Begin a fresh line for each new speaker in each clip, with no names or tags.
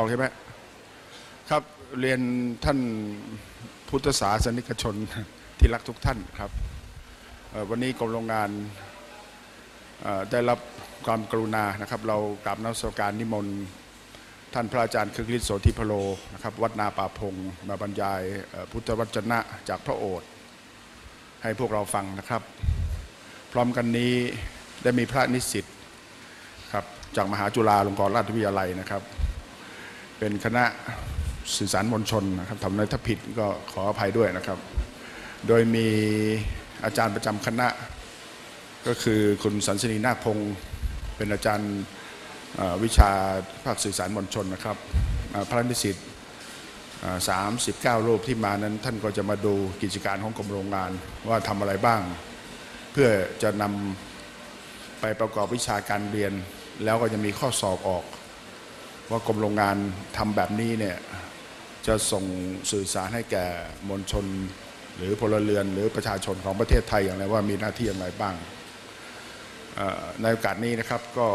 ออกใช่ไหมครับเรียนท่านพุทธศาสนิกชนที่รักทุกท่านครับวันนี้กรมโรงงานได้รับความกรุณานะครับ เรากราบนักสการนิมนต์ท่านพระอาจารย์คึกฤทธิ์โสธิพโลนะครับ วัดนาป่าพงมาบรรยายพุทธวจนะจากพระโอษฐ์ให้พวกเราฟังนะครับ พร้อมกันนี้ได้มีพระนิสิตครับจากมหาจุฬาลงกรณราชวิทยาลัยนะครับ เป็นคณะสื่อสารมวลชนนะครับทำในถ้าผิดก็ขออภัยด้วยนะครับ โดยมีอาจารย์ประจำคณะ ก็คือคุณสันสนีนาคพงศ์เป็นอาจารย์วิชาภาคสื่อสารมวลชนนะครับพระนิสิตสามสิบเก้ารูปที่มานั้นท่านก็จะมาดูกิจการของกรมโรงงานว่าทำอะไรบ้าง เพื่อจะนำไปประกอบวิชาการเรียน แล้วก็จะมีข้อสอบออก ว่ากรมโรงงานทำแบบนี้เนี่ยจะส่งสื่อสารให้แก่มวลชน หรือพลเรือน หรือประชาชนของประเทศไทยอย่างไรว่ามีหน้าที่อย่างไรบ้างในโอกาสนี้นะครับก็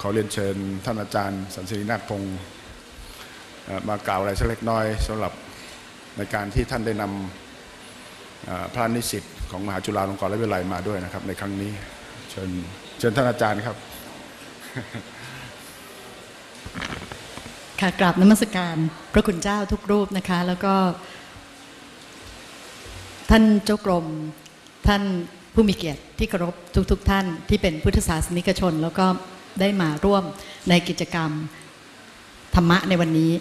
ขอเรียนเชิญท่านอาจารย์สันสิรินาคพงศ์มากล่าวอะไรสักเล็กน้อยสำหรับในการที่ท่านได้นำพระนิสิตของมหาจุฬาลงกรณราชวิทยาลัยมาด้วยนะครับ ในครั้งนี้เชิญเชิญท่านอาจารย์ครับ
ค่ะกราบนมัสการพระคุณเจ้าทุกรูปนะคะ แล้วก็ ท่านเจ้ากรม ท่านผู้มีเกียรติที่เคารพทุกๆทท่านที่เป็นพุทธศาสนิกชน แล้วก็ได้มาร่วมในกิจกรรมธรรมะในวันนี้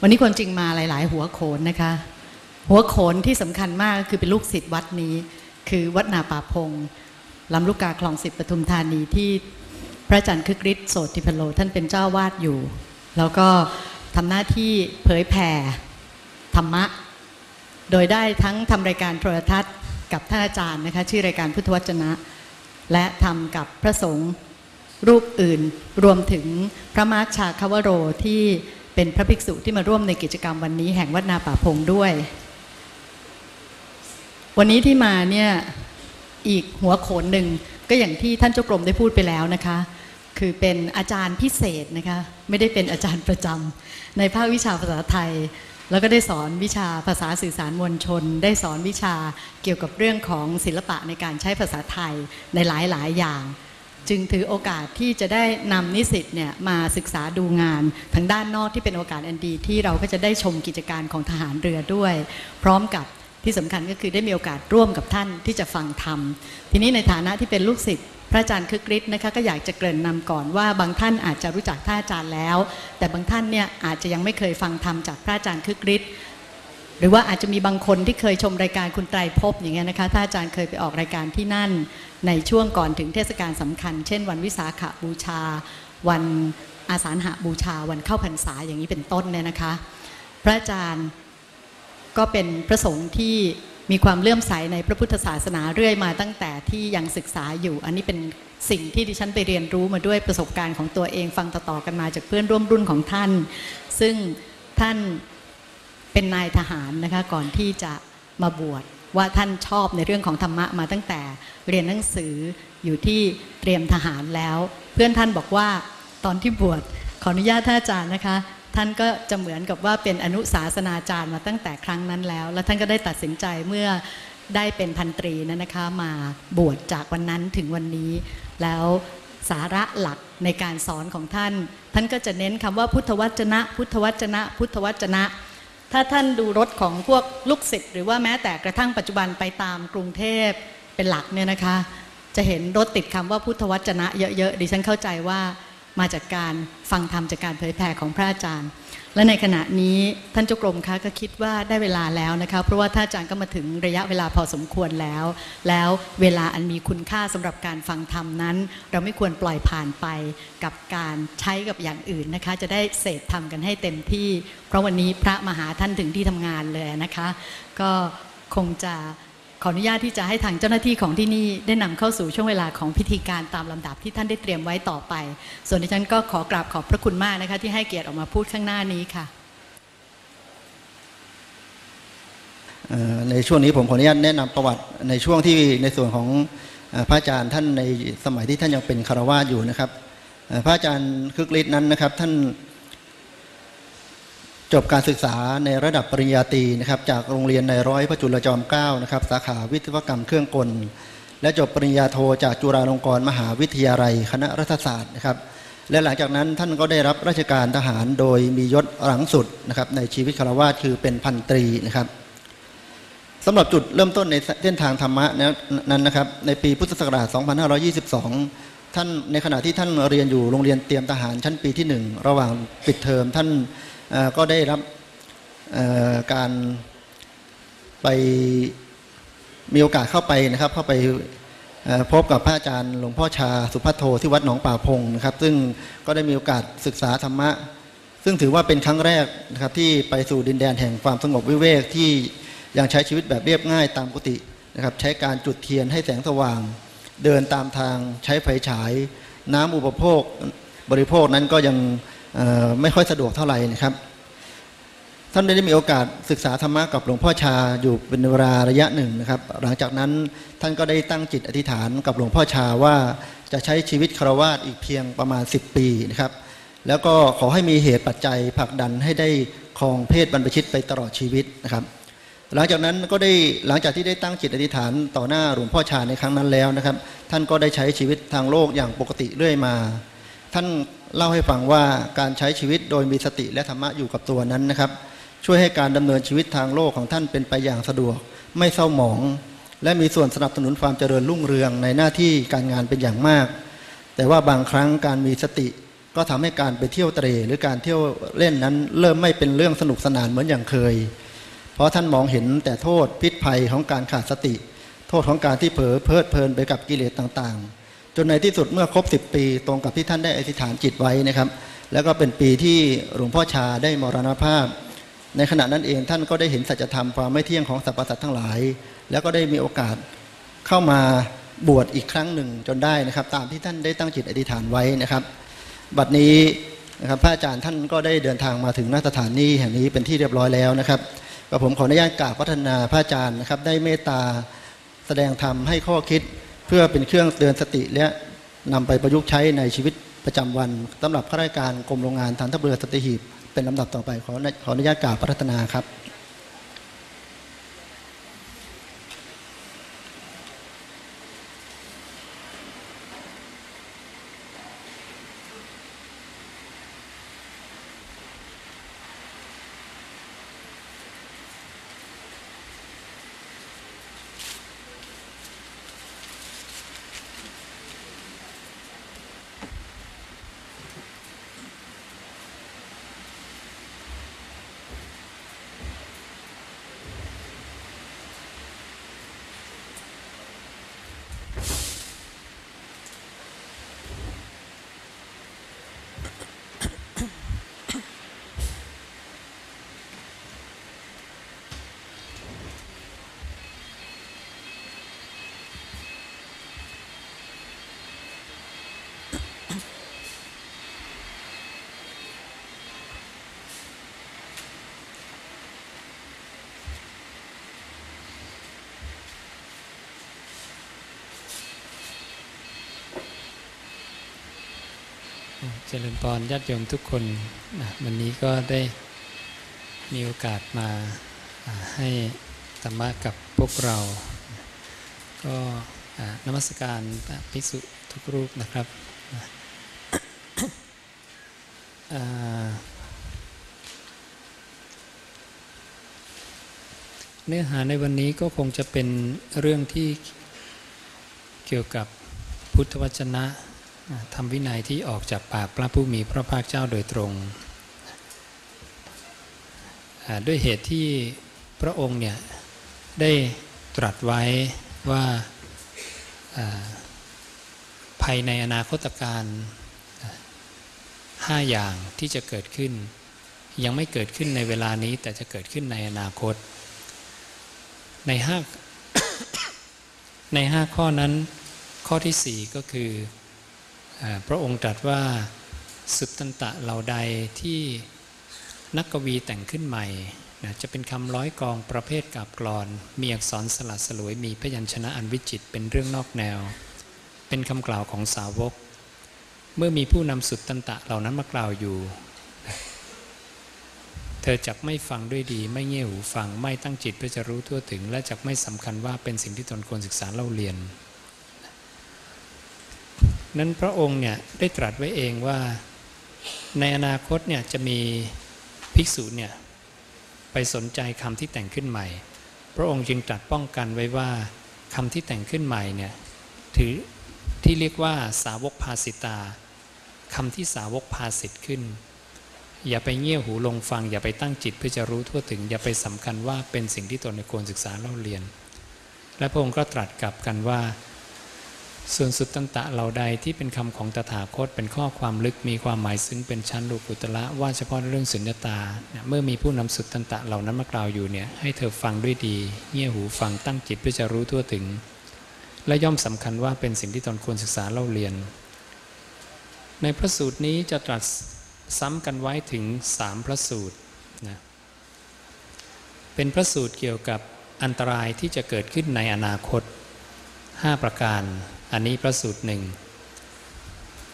วันนี้คนจริงมาหลาย ๆ หัวโขนนะคะ หัวโขนที่สำคัญมากคือเป็นลูกศิษย์วัดนี้ คือวัดนาป่าพงลำลูกกาคลองสิบปทุมธานีที่พระอาจารย์คึกฤทธิ์โสติพโลท่านเป็นเจ้าวาดอยู่ แล้วก็ทำหน้าที่เผยแผ่ธรรมะ โดยได้ทั้งทำรายการโทรทัศน์กับท่านอาจารย์นะคะชื่อรายการพุทธวจนะ และทำกับพระสงฆ์รูปอื่นรวมถึงพระมาร์ชชาคาวโรที่เป็นพระภิกษุที่มาร่วมในกิจกรรมวันนี้แห่งวัดนาป่าพงด้วย วันนี้ที่มาเนี่ยอีกหัวโขนหนึ่งก็อย่างที่ท่านเจ้ากรมได้พูดไปแล้วนะคะ คือเป็นอาจารย์พิเศษนะคะไม่ได้เป็นอาจารย์ประจำในภาควิชาภาษาไทย แล้วก็ได้สอนวิชาภาษาสื่อสารมวลชน ได้สอนวิชาเกี่ยวกับเรื่องของศิลปะในการใช้ภาษาไทยในหลายๆ อย่าง จึงถือโอกาสที่จะได้นำนิสิตเนี่ยมาศึกษาดูงานทางด้านนอกที่เป็นโอกาสอันดี ที่เราก็จะได้ชมกิจการของทหารเรือด้วย พร้อมกับที่สำคัญก็คือได้มีโอกาสร่วมกับท่านที่จะฟังธรรม ทีนี้ในฐานะที่เป็นลูกศิษย์ พระอาจารย์คึกฤทธิ์นะคะก็อยากจะเกริ่นนำก่อนว่าบางท่านอาจจะรู้จักท่านอาจารย์แล้ว แต่บางท่านเนี่ยอาจจะยังไม่เคยฟังธรรมจากพระอาจารย์คึกฤทธิ์หรือว่าอาจจะมีบางคนที่เคยชมรายการคุณไตรภพอย่างเงี้ยนะคะถ้าอาจารย์เคยไปออกรายการที่นั่น ในช่วงก่อนถึงเทศกาลสำคัญ เช่น วันวิสาขบูชา วันอาสาฬหบูชา วันเข้าพรรษาอย่างนี้เป็นต้นเนี่ยนะคะ พระอาจารย์ก็เป็นพระสงฆ์ที่ มีความเลื่อมใสในพระพุทธศาสนาเรื่อยมาตั้งแต่ที่ยังศึกษาอยู่ อันนี้เป็นสิ่งที่ดิฉันไปเรียนรู้มาด้วยประสบการณ์ของตัวเองฟังต่อๆกันมาจากเพื่อนร่วมรุ่นของท่าน ซึ่งท่านเป็นนายทหารนะคะก่อนที่จะมาบวชว่าท่านชอบในเรื่องของธรรมะมาตั้งแต่เรียนหนังสืออยู่ที่เตรียมทหารแล้ว เพื่อนท่านบอกว่าตอนที่บวชขออนุญาตท่านอาจารย์นะคะ ท่านก็จะเหมือนกับว่าเป็นอนุศาสนาจารย์มาตั้งแต่ครั้งนั้นแล้ว แล้วท่านก็ได้ตัดสินใจเมื่อได้เป็นพันตรีนั้นนะคะมาบวชจากวันนั้นถึงวันนี้ แล้วสาระหลักในการสอนของท่าน ท่านก็จะเน้นคำว่าพุทธวจนะ พุทธวจนะ พุทธวจนะ ถ้าท่านดูรถของพวกลูกศิษย์หรือว่าแม้แต่กระทั่งปัจจุบันไปตามกรุงเทพเป็นหลักเนี่ยนะคะ จะเห็นรถติดคำว่าพุทธวจนะเยอะๆดิฉันเข้าใจว่า มาจากการฟังธรรมจากการเผยแผ่ของพระอาจารย์ และในขณะนี้ท่านเจ้ากรมคะก็คิดว่าได้เวลาแล้วนะคะเพราะว่าท่านอาจารย์ก็มาถึงระยะเวลาพอสมควรแล้ว แล้วเวลาอันมีคุณค่าสำหรับการฟังธรรมนั้น เราไม่ควรปล่อยผ่านไปกับการใช้กับอย่างอื่นนะคะ จะได้เสพธรรมกันให้เต็มที่ เพราะวันนี้พระมหาท่านถึงที่ทำงานเลยนะคะ ก็คงจะ ออนุญาตที่จะให้ทางเจ้าหน้าที่ของที่นี่ได้นำเข้าสู่ช่วงเวลาของพิธีการตามลำดับที่ท่านได้เตรียมไว้ต่อไป ส่วนดิฉันก็ขอกราบขอบพระคุณมากนะคะที่ให้เกียรติออกมาพูดข้างหน้านี้ค่ะ
ในช่วงนี้ผมขออนุญาตแนะนำประวัติในช่วงที่ในส่วนของพระอาจารย์ท่านในสมัยที่ท่านยังเป็นคารวาสอยู่นะครับพระอาจารย์คึกฤทธิ์นั้นนะครับ ท่าน จบการศึกษาในระดับปริญญาตรีนะครับ จากโรงเรียนในร้อยพระจุลจอมเกล้านะครับ สาขาวิศวกรรมเครื่องกล และจบปริญญาโทจากจุฬาลงกรณ์มหาวิทยาลัย คณะรัฐศาสตร์นะครับ และหลังจากนั้นท่านก็ได้รับราชการทหารโดยมียศหลังสุดนะครับในชีวิตคารวาสคือเป็นพันตรีนะครับสำหรับจุดเริ่มต้นในเส้นทางธรรมะนั้นนะครับ ในปีพุทธศักราช 2522 ท่านในขณะที่ท่านเรียนอยู่โรงเรียนเตรียมทหารชั้นปีที่หนึ่งระหว่างปิดเทอมท่าน ก็ได้รับการไปมีโอกาสเข้าไปนะครับ เข้าไปพบกับพระอาจารย์หลวงพ่อชาสุพัทโทที่วัดหนองป่าพงนะครับ ซึ่งก็ได้มีโอกาสศึกษาธรรมะ ซึ่งถือว่าเป็นครั้งแรกนะครับที่ไปสู่ดินแดนแห่งความสงบวิเวกที่ยังใช้ชีวิตแบบเรียบง่ายตามกุฏินะครับใช้การจุดเทียนให้แสงสว่าง เดินตามทางใช้ไฟฉาย น้ำอุปโภคบริโภคนั้นก็ยัง ไม่ค่อยสะดวกเท่าไหร่นะครับ ท่านได้มีโอกาสศึกษาธรรมะกับหลวงพ่อชาอยู่เป็นเวลาระยะหนึ่งนะครับ หลังจากนั้นท่านก็ได้ตั้งจิตอธิษฐานกับหลวงพ่อชาว่าจะใช้ชีวิตคารวาสอีกเพียงประมาณ 10 ปีนะครับ แล้วก็ขอให้มีเหตุปัจจัยผลักดันให้ได้ครองเพศบรรพชิตไปตลอดชีวิตนะครับ หลังจากนั้นก็ได้หลังจากที่ได้ตั้งจิตอธิษฐานต่อหน้าหลวงพ่อชาในครั้งนั้นแล้วนะครับ ท่านก็ได้ใช้ชีวิตทางโลกอย่างปกติเรื่อยมา ท่าน เล่าให้ฟังว่าการใช้ชีวิตโดยมีสติและธรรมะอยู่กับตัวนั้นนะครับ ช่วยให้การดำเนินชีวิตทางโลกของท่านเป็นไปอย่างสะดวก ไม่เศร้าหมอง และมีส่วนสนับสนุนความเจริญรุ่งเรืองในหน้าที่การงานเป็นอย่างมาก แต่ว่าบางครั้งการมีสติก็ทำให้การไปเที่ยวเตรหรือการเที่ยวเล่นนั้น เริ่มไม่เป็นเรื่องสนุกสนานเหมือนอย่างเคย เพราะท่านมองเห็นแต่โทษพิษภัยของการขาดสติ โทษของการที่เผลอเพลิดเพลินไปกับกิเลสต่างๆ จนในที่สุดเมื่อครบ 10 ปี ตรงกับที่ท่านได้อธิษฐานจิตไว้นะครับ แล้วก็เป็นปีที่หลวงพ่อชาได้มรณภาพ ในขณะนั้นเองท่านก็ได้เห็นสัจธรรมความไม่เที่ยงของสรรพสัตว์ทั้งหลาย แล้วก็ได้มีโอกาสเข้ามาบวชอีกครั้งหนึ่งจนได้นะครับ ตามที่ท่านได้ตั้งจิตอธิษฐานไว้นะครับ บัดนี้นะครับพระอาจารย์ท่านก็ได้เดินทางมาถึงนสถานนี้แห่งนี้เป็นที่เรียบร้อยแล้วนะครับก็ผมขออนุญาตกราบพัฒนาพระอาจารย์นะครับได้เมตตาแสดงธรรมให้ข้อคิด เพื่อเป็นเครื่องเตือนสติและนำไปประยุกต์ใช้ในชีวิตประจำวันสำหรับข้าราชการกรมโรงงานฐานทัพเรือสัตหีบเป็นลำดับต่อไปขอขออนุญาตกราวพัฒนาครับ
เจ รญพรญาติโยมทุกคนนะวันนี้ก็ได้มีโอกาสมาให้ธรรมะกับพวกเรา ก็นมัสการพระภิกษุทุกรูปนะครับเนื้อหาในวันนี้ก็คงจะเป็นเรื่องที่เกี่ยวกับพุทธวจนะ ทำวินัยที่ออกจากปากพระผู้มีพระภาคเจ้าโดยตรง ด้วยเหตุที่พระองค์เนี่ยได้ตรัสไว้ว่าภายในอนาคตการห้าอย่างที่จะเกิดขึ้น ยังไม่เกิดขึ้นในเวลานี้แต่จะเกิดขึ้นในอนาคต ในห้าในห้าข้อนั้นข้อที่สี่ก็คือ พระองค์ตรัสว่าสุตตันตะเหล่าใดที่นักกวีแต่งขึ้นใหม่นะจะเป็นคำร้อยกรองประเภทกาบกลอน มีอักษรสลัดสลวยมีพยัญชนะอันวิจิตเป็นเรื่องนอกแนว เป็นคำกล่าวของสาวก เมื่อมีผู้นำสุตตันตะเหล่านั้นมากล่าวอยู่นะธอจักไม่ฟังด้วยดี ไม่เงี่ยหูฟังไม่ตั้งจิตเพื่อจะรู้ทั่วถึง และจักไม่สำคัญว่าเป็นสิ่งที่ตนควรศึกษาเล่าเรียน นั้นพระองค์เนี่ยได้ตรัสไว้เองว่าในอนาคตเนี่ยจะมีภิกษุเนี่ยไปสนใจคำที่แต่งขึ้นใหม่ พระองค์จึงตรัสป้องกันไว้ว่าคำที่แต่งขึ้นใหม่เนี่ยถือที่เรียกว่าสาวกภาสิตาคำที่สาวกภาสิทธิ์ขึ้น อย่าไปเงี่ยหูลงฟัง อย่าไปตั้งจิตเพื่อจะรู้ทั่วถึง อย่าไปสำคัญว่าเป็นสิ่งที่ตนควรศึกษาเล่าเรียน และพระองค์ก็ตรัสกลับกันว่า ส่วนสุดตันตะเหล่าใดที่เป็นคำของตถาคตเป็นข้อความลึกมีความหมายซึ้งเป็นชั้นลูกุตละว่าเฉพาะเรื่องสุญญตา เมื่อมีผู้นำสุดตันตะเหล่านั้นมากล่าวอยู่เนี่ยให้เธอฟังด้วยดี เงี่ยหูฟังตั้งจิตเพื่อจะรู้ทั่วถึง และย่อมสำคัญว่าเป็นสิ่งที่ตนควรศึกษาเล่าเรียน ในพระสูตรนี้จะตรัสซ้ำกันไว้ถึงสามพระสูตรนะเป็นพระสูตรเกี่ยวกับอันตรายที่จะเกิดขึ้นในอนาคต 5 ประการ อันนี้พระสูตรหนึ่ง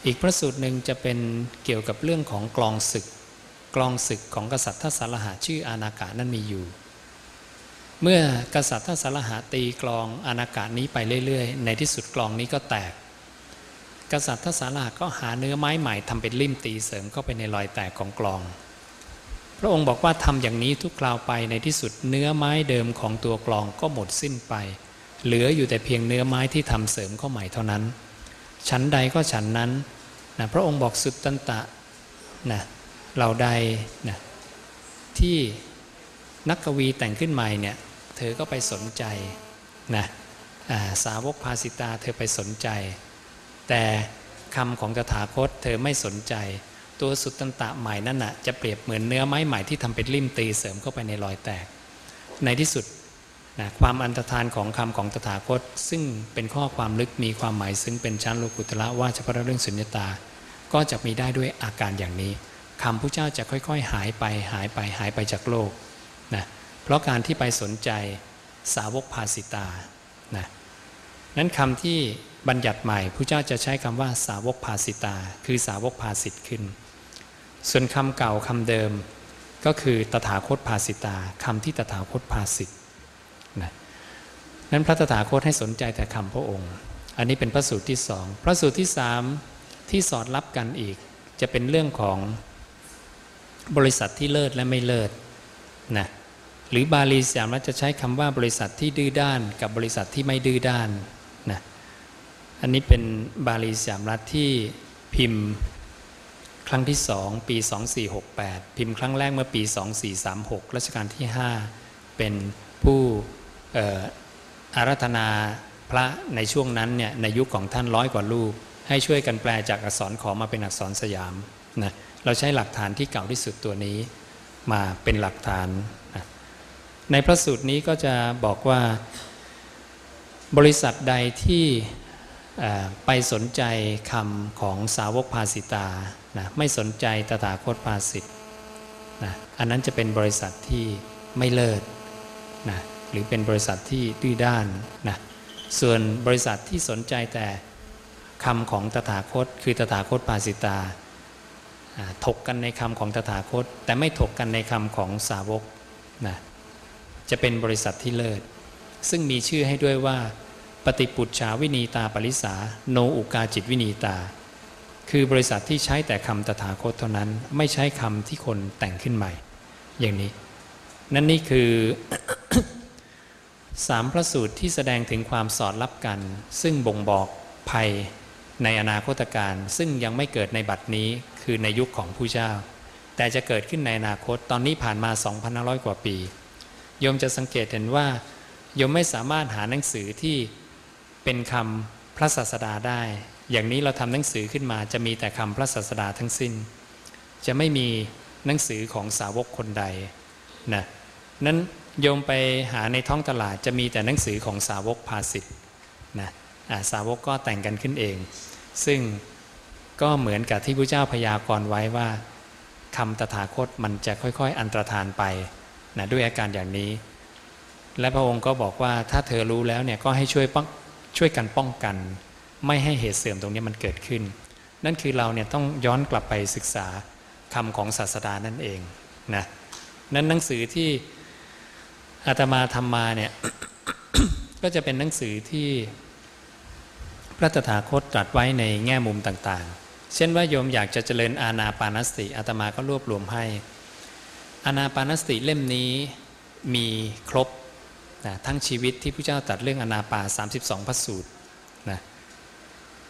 อีกพระสูตรหนึ่งจะเป็นเกี่ยวกับเรื่องของกลองศึก กลองศึกของกษัตริย์ทศรหะชื่ออานากานั้นมีอยู่ เมื่อกษัตริย์ทศรหะตีกลองอานากานี้ไปเรื่อยๆ ในที่สุดกลองนี้ก็แตก กษัตริย์ทศรหะก็หาเนื้อไม้ใหม่ทำเป็นลิ่มตีเสริมเข้าไปในรอยแตกของกลองพระองค์บอกว่าทำอย่างนี้ทุกคราวไปในที่สุดเนื้อไม้เดิมของตัวกลองก็หมดสิ้นไป เหลืออยู่แต่เพียงเนื้อไม้ที่ทำเสริมเข้าใหม่เท่านั้น ชั้นใดก็ฉันนั้นนะพระองค์บอกสุดตันตะนะเราใดนะที่นักกวีแต่งขึ้นใหม่เนี่ยเธอก็ไปสนใจนะอ่าสาวกภาสิตาเธอไปสนใจ แต่คำของตถาคตเธอไม่สนใจ ตัวสุตตันตะใหม่นั่นน่ะจะเปรียบเหมือนเนื้อไม้ใหม่ที่ทำเป็นลิ่มตีเสริมเข้าไปในรอยแตก ในที่สุด นะความอันตรธานของคำของตถาคต ซึ่งเป็นข้อความลึกมีความหมายซึ่งเป็นชั้นโลกุตละว่าเฉพาะเรื่องสุญญตา ก็จะมีได้ด้วยอาการอย่างนี้คำพระเจ้าจะค่อย ๆ หายไปหายไปหายไปจากโลกนะเพราะการที่ไปสนใจสาวกภาสิตานะนั้นคำที่บัญญัติใหม่พระเจ้าจะใช้คำว่าสาวกภาสิตา คือสาวกภาสิทธิ์ขึ้น ส่วนคำเก่าคำเดิมก็คือตถาคตภาสิตาคำที่ตถาคตภาสิทธิ์ นะนั้นพระตถาคตให้สนใจแต่คำพระองค์ อันนี้เป็นพระสูตรที่สองพระสูตรที่สามที่สอดรับกันอีก จะเป็นเรื่องของบริษัทที่เลิศและไม่เลิศนะหรือบาลีสามรัฐจะใช้คำว่าบริษัทที่ดื้อด้าน กับบริษัทที่ไม่ดื้อด้านนะอันนี้เป็นบาลีสามรัฐที่พิมพ์ครั้งที่สองปี 2468 พิมพ์ครั้งแรกเมื่อปี 2436รัชกาลที่ 5 เป็นผู้ อารัธนาพระในช่วงนั้นเนี่ยในยุคของท่านร้อยกว่ารูป ให้ช่วยกันแปลจากอักษรขอมาเป็นอักษรสยามนะเราใช้หลักฐานที่เก่าที่สุดตัวนี้มาเป็นหลักฐานนะในพระสูตรนี้ก็จะบอกว่าบริษัทใดที่ไปสนใจคำของสาวกภาสิตานะไม่สนใจตถาคตภาสิทธ์นะอันนั้นจะเป็นบริษัทที่ไม่เลิศนะ หรือเป็นบริษัทที่ดื้อด้านนะส่วนบริษัทที่สนใจแต่คำของตถาคต คือตถาคตภาสิตาอ่าถกกันในคำของตถาคต แต่ไม่ถกกันในคำของสาวกนะจะเป็นบริษัทที่เลิศ ซึ่งมีชื่อให้ด้วยว่า ปฏิปุจฉาวินีตาปริสาโนอุกาจิตวินีตา คือบริษัทที่ใช้แต่คำตถาคตเท่านั้น ไม่ใช้คำที่คนแต่งขึ้นใหม่ อย่างนี้ นั่นนี่คือ สามพระสูตรที่แสดงถึงความสอดรับกัน ซึ่งบ่งบอกภัยในอนาคตการซึ่งยังไม่เกิดในบัดนี้คือในยุคของผู้เจ้า แต่จะเกิดขึ้นในอนาคตตอนนี้ผ่านมา 2,500 กว่าปี โยมจะสังเกตเห็นว่า โยมไม่สามารถหาหนังสือที่เป็นคำพระศาสดาได้ อย่างนี้เราทำหนังสือขึ้นมาจะมีแต่คำพระศาสดาทั้งสิ้น จะไม่มีหนังสือของสาวกคนใดนะนั้น โยมไปหาในท้องตลาดจะมีแต่หนังสือของสาวกภาสิทธ์นะสาวกก็แต่งกันขึ้นเอง ซึ่งก็เหมือนกับที่พระเจ้าพยากรณ์ไว้ว่าคำตถาคตมันจะค่อยๆ อันตรธานไปนะด้วยอาการอย่างนี้ และพระองค์ก็บอกว่าถ้าเธอรู้แล้วเนี่ยก็ให้ช่วยป้องช่วยกันป้องกัน ไม่ให้เหตุเสื่อมตรงนี้มันเกิดขึ้น นั่นคือเราเนี่ยต้องย้อนกลับไปศึกษาคำของศาสดานั่นเองนะนั้นหนังสือที่ อาตมาทำมาเนี่ย ก็จะเป็นหนังสือที่พระตถาคตตรัสไว้ในแง่มุมต่างๆ เช่นว่าโยมอยากจะเจริญอาณาปานสติอาตมาก็รวบรวมให้ อาณาปานสติเล่มนี้มีครบนะทั้งชีวิตที่พระเจ้าตรัสเรื่องอานาปา 32 พระสูตรนะ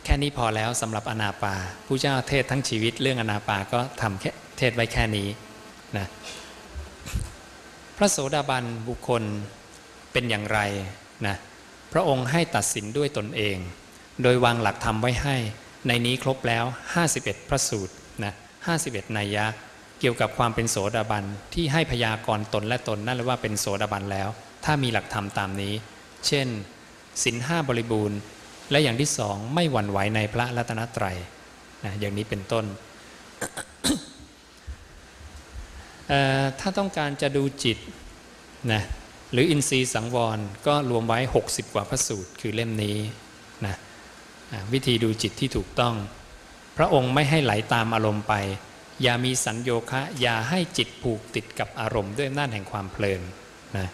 แค่นี้พอแล้วสำหรับอานาปาผู้เจ้าเทศทั้งชีวิตเรื่องอานาปาก็ทำแค่เทศไว้แค่นี้นะ พระโสดาบันบุคคลเป็นอย่างไรนะพระองค์ให้ตัดสินด้วยตนเอง โดยวางหลักธรรมไว้ให้ในนี้ครบแล้ว 51 พระสูตรนะ51นัยยะเกี่ยวกับความเป็นโสดาบันที่ให้พยากรณ์ตนและตนนั่นเรียกว่าเป็นโสดาบันแล้ว ถ้ามีหลักธรรมตามนี้ เช่นสินห้าบริบูรณ์ และอย่างที่สองไม่หวั่นไหวในพระรัตนตรัยนะอย่างนี้เป็นต้น ถ้าต้องการจะดูจิตนะหรืออินทรีย์สังวรก็รวมไว้ 60 กว่าพระสูตรคือเล่มนี้นะวิธีดูจิตที่ถูกต้อง พระองค์ไม่ให้ไหลตามอารมณ์ไป อย่ามีสัญโยคะ อย่าให้จิตผูกติดกับอารมณ์ด้วยอำนาจแห่งความเพลินนะ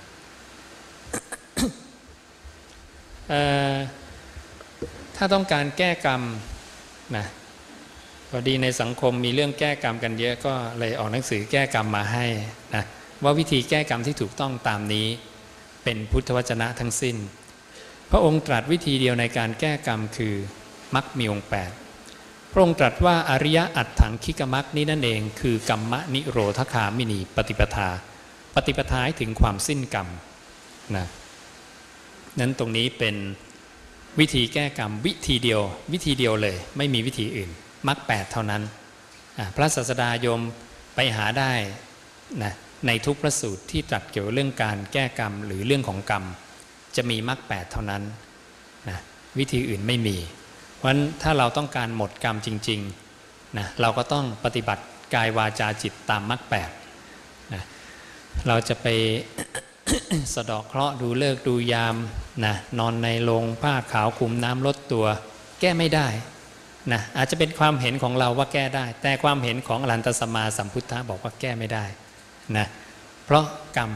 ถ้าต้องการแก้กรรมนะ พอดีในสังคมมีเรื่องแก้กรรมกันเยอะก็เลยออกหนังสือแก้กรรมมาให้นะว่าวิธีแก้กรรมที่ถูกต้องตามนี้ เป็นพุทธวจนะทั้งสิ้น พระองค์ตรัสวิธีเดียวในการแก้กรรมคือมักมีองค์แปดพระองค์ตรัสว่าอริยอัตถังคิกมักนี้นั่นเองคือกรรมนิโรธคามินีปฏิปทา ปฏิปทาให้ถึงความสิ้นกรรมนะนั้นตรงนี้เป็นวิธีแก้กรรมวิธีเดียว วิธีเดียวเลย ไม่มีวิธีอื่น มรรคแปดเท่านั้น พระศาสดายมไปหาได้นะในทุกพระสูตรที่ตรัสเกี่ยวกับเรื่องการแก้กรรมหรือเรื่องของกรรม จะมีมรรคแปดเท่านั้นนะวิธีอื่นไม่มี เพราะฉะนั้นถ้าเราต้องการหมดกรรมจริงๆนะเราก็ต้องปฏิบัติกายวาจาจิตตามมรรคแปดนะเราจะไปสะดอกเคราะห์ดูเลิกดูยามนะนอนในโรงผ้าขาวคุมน้ำลดตัว แก้ไม่ได้ นะอาจจะเป็นความเห็นของเราว่าแก้ได้ แต่ความเห็นของอรันตสมาสัมพุทธะบอกว่าแก้ไม่ได้นะเพราะกรรม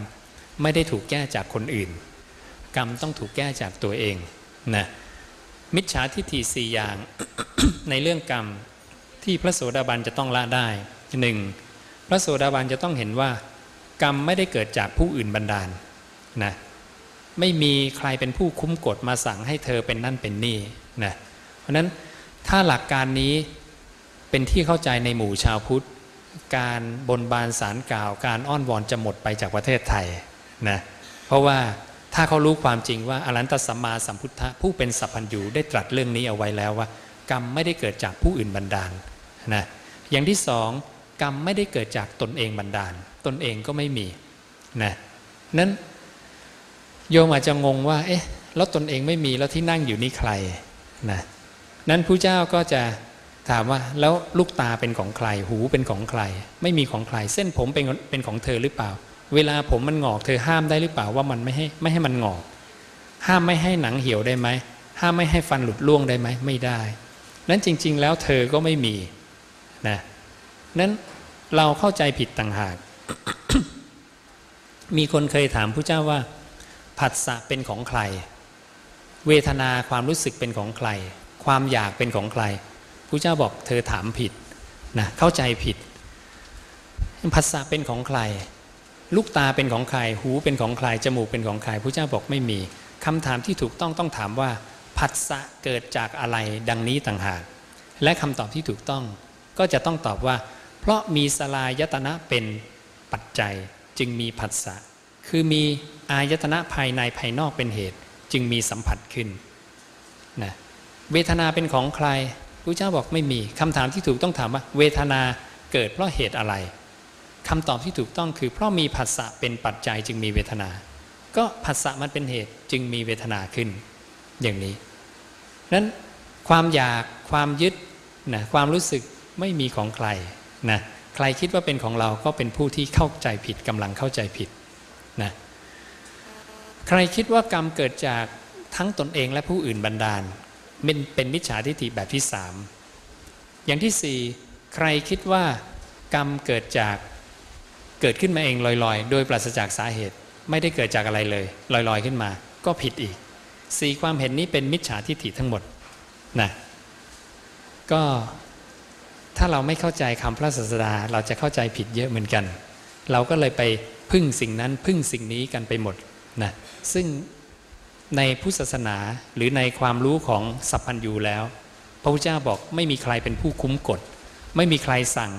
ไม่ได้ถูกแก้จากคนอื่น กรรมต้องถูกแก้จากตัวเองนะมิจฉาทิฏฐิสี่อย่างในเรื่องกรรมที่พระโสดาบันจะต้องละได้หนึ่งพระโสดาบันจะต้องเห็นว่า กรรมไม่ได้เกิดจากผู้อื่นบันดาลนะไม่มีใครเป็นผู้คุ้มกฎมาสั่งให้เธอเป็นนั่นเป็นนี่นะเพราะนั้น ถ้าหลักการนี้เป็นที่เข้าใจในหมู่ชาวพุทธ การบนบานสารกล่าว การอ้อนวอนจะหมดไปจากประเทศไทยนะเพราะว่าถ้าเขารู้ความจริงว่าอรันตสัมมาสัมพุทธะผู้เป็นสัพพัญญูได้ตรัสเรื่องนี้เอาไว้แล้วว่า กรรมไม่ได้เกิดจากผู้อื่นบันดาลนะอย่างที่สองกรรมไม่ได้เกิดจากตนเองบันดาล ตนเองก็ไม่มีนะนั้นโยมอาจจะงงว่าเอ๊ะแล้วตนเองไม่มีแล้วที่นั่งอยู่นี่ใครนะ นั้นผู้เจ้าก็จะถามว่าแล้วลูกตาเป็นของใคร หูเป็นของใคร ไม่มีของใคร เส้นผมเป็นเป็นของเธอหรือเปล่า เวลาผมมันงอกเธอห้ามได้หรือเปล่าว่ามันไม่ให้ไม่ให้มันงอก ห้ามไม่ให้หนังเหี่ยวได้ไหมห้ามไม่ให้ฟันหลุดร่วงได้ไหมไม่ได้ นั้นจริง ๆ แล้วเธอก็ไม่มีนะนั้นเราเข้าใจผิดต่างหาก มีคนเคยถามผู้เจ้าว่า ผัสสะเป็นของใคร เวทนาความรู้สึกเป็นของใคร ความอยากเป็นของใครผู้เจ้าบอกเธอถามผิดนะเข้าใจผิดผัสสะเป็นของใคร ลูกตาเป็นของใคร หูเป็นของใคร จมูกเป็นของใครผู้เจ้าบอกไม่มีคำถามที่ถูกต้องต้องถามว่าผัสสะเกิดจากอะไรดังนี้ต่างหาก และคำตอบที่ถูกต้องก็จะต้องตอบว่า เพราะมีสลายตนะเป็นปัจจัยจึงมีผัสสะคือมีอายตนะภายในภายนอกเป็นเหตุ จึงมีสัมผัสขึ้นนะ เวทนาเป็นของใครพระเจ้าบอกไม่มีคำถามที่ถูกต้องถามว่า เวทนาเกิดเพราะเหตุอะไรคำตอบที่ถูกต้องคือเพราะมีผัสสะเป็นปัจจัยจึงมีเวทนา ก็ผัสสะมันเป็นเหตุจึงมีเวทนาขึ้น อย่างนี้นั้นความอยากความยึดนะความรู้สึกไม่มีของใครนะใครคิดว่าเป็นของเราก็เป็นผู้ที่เข้าใจผิดกำลังเข้าใจผิดนะใครคิดว่ากรรมเกิดจากทั้งตนเองและผู้อื่นบันดาล เป็นเป็นมิจฉาทิฏฐิแบบที่สามอย่างที่สี่ใครคิดว่ากรรมเกิดจากเกิดขึ้นมาเองลอยๆ โดยปราศจากสาเหตุไม่ได้เกิดจากอะไรเลย ลอยๆขึ้นมา ก็ผิดอีกสี่ความเห็นนี้เป็นมิจฉาทิฏฐิทั้งหมดนะก็ถ้าเราไม่เข้าใจคำพระศาสดาเราจะเข้าใจผิดเยอะเหมือนกัน เราก็เลยไปพึ่งสิ่งนั้นพึ่งสิ่งนี้กันไปหมดนะซึ่ง ในพุทธศาสนาหรือในความรู้ของสัพพัญญูแล้ว พระพุทธเจ้าบอกไม่มีใครเป็นผู้คุ้มกฎ ไม่มีใครสั่ง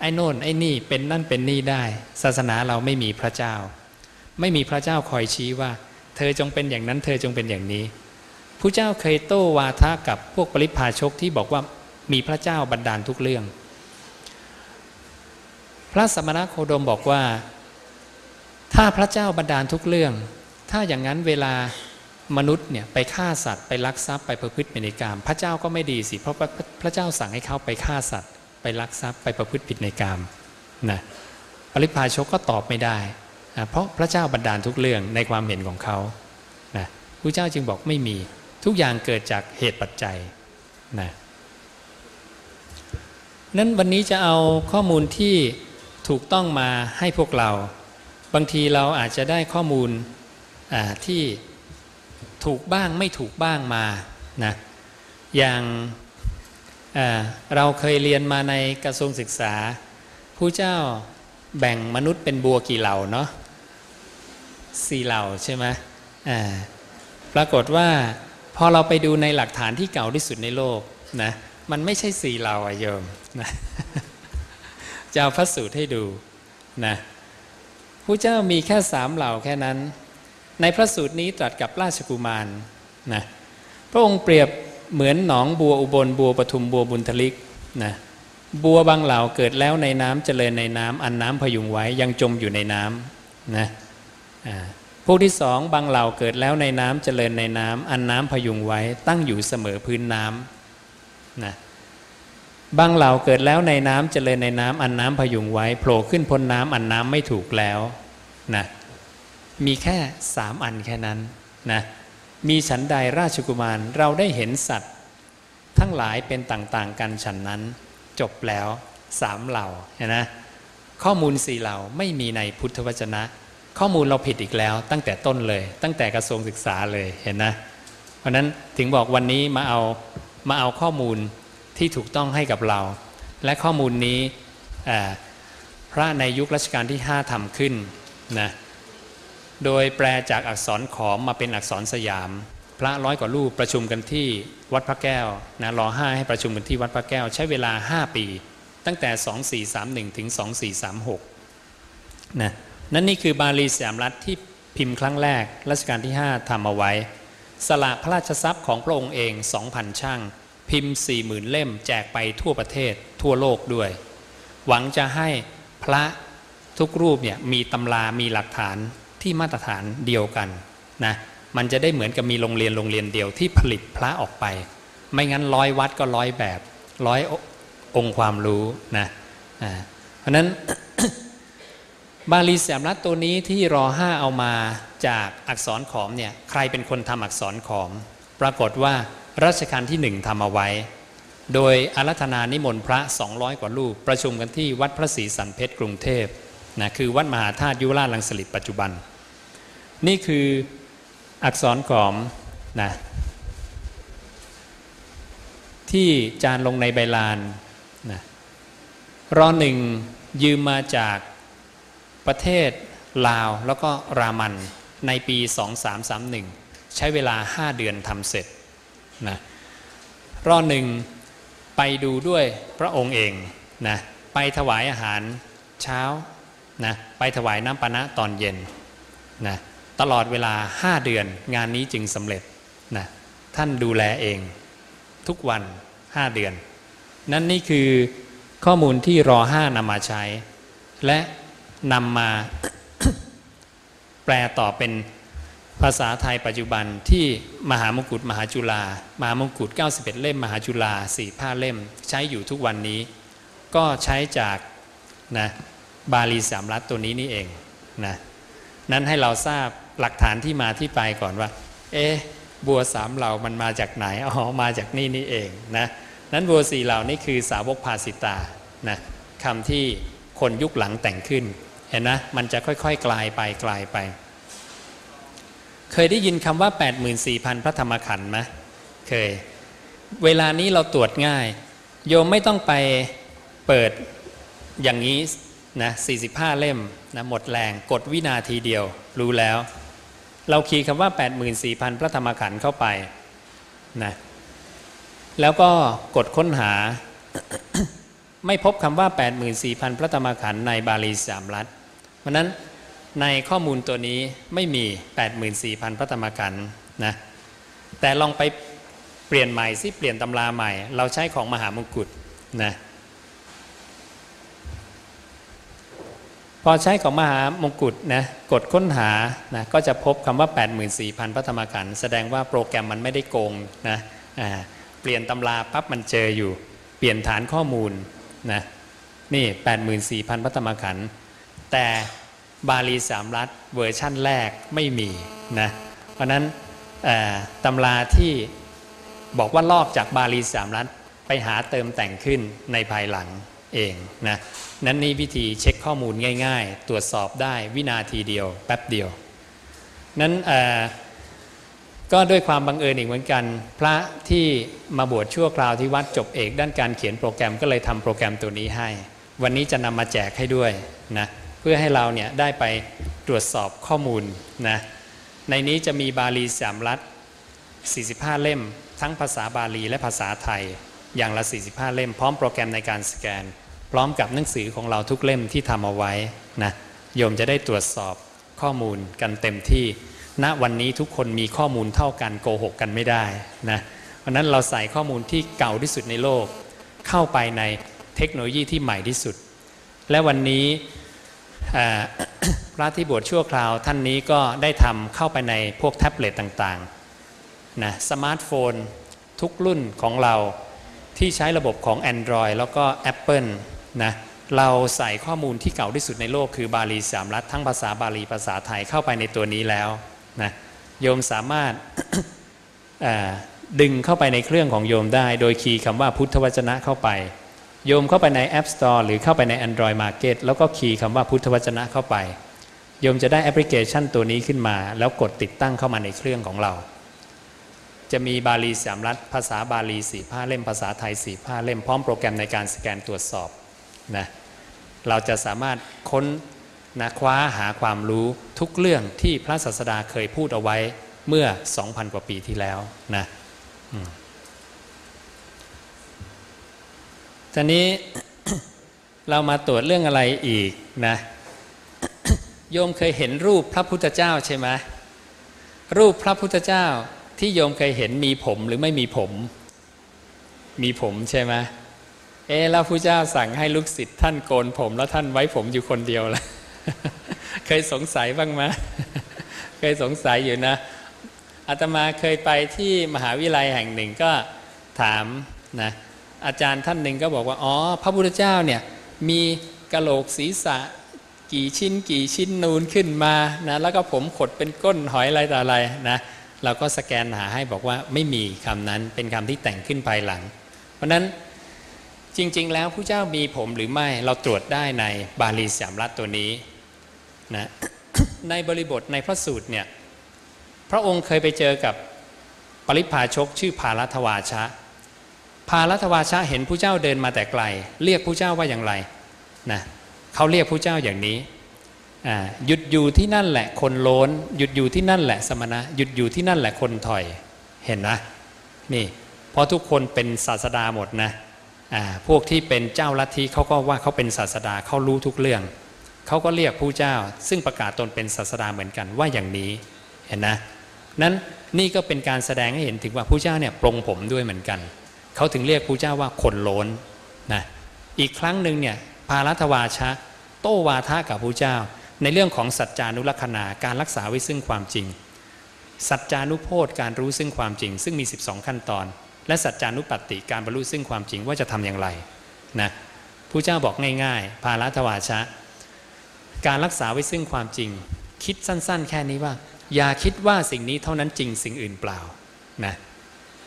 ไอ้โน่นไอ้นี่เป็นนั่นเป็นนี่ได้ ศาสนาเราไม่มีพระเจ้า ไม่มีพระเจ้าคอยชี้ว่า เธอจงเป็นอย่างนั้น เธอจงเป็นอย่างนี้พระเจ้าเคยโต้วาทะกับพวกปริพาชกที่บอกว่ามีพระเจ้าบันดาลทุกเรื่อง พระสมณโคดมบอกว่า ถ้าพระเจ้าบันดาลทุกเรื่อง ถ้าอย่างนั้นเวลา มนุษย์เนี่ยไปฆ่าสัตว์ไปลักทรัพย์ไปประพฤติผิดในกรรมพระเจ้าก็ไม่ดีสิเพราะพระเจ้าสั่งให้เขาไปฆ่าสัตว์ ไปลักทรัพย์ไปประพฤติผิดในกรรมนะปริพาชกก็ตอบไม่ได้นะเพราะพระเจ้าบันดาลทุกเรื่องในความเห็นของเขานะพระเจ้าจึงบอกไม่มีทุกอย่างเกิดจากเหตุปัจจัยนะนั้นวันนี้จะเอาข้อมูลที่ถูกต้องมาให้พวกเรา บางทีเราอาจจะได้ข้อมูลที่ ถูกบ้างไม่ถูกบ้างมานะอย่างเราเคยเรียนมาในกระทรวงศึกษาผู้เจ้าแบ่งมนุษย์เป็นบัวกี่เหล่าเนาะสี่เหล่าใช่ไหมปรากฏว่าพอเราไปดูในหลักฐานที่เก่าที่สุดในโลกนะมันไม่ใช่สี่เหล่าอะโยมนะจะเอาพระสูตรให้ดูนะผู้เจ้ามีแค่สามเหล่าแค่นั้น ในพระสูตรนี้ตรัสกับราชกุมารนะพระองค์เปรียบเหมือนหนองบัวอุบลบัวปทุมบัวบุญทลิกนะบัวบางเหล่าเกิดแล้วในน้ำเจริญในน้ำอันน้ำพยุงไว้ยังจมอยู่ในน้ำนะพวกที่สองบางเหล่าเกิดแล้วในน้ำเจริญในน้ำอันน้ำพยุงไว้ตั้งอยู่เสมอพื้นน้ำนะบางเหล่าเกิดแล้วในน้ำเจริญในน้ำอันน้ำพยุงไว้โผล่ขึ้นพ้นน้ำอันน้ำไม่ถูกแล้วนะ มีแค่สามอันแค่นั้นนะมีฉันใดราชกุมารเราได้เห็นสัตว์ ทั้งหลายเป็นต่างๆกันฉันนั้น จบแล้วสามเหล่าเห็นนะข้อมูลสี่เหล่าไม่มีในพุทธวจนะ ข้อมูลเราผิดอีกแล้ว ตั้งแต่ต้นเลย ตั้งแต่กระทรวงศึกษาเลยเห็นนะ เพราะนั้นถึงบอกวันนี้มาเอามาเอาข้อมูลที่ถูกต้องให้กับเรา และข้อมูลนี้พระในยุครัชกาลที่ 5ทำขึ้นนะ โดยแปลจากอักษรขอมมาเป็นอักษรสยาม พระร้อยกว่ารูปประชุมกันที่วัดพระแก้วนะรอห้าให้ประชุมกันที่วัดพระแก้ว ใช้เวลา 5 ปี ตั้งแต่ 2431 ถึง 2436นะนั่นนี่คือบาลีสยามรัฐที่พิมพ์ครั้งแรกรัชกาลที่ 5ทำเอาไว้ สละพระราชทรัพย์ของพระองค์เอง 2,000 ช่าง พิมพ์ 40,000 เล่มแจกไปทั่วประเทศทั่วโลกด้วย หวังจะให้พระทุกรูปเนี่ยมีตำรามีหลักฐาน ที่มาตรฐานเดียวกันนะมันจะได้เหมือนกับมีโรงเรียนโรงเรียนเดียวที่ผลิตพระออกไป ไม่งั้นร้อยวัดก็ร้อยแบบร้อยองค์ความรู้นะเพราะนั้นบาลีสามรัตตัวนี้ที่รอห้าเอามาจากอักษรขอมเนี่ยใครเป็นคนทำอักษรขอม ปรากฏว่ารัชกาลที่หนึ่งทำเอาไว้ โดยอารัธนานิมนต์พระ 200 กว่ารูป ประชุมกันที่วัดพระศรีสันเพชรกรุงเทพนะคือวัดมหาธาตุยุราชลังสลิดปัจจุบัน นี่คืออักษรขอมนะที่จานลงในใบลานนะรอหนึ่งยืมมาจากประเทศลาวแล้วก็รามันในปี 2331 ใช้เวลา 5 เดือนทำเสร็จนะรอหนึ่งไปดูด้วยพระองค์เองนะไปถวายอาหารเช้านะไปถวายน้ำปนะตอนเย็นนะ ตลอดเวลา 5 เดือน งานนี้จึงสำเร็จนะท่านดูแลเอง ทุกวัน 5 เดือน นั่นนี่คือข้อมูลที่รอห้านำมาใช้ และนำมาแปลต่อเป็นภาษาไทยปัจจุบันที่มหามงกุฎมหาจุฬามหามงกุฎ91 เล่ม มหาจุฬาสี่ผ้าเล่ม ใช้อยู่ทุกวันนี้ ก็ใช้จากนะบาลีสามรัตตัวนี้นี่เองนะนั้นให้เราทราบ หลักฐานที่มาที่ไปก่อนว่า เอ๊บัวสามเหล่ามันมาจากไหนอ๋อมาจากนี่นี่เองนะนั้นบัวสี่เหล่านี่คือสาวกภาสิตานะคำที่คนยุคหลังแต่งขึ้น เห็นนะมันจะค่อยๆกลายไปกลายไป เคยได้ยินคำว่า 84,000 พระธรรมขันธ์ไหมเคย เวลานี้เราตรวจง่าย โยมไม่ต้องไปเปิดอย่างนี้นะ45 เล่มนะหมดแรงกดวินาทีเดียวรู้แล้ว เราคีย์คำว่า 84,000 พระธรรมขันธ์เข้าไปนะแล้วก็กดค้นหา ไม่พบคำว่า 84,000 พระธรรมขันธ์ในบาลีสามรัฐเพราะนั้นในข้อมูลตัวนี้ไม่มี 84,000 พระธรรมขันธ์นะแต่ลองไปเปลี่ยนใหม่สิเปลี่ยนตำราใหม่ เราใช้ของมหามงกุฎนะ พอใช้ของมหามงกุฎนะกดค้นหานะก็จะพบคำว่า 84,000 พระธรรมขันธ์แสดงว่าโปรแกรมมันไม่ได้โกงนะเปลี่ยนตำราปั๊บมันเจออยู่ เปลี่ยนฐานข้อมูลนะนี่ 84,000 พระธรรมขันธ์แต่บาลีสามรัฐเวอร์ชั่นแรกไม่มีนะเพราะนั้นตำราที่บอกว่าลอกจากบาลีสามรัฐไปหาเติมแต่งขึ้นในภายหลังเองนะ นั้นนี่วิธีเช็คข้อมูลง่าย ๆ ตรวจสอบได้วินาทีเดียวแป๊บเดียว นั้นก็ด้วยความบังเอิญอีกเหมือนกัน พระที่มาบวชชั่วคราวที่วัดจบเอกด้านการเขียนโปรแกรมก็เลยทำโปรแกรมตัวนี้ให้ วันนี้จะนำมาแจกให้ด้วยนะเพื่อให้เราเนี่ยได้ไปตรวจสอบข้อมูลนะในนี้จะมีบาลีสามรัฐ 45 เล่ม ทั้งภาษาบาลีและภาษาไทยอย่างละ 45 เล่มพร้อมโปรแกรมในการสแกน พร้อมกับหนังสือของเราทุกเล่มที่ทำเอาไว้นะโยมจะได้ตรวจสอบข้อมูลกันเต็มที่ณวันนี้ทุกคนมีข้อมูลเท่ากันโกหกกันไม่ได้นะเพราะนั้นเราใส่ข้อมูลที่เก่าที่สุดในโลก เข้าไปในเทคโนโลยีที่ใหม่ที่สุด และวันนี้พระที่บวชชั่วคราวท่านนี้ก็ได้ทำเข้าไปในพวกแท็บเล็ตต่างๆนะสมาร์ทโฟนทุกรุ่นของเราที่ใช้ระบบของ Android แล้วก็ Apple นะเราใส่ข้อมูลที่เก่าที่สุดในโลกคือบาลีสามรัฐทั้งภาษาบาลีภาษาไทยเข้าไปในตัวนี้แล้วนะโยมสามารถดึงเข้าไปในเครื่องของโยมได้ โดยคีย์คำว่าพุทธวจนะเข้าไป โยมเข้าไปใน App Store หรือเข้าไปใน Android Market แล้วก็คีย์คำว่าพุทธวจนะเข้าไป โยมจะได้แอปพลิเคชันตัวนี้ขึ้นมา แล้วกดติดตั้งเข้ามาในเครื่องของเรา จะมีบาลีสามรัฐภาษาบาลีสี่ผ้าเล่มภาษาไทยสี่ผ้าเล่มพร้อมโปรแกรมในการสแกนตรวจสอบ นะเราจะสามารถค้นนะคว้าหาความรู้ทุกเรื่องที่พระศาสดาเคยพูดเอาไว้เมื่อ 2,000 กว่าปีที่แล้วนะตอนนี้เรามาตรวจเรื่องอะไรอีกนะโยมเคยเห็นรูปพระพุทธเจ้าใช่ไหมรูปพระพุทธเจ้าที่โยมเคยเห็นมีผมหรือไม่มีผม มีผมใช่ไหม เอแล้วพระเจ้าสั่งให้ลูกศิษย์ท่านโกนผม แล้วท่านไว้ผมอยู่คนเดียวละเคยสงสัยบ้างไหมเคยสงสัยอยู่นะอาตมาเคยไปที่มหาวิทยาลัยแห่งหนึ่งก็ถามนะอาจารย์ท่านหนึ่งก็บอกว่าอ๋อพระพุทธเจ้าเนี่ยมีกะโหลกศีรษะกี่ชิ้นกี่ชิ้นนูนขึ้นมานะแล้วก็ผมขดเป็นก้นหอยอะไรต่ออะไรนะเราก็สแกนหาให้บอกว่าไม่มีคำนั้นเป็นคำที่แต่งขึ้นภายหลัง เพราะนั้น จริง ๆ แล้วผู้เจ้ามีผมหรือไม่เราตรวจได้ในบาลีสามรัตตัวนี้นะในบริบทในพระสูตรเนี่ยพระองค์เคยไปเจอกับปริพาชกชื่อพารัตวาชะ พาลัทวาชะเห็นผู้เจ้าเดินมาแต่ไกล เรียกผู้เจ้าว่าอย่างไรนะเขาเรียกผู้เจ้าอย่างนี้หยุดอยู่ที่นั่นแหละคนโลนหยุดอยู่ที่นั่นแหละสมณะหยุดอยู่ที่นั่นแหละคนถอยเห็นนะนี่เพราะทุกคนเป็นศาสดาหมดนะ พวกที่เป็นเจ้าลัทธิเขาก็ว่าเขาเป็นศาสดาเขารู้ทุกเรื่อง เขาก็เรียกผู้เจ้า ซึ่งประกาศตนเป็นศาสดาเหมือนกันว่าอย่างนี้เห็นนะนั้นนี่ก็เป็นการแสดงให้เห็นถึงว่าผู้เจ้าเนี่ยปรงผมด้วยเหมือนกันเขาถึงเรียกพระเจ้าว่าคนโลนนะอีกครั้งหนึ่งเนี่ยพารัตวาชะ โตวาทะกับพระเจ้า ในเรื่องของสัจจานุลักษณาการรักษาไว้ซึ่งความจริง สัจจานุโพธการรู้ซึ่งความจริง ซึ่งมี 12 ขั้นตอน และสัจจานุปัตติการบรรลุซึ่งความจริงว่าจะทำอย่างไรนะพระเจ้าบอกง่ายๆพารัตวาชะ การรักษาไว้ซึ่งความจริง คิดสั้นๆ แค่นี้ว่า อย่าคิดว่าสิ่งนี้เท่านั้นจริงสิ่งอื่นเปล่านะ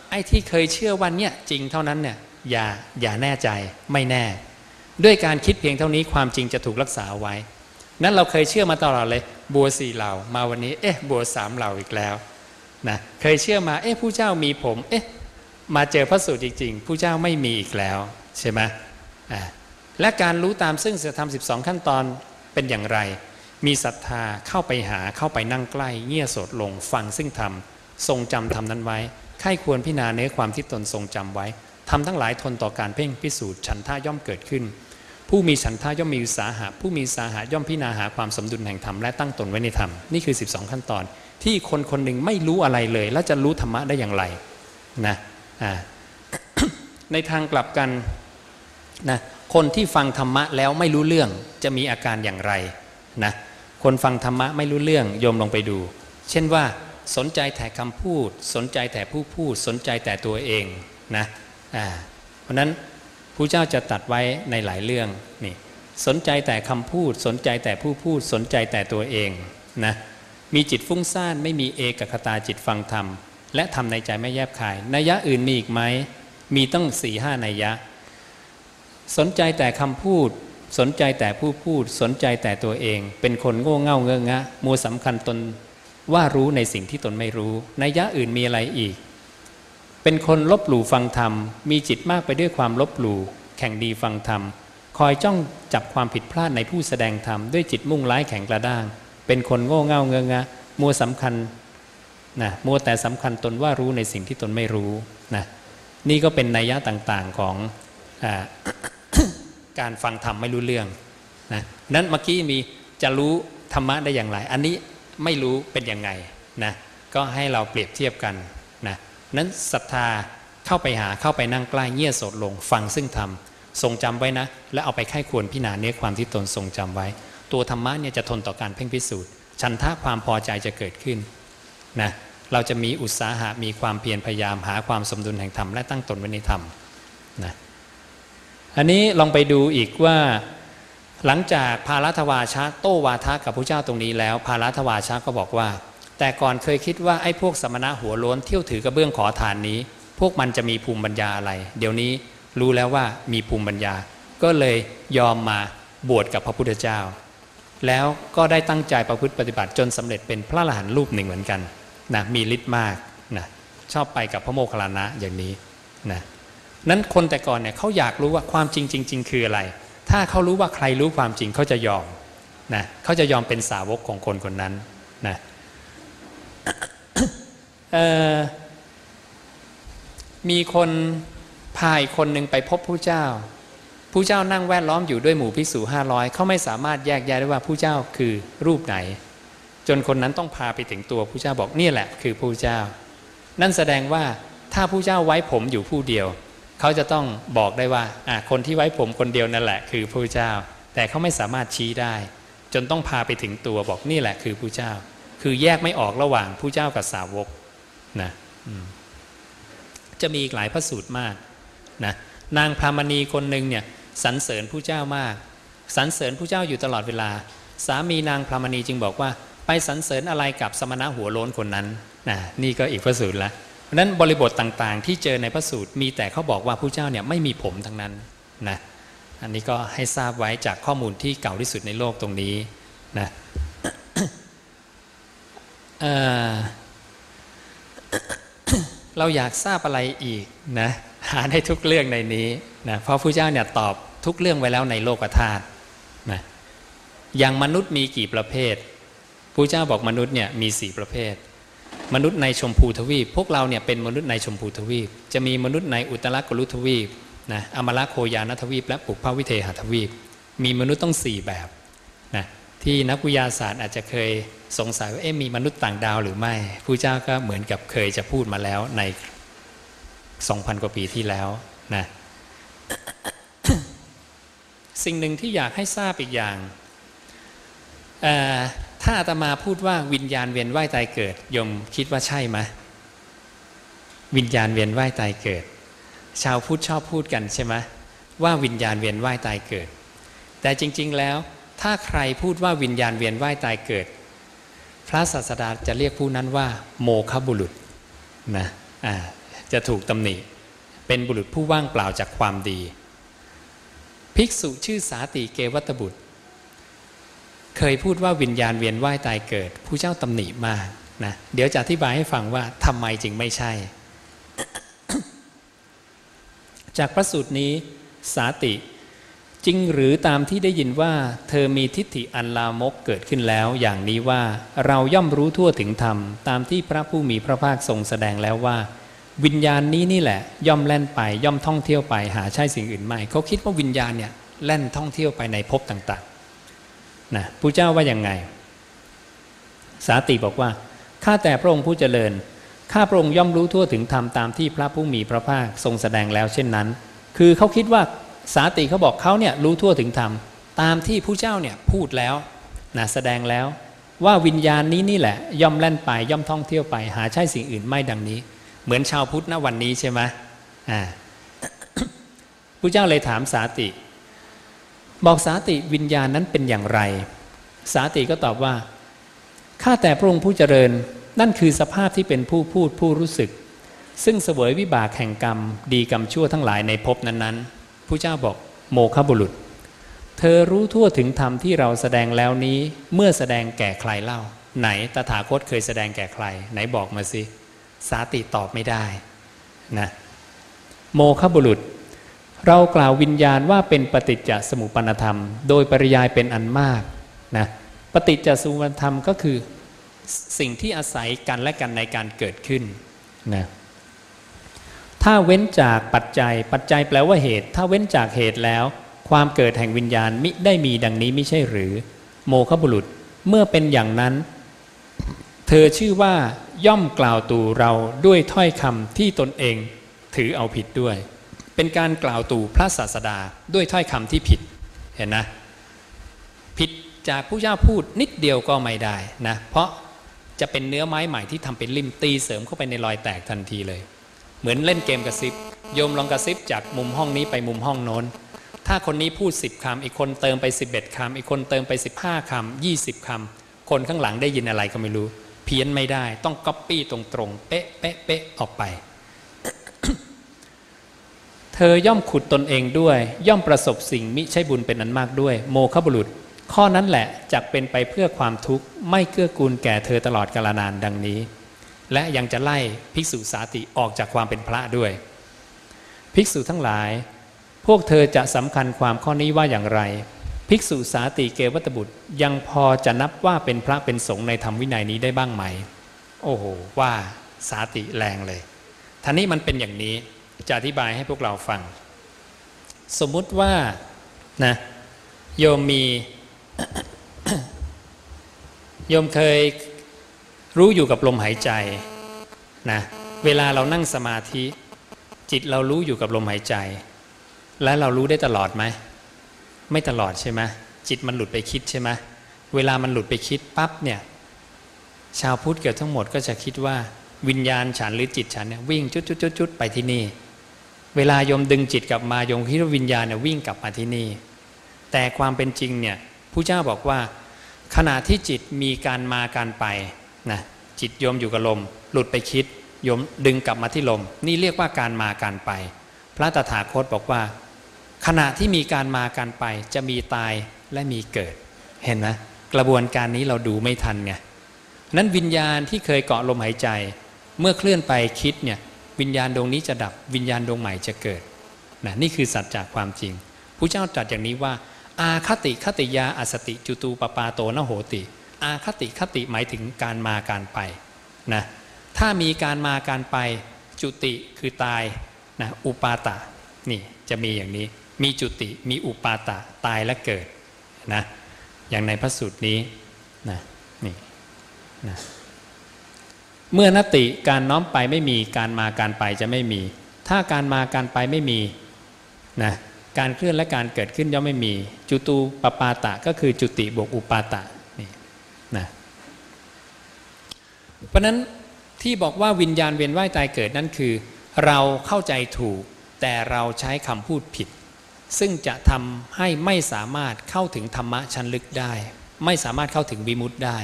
ไอ้ที่เคยเชื่อวันเนี้ยจริงเท่านั้นเนี่ยอย่าอย่าแน่ใจไม่แน่ ด้วยการคิดเพียงเท่านี้ความจริงจะถูกรักษาไว้ นั้นเราเคยเชื่อมาตลอดเลยบัวสี่เหล่ามาวันนี้เอ๊ะบัวสามเหล่าอีกแล้วนะเคยเชื่อมาเอ๊ะผู้เจ้ามีผมเอ๊ะ มาเจอพระสูตรจริงๆผู้เจ้าไม่มีอีกแล้วใช่ไหมอ่าและการรู้ตามซึ่งศีลธรรม12 ขั้นตอนเป็นอย่างไร มีศรัทธาเข้าไปหาเข้าไปนั่งใกล้เงี่ยโสดลงฟังซึ่งธรรมทรงจำธรรมนั้นไว้ใครควรพิจารณาเนื้อความที่ตนทรงจำไว้ทำทั้งหลายทนต่อการเพ่งพิสูจน์ฉันท่าย่อมเกิดขึ้น ผู้มีฉันท่าย่อมมีอุสาหะผู้มีอุสาหะย่อมพิจารณาหาความสมดุลแห่งธรรมและตั้งตนไว้ในธรรมนี่คือ 12 ขั้นตอน ที่คนคนหนึ่งไม่รู้อะไรเลย แล้วจะรู้ธรรมะได้อย่างไรนะ ในทางกลับกันนะคนที่ฟังธรรมะแล้วไม่รู้เรื่องจะมีอาการอย่างไรนะคนฟังธรรมะไม่รู้เรื่องโยมลงไปดู เช่นว่าสนใจแต่คำพูด สนใจแต่ผู้พูด สนใจแต่ตัวเองนะอ่าเพราะนั้นผู้เจ้าจะตัดไว้ในหลายเรื่องนี่สนใจแต่คำพูด สนใจแต่ผู้พูด สนใจแต่ตัวเองนะมีจิตฟุ้งซ่านไม่มีเอกคตาจิตฟังธรรม และทำในใจไม่แยบคาย นัยยะอื่นมีอีกไหม มีต้องสี่ห้านัยยะ สนใจแต่คำพูด สนใจแต่ผู้พูด สนใจแต่ตัวเอง เป็นคนโง่เง่าเงองะมัวสำคัญตนว่ารู้ในสิ่งที่ตนไม่รู้ นัยยะอื่นมีอะไรอีก เป็นคนลบหลู่ฟังธรรม มีจิตมากไปด้วยความลบหลู่แข่งดีฟังธรรม คอยจ้องจับความผิดพลาดในผู้แสดงธรรมด้วยจิตมุ่งร้ายแข็งกระด้าง เป็นคนโง่เง่าเงองะมัวสำคัญ นะมัวแต่สำคัญตนว่ารู้ในสิ่งที่ตนไม่รู้นะนี่ก็เป็นนัยยะต่างๆของอการฟังธรรมไม่รู้เรื่องนะนั้นเมื่อกี้มีจะรู้ธรรมะได้อย่างไร อันนี้ไม่รู้เป็นยังไงนะก็ให้เราเปรียบเทียบกันนะนั้นศรัทธาเข้าไปหาเข้าไปนั่งใกล้เงี่ยโสดลง ฟังซึ่งธรรมทรงจำไว้นะ แล้วเอาไปไข้ควรพิจารณาเนื้อความที่ตนทรงจำไว้ ตัวธรรมะเนี่ยจะทนต่อการเพ่งพิสูจน์ฉันทะความพอใจจะเกิดขึ้น นะเราจะมีอุตสาหะมีความเพียรพยายามหาความสมดุลแห่งธรรมและตั้งตนไว้ในธรรมนะอันนี้ลองไปดูอีกว่าหลังจากพารัตวาชะโตวาทะกับพระเจ้าตรงนี้แล้ว พารัตวาชะก็บอกว่า แต่ก่อนเคยคิดว่าไอ้พวกสมณะหัวล้นเที่ยวถือกระเบื้องขอทานนี้ พวกมันจะมีภูมิปัญญาอะไร เดี๋ยวนี้รู้แล้วว่ามีภูมิปัญญา ก็เลยยอมมาบวชกับพระพุทธเจ้า แล้วก็ได้ตั้งใจประพฤติปฏิบัติจนสำเร็จเป็นพระอรหันต์รูปหนึ่งเหมือนกัน นะมีฤทธิ์มากนะชอบไปกับพระโมคคัลลานะอย่างนี้นะนั้นคนแต่ก่อนเนี่ยเขาอยากรู้ว่าความจริงจริง ๆ คืออะไร ถ้าเขารู้ว่าใครรู้ความจริงเขาจะยอมนะเขาจะยอมเป็นสาวกของคนคนนั้นนะมีคนพายคนหนึ่งไปพบผู้เจ้าผู้เจ้านั่งแวดล้อมอยู่ด้วยหมู่ภิกษุห้าร้อยเขาไม่สามารถแยกแยะได้ว่าผู้เจ้าคือรูปไหน จนคนนั้นต้องพาไปถึงตัวผู้เจ้าบอกนี่แหละ คือผู้เจ้า นั่นแสดงว่าถ้าผู้เจ้าไว้ผมอยู่ผู้เดียว เขาจะต้องบอกได้ว่าคนที่ไว้ผมคนเดียวนั่นแหละ คือผู้เจ้า แต่เขาไม่สามารถชี้ได้ จนต้องพาไปถึงตัวบอกนี่แหละ คือผู้เจ้า คือแยกไม่ออกระหว่างผู้เจ้ากับสาวกนะจะมีอีกหลายพระสูตรมากนะนางพรามณีคนหนึ่งเนี่ยสรรเสริญผู้เจ้ามากสรรเสริญผู้เจ้าอยู่ตลอดเวลา สามีนางพรามณีจึงบอกว่า ไปสรรเสริญอะไรกับสมณะหัวโล้นคนนั้นนะนี่ก็อีกพระสูตรละเพราะนั้นบริบทต่างๆ ที่เจอในพระสูตรมีแต่เขาบอกว่าผู้เจ้าเนี่ยไม่มีผมทั้งนั้นนะอันนี้ก็ให้ทราบไว้จากข้อมูลที่เก่าที่สุดในโลกตรงนี้นะเเราอยากทราบอะไรอีกนะหาได้ทุกเรื่องในนี้นะเพราะผู้เจ้าเนี่ยตอบทุกเรื่องไว้แล้วในโลกธาตุนะอย่างมนุษย์มีกี่ประเภท ผู้เจ้าบอกมนุษย์เนี่ยมีสี่ประเภท มนุษย์ในชมพูทวีป พวกเราเนี่ยเป็นมนุษย์ในชมพูทวีป จะมีมนุษย์ในอุตรกุลุทวีปนะอมรโคยานทวีป และปุพพวิเทหทวีป มีมนุษย์ต้องสี่แบบนะที่นักวิทยาศาสตร์อาจจะเคยสงสัยว่าเอ๊ะมีมนุษย์ต่างดาวหรือไม่ผู้เจ้าก็เหมือนกับเคยจะพูดมาแล้วใน 2,000 กว่าปีที่แล้วนะสิ่งหนึ่งที่อยากให้ทราบอีกอย่างเอ่อ ถ้าอาตมาพูดว่าวิญญาณเวียนว่ายตายเกิดยมคิดว่าใช่ไหมวิญญาณเวียนว่ายตายเกิด ชาวพุทธชอบพูดกันใช่ไหมว่าวิญญาณเวียนว่ายตายเกิด แต่จริง ๆแล้ว ถ้าใครพูดว่าวิญญาณเวียนว่ายตายเกิด พระศาสดาจะเรียกผู้นั้นว่า โมฆะบุรุษนะอ่าจะถูกตำหนิเป็นบุรุษผู้ว่างเปล่าจากความดี ภิกษุชื่อสาติเกวัตบุตร เคยพูดว่าวิญญาณเวียนว่ายตายเกิด ผู้เจ้าตำหนิมากนะเดี๋ยวจะอธิบายให้ฟังว่าทำไมจึงไม่ใช่ จากพระสูตรนี้สาติจริงหรือตามที่ได้ยินว่า เธอมีทิฏฐิอันลามกเกิดขึ้นแล้ว อย่างนี้ว่าเราย่อมรู้ทั่วถึงธรรม ตามที่พระผู้มีพระภาคทรงแสดงแล้วว่า วิญญาณนี้นี่แหละ ย่อมแล่นไปย่อมท่องเที่ยวไปหาใช่สิ่งอื่นไม่เขาคิดว่าวิญญาณเนี่ยแล่นท่องเที่ยวไปในภพต่าง นะผู้เจ้าว่าอย่างไง สาติบอกว่าข้าแต่พระองค์ผู้เจริญข้าพระองค์ย่อมรู้ทั่วถึงธรรมตามที่พระผู้มีพระภาคทรงแสดงแล้วเช่นนั้น คือเขาคิดว่าสาติเขาบอกเขาเนี่ยรู้ทั่วถึงธรรมตามที่ผู้เจ้าเนี่ยพูดแล้วนะแสดงแล้วว่าวิญญาณนี้นี่แหละ ย่อมแล่นไปย่อมท่องเที่ยวไป หาใช่สิ่งอื่นไม่ดังนี้ เหมือนชาวพุทธณวันนี้ใช่ไหมอ่าผู้เจ้าเลยถามสาติ บอกสาติวิญญาณนั้นเป็นอย่างไร สาติก็ตอบว่า ข้าแต่พระองค์ผู้เจริญ นั่นคือสภาพที่เป็นผู้พูดผู้รู้สึก ซึ่งเสวยวิบากแห่งกรรม ดีกรรมชั่วทั้งหลายในภพนั้นๆผู้เจ้าบอกโมฆะบุรุษ เธอรู้ทั่วถึงธรรมที่เราแสดงแล้วนี้เมื่อแสดงแก่ใครเล่า ไหนตถาคตเคยแสดงแก่ใคร ไหนบอกมาสิสาติตอบไม่ได้นะโมฆะบุรุษ เรากล่าววิญญาณว่าเป็นปฏิจจสมุปนธรรม โดยปริยายเป็นอันมากนะปฏิจจสมุปนธรรมก็คือสิ่งที่อาศัยกันและกันในการเกิดขึ้นนะถ้าเว้นจากปัจจัย ปัจจัยแปลว่าเหตุ ถ้าเว้นจากเหตุแล้ว ความเกิดแห่งวิญญาณมิได้มีดังนี้ไม่ใช่หรือ โมฆะบุรุษเมื่อเป็นอย่างนั้น เธอชื่อว่าย่อมกล่าวตูเราด้วยถ้อยคำที่ตนเองถือเอาผิดด้วย เป็นการกล่าวตู่พระศาสดาด้วยถ้อยคำที่ผิดเห็นนะ ผิดจากผู้เจ้าพูดนิดเดียวก็ไม่ได้นะ เพราะจะเป็นเนื้อไม้ใหม่ที่ทำเป็นริมตีเสริมเข้าไปในรอยแตกทันทีเลย เหมือนเล่นเกมกระซิบโยมลองกระซิบจากมุมห้องนี้ไปมุมห้องโน้น ถ้าคนนี้พูด 10คำอีกคนเติมไป 11คำอีกคนเติมไป 15คำ20คำคนข้างหลังได้ยินอะไรก็ไม่รู้ เพี้ยนไม่ได้ ต้องก๊อปปี้ตรงๆ เป๊ะเป๊ะเป๊ะออกไป เธอย่อมขุดตนเองด้วย ย่อมประสบสิ่งมิใช่บุญเป็นอันมากด้วย โมฆะบุรุษ ข้อนั้นแหละจะเป็นไปเพื่อความทุกข์ไม่เกื้อกูลแก่เธอตลอดกาลนานดังนี้ และยังจะไล่ภิกษุสาติออกจากความเป็นพระด้วย ภิกษุทั้งหลาย พวกเธอจะสำคัญความข้อนี้ว่าอย่างไร ภิกษุสาติเกวัตบุตรยังพอจะนับว่าเป็นพระเป็นสงฆ์ในธรรมวินัยนี้ได้บ้างไหม โอ้โหว่าสาติแรงเลยท่านี้มันเป็นอย่างนี้ จะอธิบายให้พวกเราฟัง สมมุติว่านะโยมมีโยมเคยรู้อยู่กับลมหายใจนะเวลาเรานั่งสมาธิ จิตเรารู้อยู่กับลมหายใจ และเรารู้ได้ตลอดไหมไม่ตลอดใช่ไหมจิตมันหลุดไปคิดใช่ไหมเวลามันหลุดไปคิดปั๊บเนี่ยชาวพุทธเกือบทั้งหมดก็จะคิดว่าวิญญาณฉันหรือจิตฉันเนี่ยวิ่งจุดจุดจุดจุดไปที่นี่ เวลาโยมดึงจิตกลับมาโยมคิดว่าวิญญาณเนี่ยวิ่งกลับมาที่นี่ แต่ความเป็นจริงเนี่ยผู้เจ้าบอกว่า ขณะที่จิตมีการมาการไปนะจิตโยมอยู่กับลม หลุดไปคิดโยมดึงกลับมาที่ลม นี่เรียกว่าการมาการไป พระตถาคตบอกว่า ขณะที่มีการมาการไปจะมีตายและมีเกิด เห็นไหมกระบวนการนี้เราดูไม่ทันไงนั้นวิญญาณที่เคยเกาะลมหายใจ เมื่อเคลื่อนไปคิดเนี่ย วิญญาณดวงนี้จะดับวิญญาณดวงใหม่จะเกิดนะนี่คือสัจจากความจริงผู้เจ้าตรัสอย่างนี้ว่า อาคติคติยาอสติจุตูปปาโตนโหติ อาคติคติหมายถึงการมาการไปนะถ้ามีการมาการไปจุติคือตายนะอุปาตะนี่จะมีอย่างนี้มีจุติมีอุปาตะตายและเกิดนะอย่างในพระสูตรนี้นะนี่นะ เมื่อนติการน้อมไปไม่มีการมาการไปจะไม่มี ถ้าการมาการไปไม่มีนะการเคลื่อนและการเกิดขึ้นย่อมไม่มี จุตูปปาตะก็คือจุติบวกอุปาตะนี่นะเพราะนั้นที่บอกว่าวิญญาณเวียนว่ายตายเกิดนั่นคือ เราเข้าใจถูกแต่เราใช้คำพูดผิด ซึ่งจะทำให้ไม่สามารถเข้าถึงธรรมะชั้นลึกได้ ไม่สามารถเข้าถึงวิมุตได้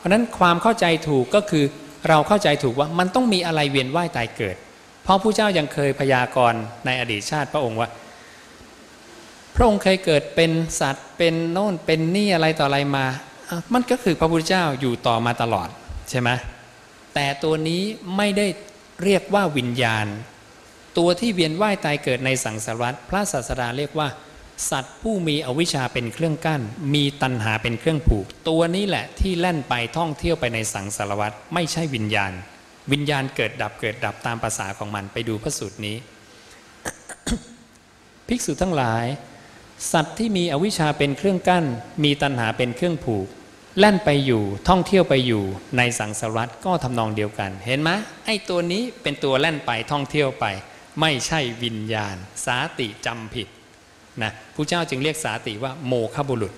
เพราะนั้นความเข้าใจถูกก็คือเราเข้าใจถูกว่ามันต้องมีอะไรเวียนว่ายตายเกิด เพราะผู้เจ้ายังเคยพยากรณ์ในอดีตชาติพระองค์ว่า พระองค์เคยเกิดเป็นสัตว์เป็นโน่นเป็นนี่อะไรต่ออะไรมา มันก็คือพระพุทธเจ้าอยู่ต่อมาตลอดใช่ไหมแต่ตัวนี้ไม่ได้เรียกว่าวิญญาณ ตัวที่เวียนว่ายตายเกิดในสังสารวัฏพระศาสดาเรียกว่า สัตว์ผู้มีอวิชชาเป็นเครื่องกั้น มีตัณหาเป็นเครื่องผูก ตัวนี้แหละที่แล่นไปท่องเที่ยวไปในสังสารวัฏไม่ใช่วิญญาณ วิญญาณเกิดดับเกิดดับตามภาษาของมันไปดูพระสูตรนี้ ภิกษุทั้งหลาย สัตว์ที่มีอวิชชาเป็นเครื่องกั้น มีตัณหาเป็นเครื่องผูก แล่นไปอยู่ท่องเที่ยวไปอยู่ในสังสารวัฏก็ทำนองเดียวกัน เห็นไหมไอ้ตัวนี้เป็นตัวแล่นไปท่องเที่ยวไป ไม่ใช่วิญญาณ สาติจำผิด นะผู้เจ้าจึงเรียกสาติว่าโมฆบุรุษ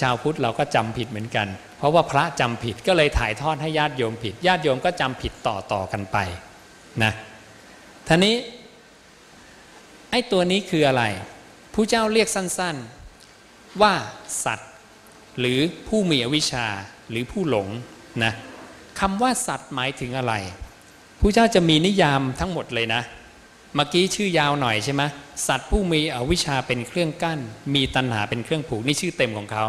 ชาวพุทธเราก็จำผิดเหมือนกัน เพราะว่าพระจำผิดก็เลยถ่ายทอดให้ญาติโยมผิด ญาติโยมก็จำผิดต่อต่อกันไปนะท่านี้ไอ้ตัวนี้คืออะไร ผู้เจ้าเรียกสั้นๆ ว่าสัตว์ หรือผู้มีอวิชชาหรือผู้หลงนะคำว่าสัตว์หมายถึงอะไร ผู้เจ้าจะมีนิยามทั้งหมดเลยนะ เมื่อกี้ชื่อยาวหน่อยใช่ไหมสัตว์ผู้มีอวิชชาเป็นเครื่องกั้น มีตัณหาเป็นเครื่องผูกนี่ชื่อเต็มของเขา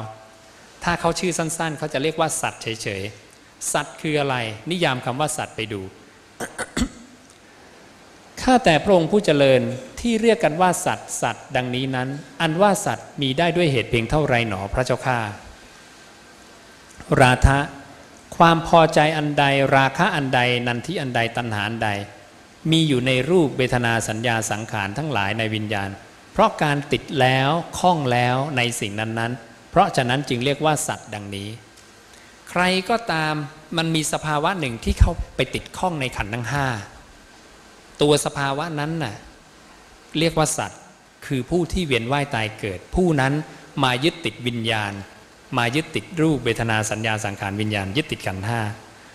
ถ้าเขาชื่อสั้น ๆ เขาจะเรียกว่าสัตว์เฉยๆ สัตว์คืออะไร นิยามคำว่าสัตว์ไปดูข้าแต่พระองค์ผู้เจริญที่เรียกกันว่าสัตว์สัตว์ดังนี้นั้น อันว่าสัตว์มีได้ด้วยเหตุเพียงเท่าไรหนอพระเจ้าข้าราทะความพอใจอันใดราคะอันใดนันทิอันใดตัณหาอันใด มีอยู่ในรูปเวทนาสัญญาสังขารทั้งหลายในวิญญาณ เพราะการติดแล้วคล้องแล้วในสิ่งนั้นๆ เพราะฉะนั้นจึงเรียกว่าสัตว์ดังนี้ ใครก็ตามมันมีสภาวะหนึ่งที่เขาไปติดข้องในขันทั้งห้าตัวสภาวะนั้นน่ะเรียกว่าสัตว์ คือผู้ที่เวียนว่ายตายเกิด ผู้นั้นมายึดติดวิญญาณ มายึดติดรูปเวทนาสัญญาสังขารวิญญาณ ยึดติดขันห้า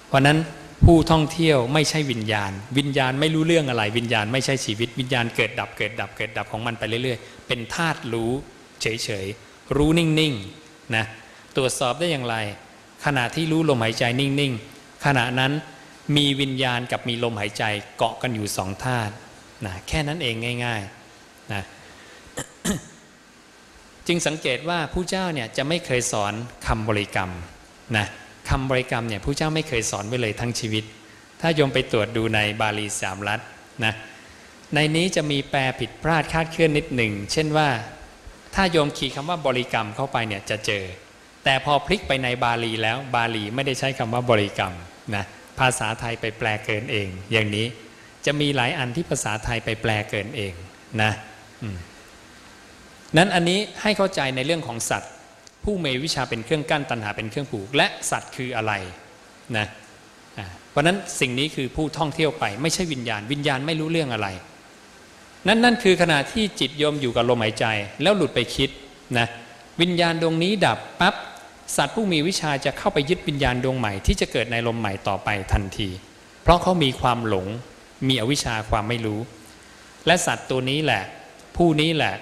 เพราะนั้น ผู้ท่องเที่ยวไม่ใช่วิญญาณ วิญญาณไม่รู้เรื่องอะไร วิญญาณไม่ใช่ชีวิตวิญญาณเกิดดับเกิดดับเกิดดับของมันไปเรื่อย ๆ เป็นธาตุรู้เฉยๆรู้นิ่งๆนะตรวจสอบได้อย่างไร ขณะที่รู้ลมหายใจนิ่งๆ ขณะนั้นมีวิญญาณกับมีลมหายใจเกาะกันอยู่สองธาตุนะแค่นั้นเองง่ายๆนะจึงสังเกตว่าผู้เจ้าเนี่ยจะไม่เคยสอนคำบริกรรมนะ คำบริกรรมเนี่ยผู้เจ้าไม่เคยสอนไว้เลยทั้งชีวิต ถ้าโยมไปตรวจดูในบาลีสามรัฐนะในนี้จะมีแปลผิดพลาดคาดเคลื่อนนิดหนึ่ง เช่นว่าถ้าโยมขีดคำว่าบริกรรมเข้าไปเนี่ยจะเจอ แต่พอพลิกไปในบาลีแล้วบาลีไม่ได้ใช้คำว่าบริกรรมนะภาษาไทยไปแปลเกินเอง อย่างนี้จะมีหลายอันที่ภาษาไทยไปแปลเกินเองนะนั้นอันนี้ให้เข้าใจในเรื่องของสัตว์ ผู้มีวิชาเป็นเครื่องกั้นตัณหาเป็นเครื่องผูก และสัตว์คืออะไรนะเพราะนั้นสิ่งนี้คือผู้ท่องเที่ยวไป ไม่ใช่วิญญาณ วิญญาณไม่รู้เรื่องอะไร นั่นนั่นคือขณะที่จิตโยมอยู่กับลมหายใจ แล้วหลุดไปคิดนะวิญญาณดวงนี้ดับปั๊บสัตว์ผู้มีวิชาจะเข้าไปยึดวิญญาณดวงใหม่ที่จะเกิดในลมใหม่ต่อไปทันที เพราะเขามีความหลง มีอวิชชาความไม่รู้ และสัตว์ตัวนี้แหละ ผู้นี้แหละ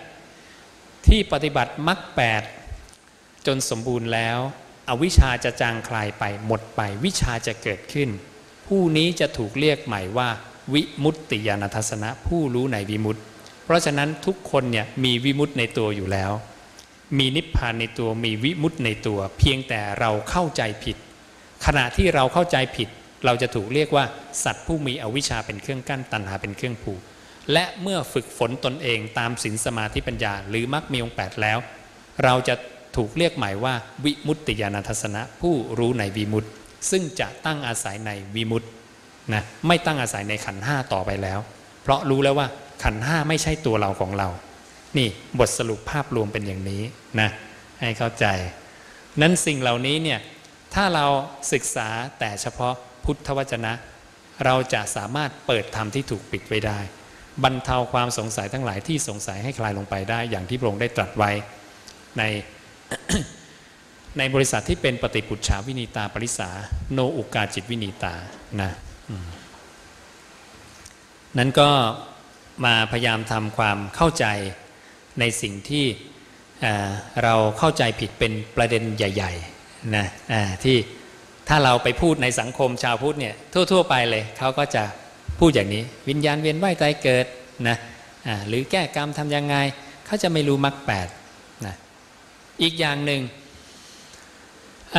ที่ปฏิบัติมรรคแปด จนสมบูรณ์แล้ว อวิชชาจะจางคลายไปหมดไป วิชาจะเกิดขึ้น ผู้นี้จะถูกเรียกใหม่ว่า วิมุตติญาณทัศนะผู้รู้ในวิมุตติ เพราะฉะนั้นทุกคนเนี่ยมีวิมุตติในตัวอยู่แล้ว มีนิพพานในตัวมีวิมุตติในตัว เพียงแต่เราเข้าใจผิด ขณะที่เราเข้าใจผิด เราจะถูกเรียกว่า สัตว์ผู้มีอวิชชาเป็นเครื่องกั้นตัณหาเป็นเครื่องผูกและเมื่อฝึกฝนตนเองตามศีลสมาธิปัญญา หรือมรรคมีองค์แปดแล้ว เราจะ ถูกเรียกหมายว่า วิมุตติญาณทัศนะ ผู้รู้ในวิมุตติ ซึ่งจะตั้งอาศัยในวิมุตตินะไม่ตั้งอาศัยในขันห้าต่อไปแล้ว เพราะรู้แล้วว่าขันห้าไม่ใช่ตัวเราของเรา นี่บทสรุปภาพรวมเป็นอย่างนี้นะให้เข้าใจ นั้นสิ่งเหล่านี้เนี่ยถ้าเราศึกษาแต่เฉพาะพุทธวจนะ เราจะสามารถเปิดธรรมที่ถูกปิดไว้ได้ บรรเทาความสงสัยทั้งหลายที่สงสัยให้คลายลงไปได้ อย่างที่พระองค์ได้ตรัสไว้ใน ในบริษัทที่เป็นปฏิปุจฉาวินีตาปริสาโนอุกาจิตวินีตานะนั้นก็มาพยายามทำความเข้าใจในสิ่งที่เราเข้าใจผิดเป็นประเด็นใหญ่ๆนะที่ถ้าเราไปพูดในสังคมชาวพุทธเนี่ยทั่ว ๆ ไปเลยเขาก็จะพูดอย่างนี้ วิญญาณเวียนว่ายตายเกิดนะหรือแก้กรรมทำยังไงเขาจะไม่รู้มรรคแปด อีกอย่างหนึ่ง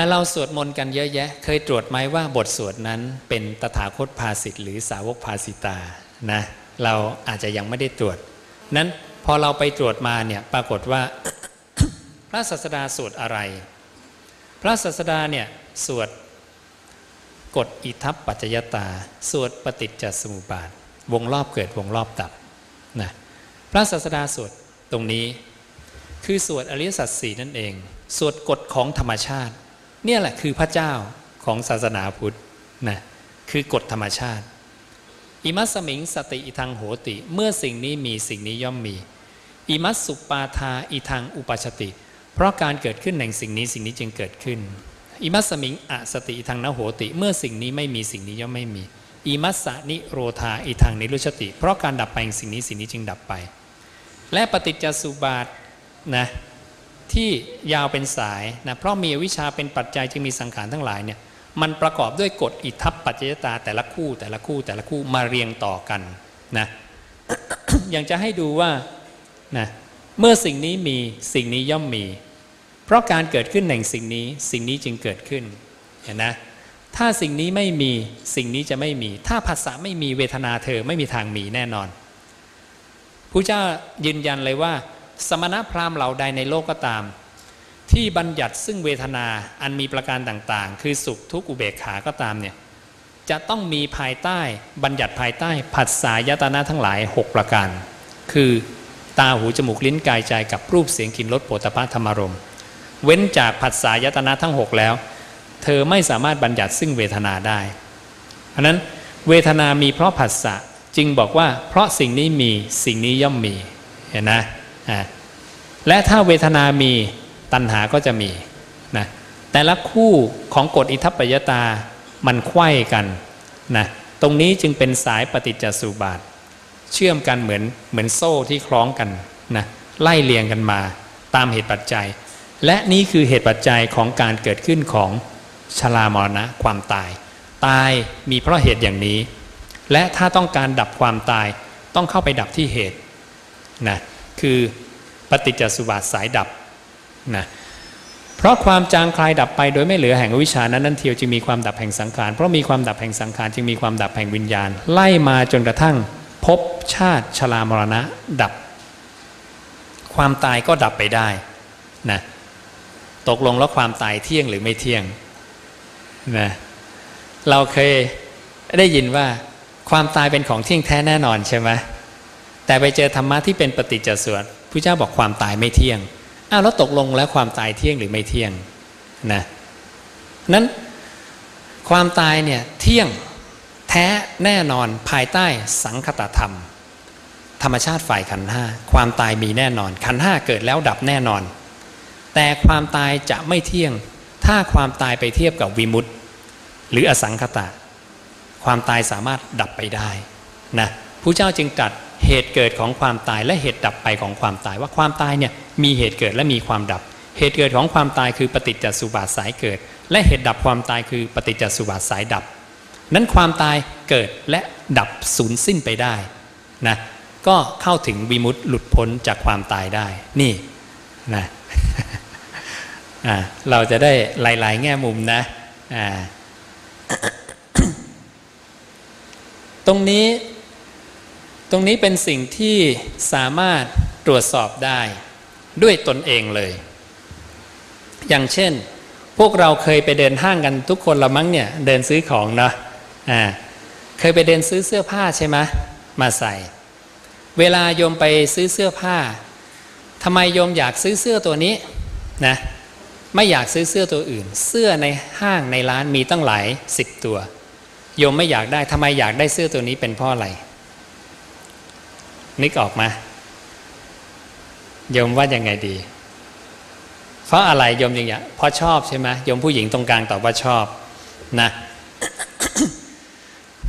เราสวดมนต์กันเยอะแยะ เคยตรวจไหมว่าบทสวดนั้นเป็นตถาคตภาสิทธิ์หรือสาวกภาสิตานะเราอาจจะยังไม่ได้ตรวจ นั้นพอเราไปตรวจมาเนี่ยปรากฏว่า พระศาสดาสวดอะไร พระศาสดาเนี่ยสวดกฎอิทัปปัจจยตา สวดปฏิจจสมุปบาท วงรอบเกิดวงรอบดับนะพระศาสดาสวดตรงนี้ คือสวดอริยสัจสี่นั่นเอง สวดกฎของธรรมชาติ เนี่ยแหละคือพระเจ้าของศาสนาพุทธนะคือกฎธรรมชาติ อิมัสมิงสติอิทังโหติ เมื่อสิ่งนี้มีสิ่งนี้ย่อมมี อิมัสสุปาทาอิทังอุปชติ เพราะการเกิดขึ้นแห่งสิ่งนี้สิ่งนี้จึงเกิดขึ้น อิมัสมิงอสติอิทังนโหติ เมื่อสิ่งนี้ไม่มีสิ่งนี้ย่อมไม่มี อิมัสสะนิโรธาอิทังนิรุชติ เพราะการดับไปแห่งสิ่งนี้สิ่งนี้จึงดับไป และปฏิจจสุบาท นะที่ยาวเป็นสายนะเพราะมีวิชาเป็นปัจจัยจึงมีสังขารทั้งหลายเนี่ยมันประกอบด้วยกฎอิทัปปัจจยตาแต่ละคู่แต่ละคู่แต่ละคู่มาเรียงต่อกันนะอย่างจะให้ดูว่านะเมื่อสิ่งนี้มีสิ่งนี้ย่อมมี เพราะการเกิดขึ้นแห่งสิ่งนี้สิ่งนี้จึงเกิดขึ้นเห็นนะถ้าสิ่งนี้ไม่มีสิ่งนี้จะไม่มี ถ้าภาษาไม่มีเวทนาเธอไม่มีทางมีแน่นอนพระเจ้ายืนยันเลยว่า สมณพราหมณ์เหล่าใดในโลกก็ตาม ที่บัญญัติซึ่งเวทนาอันมีประการต่างๆ คือสุขทุกข์อุเบกขาก็ตามเนี่ยจะต้องมีภายใต้บัญญัติภายใต้ผัสสะยตนะทั้งหลาย 6 ประการ คือตาหูจมูกลิ้นกายใจกับรูปเสียงกลิ่นรสโผฏฐัพพธรรมารมเว้นจากผัสสะยตนะทั้ง 6 แล้ว เธอไม่สามารถบัญญัติซึ่งเวทนาได้เพราะนั้นเวทนามีเพราะผัสสะจึงบอกว่าเพราะสิ่งนี้มีสิ่งนี้ย่อมมีเห็นนะอ่า และถ้าเวทนามีตัณหาก็จะมีนะแต่ละคู่ของกฎอิทัปปัจจตามันไขว้กันนะตรงนี้จึงเป็นสายปฏิจจสุบาท เชื่อมกันเหมือนเหมือนโซ่ที่คล้องกันนะไล่เลียงกันมาตามเหตุปัจจัย และนี่คือเหตุปัจจัยของการเกิดขึ้นของชรามรณะความตาย ตายมีเพราะเหตุอย่างนี้ และถ้าต้องการดับความตายต้องเข้าไปดับที่เหตุนะ คือปฏิจจสุบาทสายดับนะเพราะความจางคลายดับไปโดยไม่เหลือแห่งวิชชานั้นนั่นเทียวจึงมีความดับแห่งสังขารเพราะมีความดับแห่งสังขารจึงมีความดับแห่งวิญญาณ ไล่มาจนกระทั่งพบชาติชรามรณะดับ ความตายก็ดับไปได้นะตกลงแล้วความตายเที่ยงหรือไม่เที่ยงนะเราเคยได้ยินว่าความตายเป็นของเที่ยงแท้แน่นอนใช่ไหม แต่ไปเจอธรรมะที่เป็นปฏิจจสวนพระเจ้าบอกความตายไม่เที่ยงอ้าวแล้วตกลงแล้วความตายเที่ยงหรือไม่เที่ยงนะนั้นความตายเนี่ยเที่ยงแท้แน่นอนภายใต้สังคตธรรม ธรรมชาติฝ่ายขันห้าความตายมีแน่นอน ขันห้าเกิดแล้วดับแน่นอน แต่ความตายจะไม่เที่ยง ถ้าความตายไปเทียบกับวิมุตติหรืออสังคตะ ความตายสามารถดับไปได้นะผู้เจ้าจึงตรัส เหตุเกิดของความตายและเหตุดับไปของความตาย ว่าความตายเนี่ยมีเหตุเกิดและมีความดับ เหตุเกิดของความตายคือปฏิจจสุบาทสายเกิด และเหตุดับความตายคือปฏิจจสุบาทสายดับ นั้นความตายเกิดและดับสูญสิ้นไปได้นะก็เข้าถึงวิมุตติหลุดพ้นจากความตายได้นี่นะเราจะได้หลาย ๆ แง่มุมนะตรงนี้ ตรงนี้เป็นสิ่งที่สามารถตรวจสอบได้ด้วยตนเองเลย อย่างเช่น พวกเราเคยไปเดินห้างกันทุกคนละมั้งเนี่ยเดินซื้อของเนาะอ่าเคยไปเดินซื้อเสื้อผ้าใช่ไหมมาใส่ เวลาโยมไปซื้อเสื้อผ้าทำไมโยมอยากซื้อเสื้อตัวนี้นะไม่อยากซื้อเสื้อตัวอื่น เสื้อในห้างในร้านมีตั้งหลายสิบตัวโยมไม่อยากได้ทำไมอยากได้เสื้อตัวนี้เป็นเพราะอะไร นึกออกมาโยมว่ายังไงดี เพราะอะไรโยมอย่างเงี้ยเพราะชอบใช่ไหมโยมผู้หญิงตรงกลางตอบว่าชอบนะ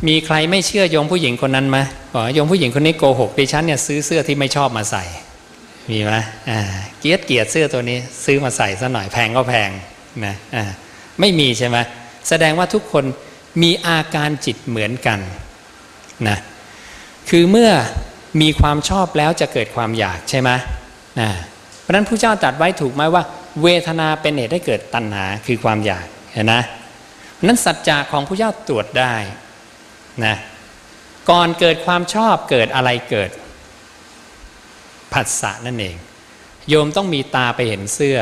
มีใครไม่เชื่อโยมผู้หญิงคนนั้นไหมบอกโยมผู้หญิงคนนี้โกหกดิฉันเนี่ยซื้อเสื้อที่ไม่ชอบมาใส่ มีไหมอ่าเกียดเกียดเสื้อตัวนี้ ซื้อมาใส่ซะหน่อยแพงก็แพงนะอ่าไม่มีใช่ไหมแสดงว่าทุกคนมีอาการจิตเหมือนกันนะคือเมื่อ มีความชอบแล้วจะเกิดความอยากใช่ไหมนะเพราะฉะนั้นผู้เจ้าตรัสไว้ถูกไหมว่า เวทนาเป็นเหตุให้เกิดตัณหาคือความอยากเห็นนะเพราะฉะนั้นสัจจะของผู้เจ้าตรวจได้นะก่อนเกิดความชอบเกิดอะไรเกิดผัสสะนั่นเอง โยมต้องมีตาไปเห็นเสื้อ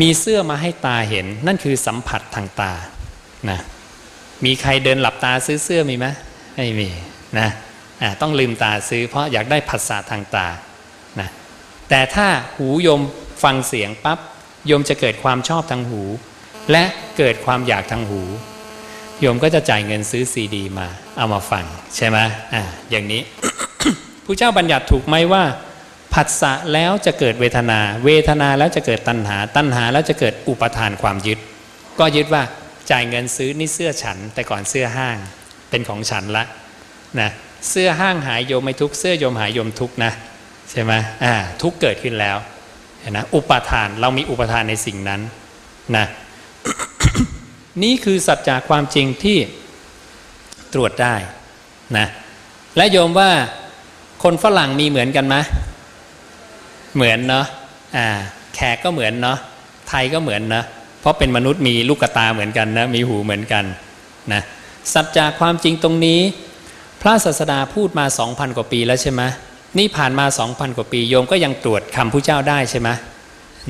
มีเสื้อมาให้ตาเห็น นั่นคือสัมผัสทางตานะมีใครเดินหลับตาซื้อเสื้อมีไหมไม่มีนะ ต้องลืมตาซื้อเพราะอยากได้ผัสสะทางตานะแต่ถ้าหูโยมฟังเสียงปั๊บโยมจะเกิดความชอบทางหู และเกิดความอยากทางหู โยมก็จะจ่ายเงินซื้อซีดีมา เอามาฟังใช่ไหมอ่าอย่างนี้ผู้เจ้าบัญญัติถูกไหมว่าผัสสะแล้วจะเกิดเวทนา เวทนาแล้วจะเกิดตัณหา ตัณหาแล้วจะเกิดอุปทานความยึด ก็ยึดว่าจ่ายเงินซื้อนี่เสื้อฉัน แต่ก่อนเสื้อห้างเป็นของฉันละนะ เสื้อห้างหายโยมไม่ทุกเสื้อโยมหายโยมทุกนะใช่ไหมอ่าทุกเกิดขึ้นแล้วเห็นนะอุปทานเรามีอุปทานในสิ่งนั้นนะนี่คือสัจจะความจริงที่ตรวจได้นะและโยมว่าคนฝรั่งมีเหมือนกันไหมเหมือนเนาะอ่าแขกก็เหมือนเนาะไทยก็เหมือนนะเพราะเป็นมนุษย์มีลูกตาเหมือนกันนะมีหูเหมือนกันนะสัจจะความจริงตรงนี้ พระศาสดาพูดมา 2,000 กว่าปีแล้วใช่ไหมนี่ผ่านมา 2,000 กว่าปีโยมก็ยังตรวจคำผู้เจ้าได้ใช่ไหม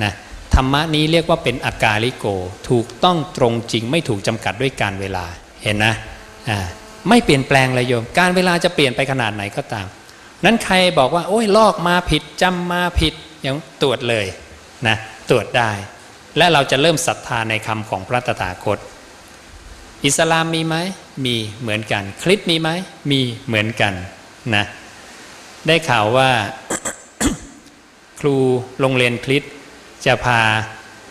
นะธรรมะนี้เรียกว่าเป็นอากาลิโก ถูกต้องตรงจริงไม่ถูกจำกัดด้วยการเวลาเห็นนะอ่าไม่เปลี่ยนแปลงเลยโยม การเวลาจะเปลี่ยนไปขนาดไหนก็ตาม นั้นใครบอกว่า โอ้ยลอกมาผิดจำมาผิดยังตรวจเลยนะตรวจได้ และเราจะเริ่มศรัทธาในคำของพระตถาคต อิสลามมีไหมมีเหมือนกัน คริสต์มีไหมมีเหมือนกันนะได้ข่าวว่าครูโรงเรียนคริสต์จะพา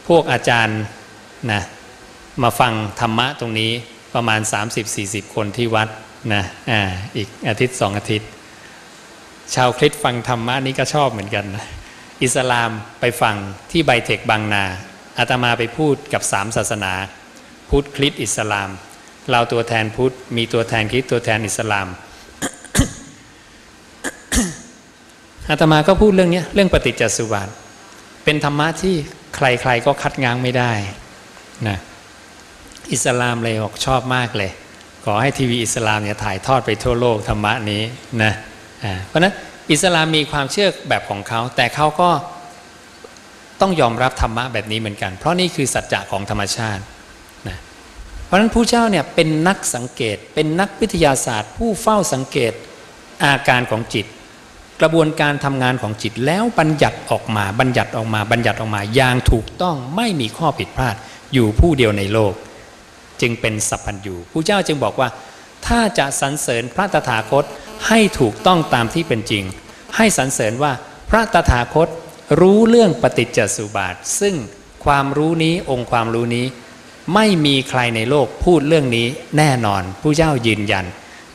พวกอาจารย์นะมาฟังธรรมะตรงนี้ประมาณ 30-40 คนที่วัดนะอ่าอีกอาทิตย์สองอาทิตย์ ชาวคริสต์ฟังธรรมะนี้ก็ชอบเหมือนกันนะอิสลามไปฟังที่ไบเทคบางนาอาตมาไปพูดกับสามศาสนา พุทธคริสต์อิสลาม เราตัวแทนพุทธมีตัวแทนคริสต์ตัวแทนอิสลามอาตมาก็พูดเรื่องนี้เรื่องปฏิจจสุบาทเป็นธรรมะที่ใครๆก็คัดง้างไม่ได้นะอิสลามเลยบอกชอบมากเลย ขอให้ทีวีอิสลามเนี่ยถ่ายทอดไปทั่วโลกธรรมะนี้นะเพราะนั้นอิสลามมีความเชื่อแบบของเขา แต่เขาก็ต้องยอมรับธรรมะแบบนี้เหมือนกัน เพราะนี่คือสัจจะของธรรมชาติ เพราะฉะนั้นผู้เจ้าเนี่ยเป็นนักสังเกต เป็นนักวิทยาศาสตร์ ผู้เฝ้าสังเกตอาการของจิต กระบวนการทำงานของจิตแล้วบัญญัติออกมาบัญญัติออกมาบัญญัติออกมาอย่างถูกต้องไม่มีข้อผิดพลาดอยู่ผู้เดียวในโลก จึงเป็นสัพพัญญูผู้เจ้าจึงบอกว่า ถ้าจะสรรเสริญพระตถาคตให้ถูกต้องตามที่เป็นจริง ให้สรรเสริญว่าพระตถาคตรู้เรื่องปฏิจจสุบาท ซึ่งความรู้นี้องค์ความรู้นี้ ไม่มีใครในโลกพูดเรื่องนี้แน่นอนผู้เจ้ายืนยัน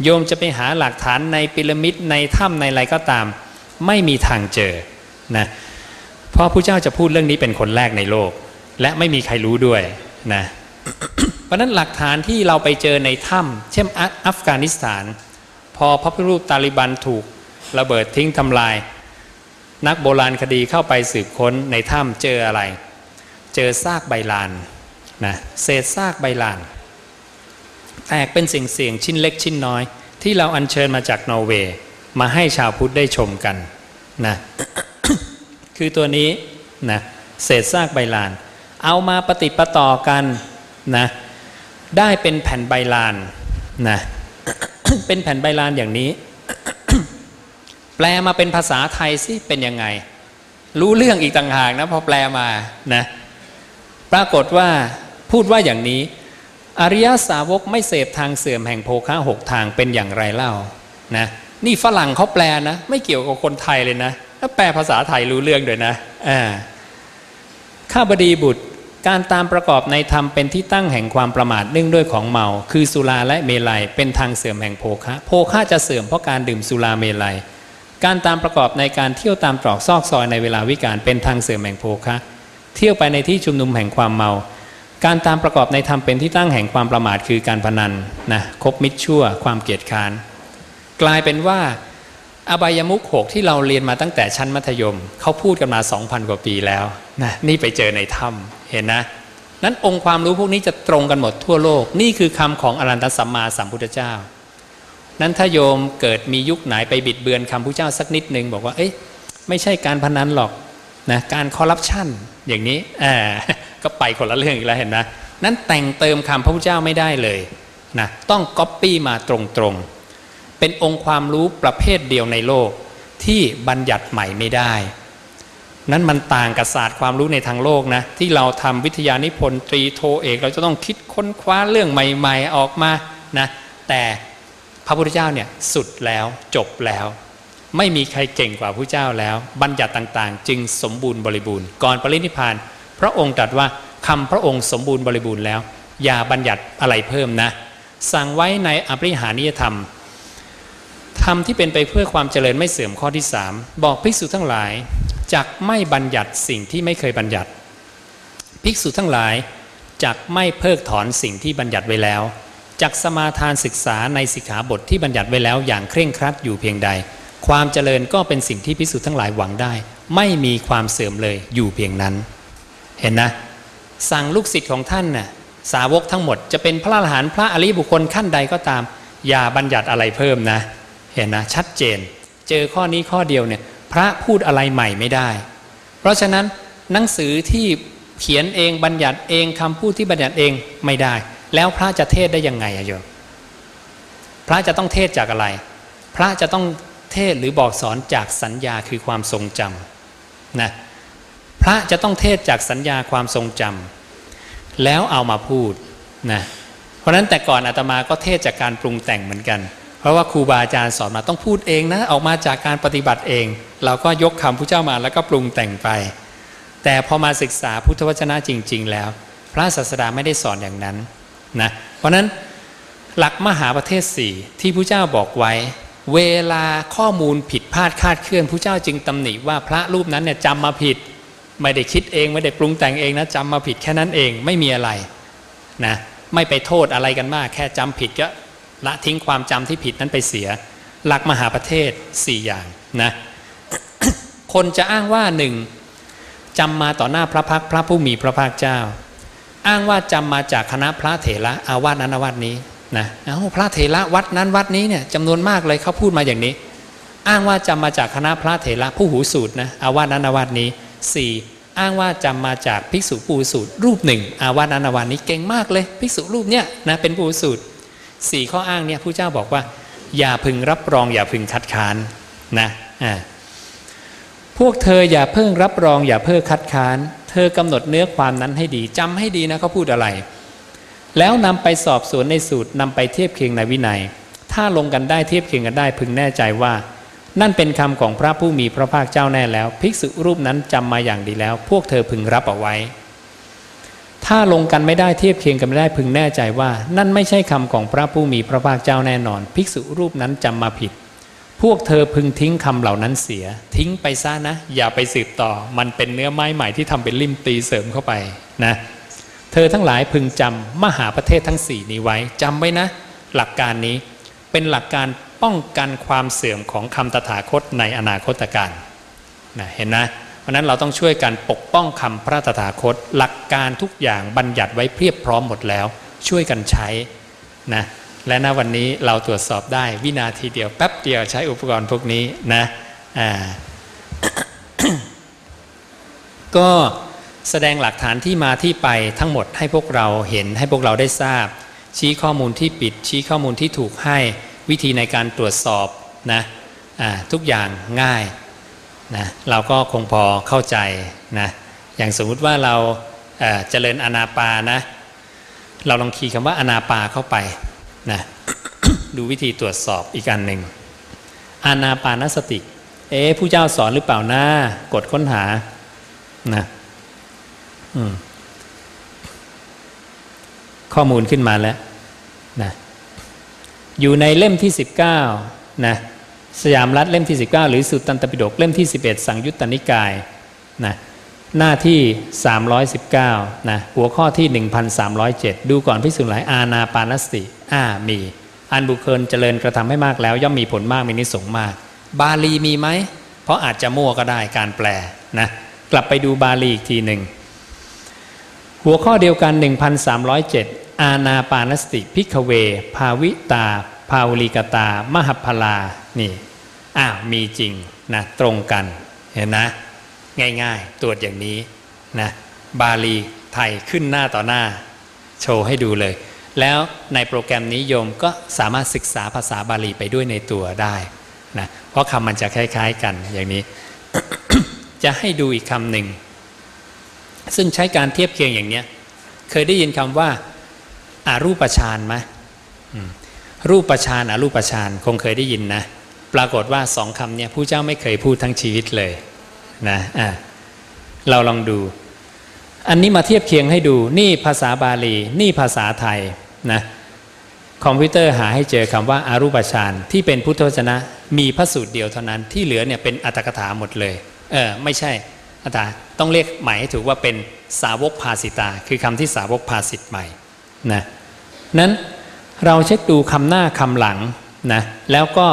โยมจะไปหาหลักฐานในปิรามิดในถ้ำในอะไรก็ตาม ไม่มีทางเจอนะเพราะผู้เจ้าจะพูดเรื่องนี้เป็นคนแรกในโลก และไม่มีใครรู้ด้วยนะเพราะนั้นหลักฐานที่เราไปเจอในถ้ำเช่นอัฟกานิสถาน พอพระพุทธรูปตาลิบันถูกระเบิดทิ้งทำลาย นักโบราณคดีเข้าไปสืบค้นในถ้ำเจออะไร เจอซากใบลาน นะเศษซากใบลาน แตกเป็นสิ่งเสียงชิ้นเล็กชิ้นน้อย ที่เราอัญเชิญมาจากนอร์เวย์มาให้ชาวพุทธได้ชมกันนะคือตัวนี้นะเศษซากใบลาน เอามาปฏิปะต่อกันนะได้เป็นแผ่นใบลานนะเป็นแผ่นใบลานอย่างนี้ แปลมาเป็นภาษาไทยสิเป็นยังไง รู้เรื่องอีกต่างหากนะพอแปลมานะปรากฏว่า พูดว่าอย่างนี้ อริยสาวกไม่เสพทางเสื่อมแห่งโภคะหกทางเป็นอย่างไรเล่านะนี่ฝรั่งเขาแปลนะ ไม่เกี่ยวกับคนไทยเลยนะแล้วแปลภาษาไทยรู้เรื่องด้วยนะอ่าข้าบดีบุตรการตามประกอบในธรรมเป็นที่ตั้งแห่งความประมาทเนื่องด้วยของเมา คือสุราและเมลัย เป็นทางเสื่อมแห่งโภคะโภคะจะเสื่อมเพราะการดื่มสุราเมลัย การตามประกอบในการเที่ยวตามตรอกซอกซอยในเวลาวิการเป็นทางเสื่อมแห่งโภคะ เที่ยวไปในที่ชุมนุมแห่งความเมา การตามประกอบในธรรมเป็นที่ตั้งแห่งความประมาทคือการพนันนะคบมิตรชั่ว ความเกียจค้าน กลายเป็นว่าอบายมุขหกที่เราเรียนมาตั้งแต่ชั้นมัธยม เขาพูดกันมา 2,000 กว่าปีแล้วนะนี่ไปเจอในถ้ำเห็นนะ นั้นองค์ความรู้พวกนี้จะตรงกันหมดทั่วโลก นี่คือคำของอรันตสัมมาสัมพุทธเจ้า นั้นถ้าโยมเกิดมียุคไหนไปบิดเบือนคำพุทธเจ้าสักนิดหนึ่งบอกว่าเอ้ยไม่ใช่การพนันหรอกนะการคอร์รัปชันอย่างนี้อ่า ก็ไปคนละเรื่องอีกแล้วเห็นไหมนั้นแต่งเติมคำพระพุทธเจ้าไม่ได้เลยนะต้องก๊อปปี้มาตรงๆ เป็นองค์ความรู้ประเภทเดียวในโลกที่บัญญัติใหม่ไม่ได้ นั้นมันต่างกับศาสตร์ความรู้ในทางโลกนะที่เราทำวิทยานิพนธ์ตรีโทเอก เราจะต้องคิดค้นคว้าเรื่องใหม่ ๆออกมานะแต่พระพุทธเจ้าเนี่ยสุดแล้วจบแล้ว ไม่มีใครเก่งกว่าพระเจ้าแล้ว บัญญัติต่างๆ จึงสมบูรณ์บริบูรณ์ก่อนปรินิพพาน พระองค์ตรัสว่าคำพระองค์สมบูรณ์บริบูรณ์แล้ว อย่าบัญญัติอะไรเพิ่มนะ สั่งไว้ในอภิหานิยธรรมธรรมที่เป็นไปเพื่อความเจริญไม่เสื่อมข้อที่สามบอกภิกษุทั้งหลายจักไม่บัญญัติสิ่งที่ไม่เคยบัญญัติ ภิกษุทั้งหลายจักไม่เพิกถอนสิ่งที่บัญญัติไว้แล้วจักสมาทานศึกษาในสิกขาบทที่บัญญัติไว้แล้วอย่างเคร่งครัดอยู่เพียงใด ความเจริญก็เป็นสิ่งที่ภิกษุทั้งหลายหวังได้ ไม่มีความเสื่อมเลยอยู่เพียงนั้น เห็นนะ สั่งลูกศิษย์ของท่านน่ะสาวกทั้งหมด จะเป็นพระอรหันต์พระอริบุคคลขั้นใดก็ตาม อย่าบัญญัติอะไรเพิ่มนะ เห็นนะ ชัดเจน เจอข้อนี้ข้อเดียวเนี่ย พระพูดอะไรใหม่ไม่ได้ เพราะฉะนั้นหนังสือที่เขียนเองบัญญัติเองคำพูดที่บัญญัติเองไม่ได้ แล้วพระจะเทศได้ยังไงอะโยมพระจะต้องเทศจากอะไร พระจะต้องเทศหรือบอกสอนจากสัญญาคือความทรงจำนะ พระจะต้องเทศจากสัญญาความทรงจำแล้วเอามาพูดนะเพราะฉะนั้นแต่ก่อนอาตมาก็เทศจากการปรุงแต่งเหมือนกัน เพราะว่าครูบาอาจารย์สอนมาต้องพูดเองนะออกมาจากการปฏิบัติเอง เราก็ยกคำพระเจ้ามาแล้วก็ปรุงแต่งไป แต่พอมาศึกษาพุทธวจนะจริง ๆ แล้ว พระศาสดาไม่ได้สอนอย่างนั้นนะเพราะฉะนั้นหลักมหาประเทศสี่ที่พระเจ้าบอกไว้ เวลาข้อมูลผิดพลาดคาดเคลื่อนพระเจ้าจึงตำหนิว่าพระรูปนั้นเนี่ยจำมาผิด ไม่ได้คิดเองไม่ได้ปรุงแต่งเองนะจำมาผิดแค่นั้นเองไม่มีอะไรนะไม่ไปโทษอะไรกันมาก แค่จำผิดก็ละทิ้งความจำที่ผิดนั้นไปเสีย หลักมหาประเทศ 4 อย่างนะคนจะอ้างว่าหนึ่งจำมาต่อหน้าพระพักพระผู้มีพระภาคเจ้า อ้างว่าจำมาจากคณะพระเถระอาวาสนั้นอาวาสนี้นะเอาพระเถระวัดนั้นวัดนี้เนี่ยจำนวนมากเลยเขาพูดมาอย่างนี้ อ้างว่าจำมาจากคณะพระเถระผู้หูสูตรนะอาวาสนั้นอาวาสนี้ 4. อ้างว่าจำมาจากภิกษุผู้หูสูตรรูปหนึ่งอาวานั้นาวาสนี้เก่งมากเลย ภิกษุรูปเนี่ยนะเป็นผู้หูสูตรสี่ข้ออ้างเนี่ยผู้เจ้าบอกว่า อย่าพึงรับรอง อย่าพึงคัดค้านนะอ่าพวกเธออย่าเพิ่งรับรองอย่าเพิ่งคัดค้าน เธอกำหนดเนื้อความนั้นให้ดีจำให้ดีนะเขาพูดอะไร แล้วนำไปสอบสวนในสูตรนำไปเทียบเคียงในวินัย ถ้าลงกันได้เทียบเคียงกันได้ พึงแน่ใจว่า นั่นเป็นคำของพระผู้มีพระภาคเจ้าแน่แล้ว ภิกษุรูปนั้นจำมาอย่างดีแล้ว พวกเธอพึงรับเอาไว้ ถ้าลงกันไม่ได้เทียบเคียงกันไม่ได้พึงแน่ใจว่า นั่นไม่ใช่คำของพระผู้มีพระภาคเจ้าแน่นอน ภิกษุรูปนั้นจำมาผิด พวกเธอพึงทิ้งคำเหล่านั้นเสีย ทิ้งไปซะนะ อย่าไปสืบต่อ มันเป็นเนื้อไม้ใหม่ที่ทำเป็นลิ่มตีเสริมเข้าไปนะ เธอทั้งหลายพึงจำมหาประเทศทั้งสี่นี้ไว้จำไว้นะ หลักการนี้เป็นหลักการ ป้องกันความเสื่อมของคำตถาคตในอนาคตการนะเห็นนะเพราะนั้นเราต้องช่วยกันปกป้องคำพระตถาคต หลักการทุกอย่างบัญญัติไว้เพียบพร้อมหมดแล้ว ช่วยกันใช้นะและณวันนี้เราตรวจสอบได้วินาทีเดียวแป๊บเดียวใช้อุปกรณ์พวกนี้นะอ่าก็แสดงหลักฐานที่มาที่ไปทั้งหมดให้พวกเราเห็นให้พวกเราได้ทราบ ชี้ข้อมูลที่ปิด ชี้ข้อมูลที่ถูกให้ วิธีในการตรวจสอบนะทุกอย่างง่ายนะเราก็คงพอเข้าใจนะอย่างสมมุติว่าเราเเจริญอนาปานะเราลองคีย์คำว่าอนาปาเข้าไปนะดูวิธีตรวจสอบอีกอันหนึ่งอานาปานสติ เอ๊ผู้เจ้าสอนหรือเปล่านะกดค้นหานะข้อมูลขึ้นมาแล้ว อยู่ในเล่มที่ 19นะสยามรัฐเล่มที่ 19 หรือสุตตันตปิฎกเล่มที่ 11 สังยุตตนิกายนะหน้าที่ 319นะหัวข้อที่ 1307 ดูก่อนพิสูจน์หลายอาณาปานสติอ่ามี อันบุคคลเจริญกระทำให้มากแล้ว ย่อมมีผลมากมีนิสงมาก บาลีมีไหม เพราะอาจจะมั่วก็ได้การแปลนะกลับไปดูบาลีอีกทีหนึ่งหัวข้อเดียวกัน 1307 อาณาปานสติพิกเว ภาวิตา ภาวลิกตา มหพลา นี่ อ้าวมีจริงนะตรงกันเห็นนะ ง่ายๆ ตรวจอย่างนี้นะบาลีไทยขึ้นหน้าต่อหน้า โชว์ให้ดูเลย แล้วในโปรแกรมนี้โยมก็สามารถศึกษาภาษาบาลีไปด้วยในตัวได้นะเพราะคำมันจะคล้าย ๆ กันอย่างนี้ จะให้ดูอีกคำหนึ่ง ซึ่งใช้การเทียบเคียงอย่างเนี้ยเคยได้ยินคำว่า อารูปฌานไหมอืมรูปฌานอารูปฌานคงเคยได้ยินนะ ปรากฏว่าสองคำเนี่ยผู้เจ้าไม่เคยพูดทั้งชีวิตเลยนะอะเราลองดู อันนี้มาเทียบเคียงให้ดูนี่ภาษาบาลี นี่ภาษาไทยนะคอมพิวเตอร์หาให้เจอคำว่าอารูปฌานที่เป็นพุทธวจนะ มีพระสูตรเดียวเท่านั้นที่เหลือเนี่ยเป็นอัตถกถาหมดเลยเออไม่ใช่อัตถาต้องเรียกใหม่ให้ถูกว่าเป็นสาวกภาสิตา คือคำที่สาวกภาสิตใหม่ นะนั้นเราเช็คดูคำหน้าคำหลังนะแล้วก็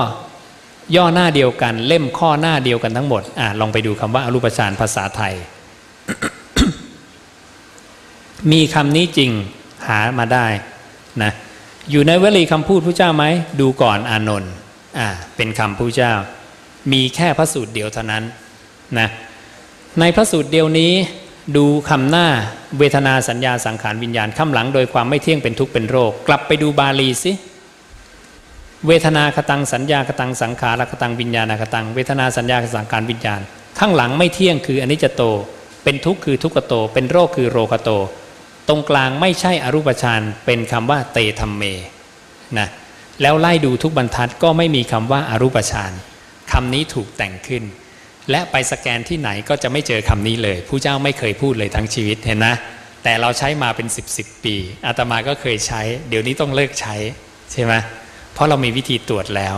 ย่อหน้าเดียวกันเล่มข้อหน้าเดียวกันทั้งหมดอ่าลองไปดูคำว่าอรูปฌานภาษาไทย มีคำนี้จริงหามาได้นะอยู่ในวลีคำพูดพระเจ้าไหมดูก่อนอานนท์อ่าเป็นคำพระเจ้า มีแค่พระสูตรเดียวเท่านั้นนะในพระสูตรเดียวนี้ ดูคำหน้าเวทนาสัญญาสังขารวิญญาณคำหลังโดยความไม่เที่ยงเป็นทุกข์เป็นโรค กลับไปดูบาลีสิเวทนาคตังสัญญาคตังสังขารคตังวิญญาณคตังเวทนาสัญญาสังขารวิญญาณ ข้างหลังไม่เที่ยงคืออนิจจโต เป็นทุกข์คือทุกขโต เป็นโรคคือโรคโต ตรงกลางไม่ใช่อรูปฌานเป็นคำว่าเตธรรมเมนะแล้วไล่ดูทุกบรรทัดก็ไม่มีคำว่าอารูปฌานคำนี้ถูกแต่งขึ้น และไปสแกนที่ไหนก็จะไม่เจอคำนี้เลยผู้เจ้าไม่เคยพูดเลยทั้งชีวิตเห็นนะ แต่เราใช้มาเป็น 10บสปีอาตมาก็เคยใช้ เดี๋ยวนี้ต้องเลิกใช้ใช่ไหมเพราะเรามีวิธีตรวจแล้ว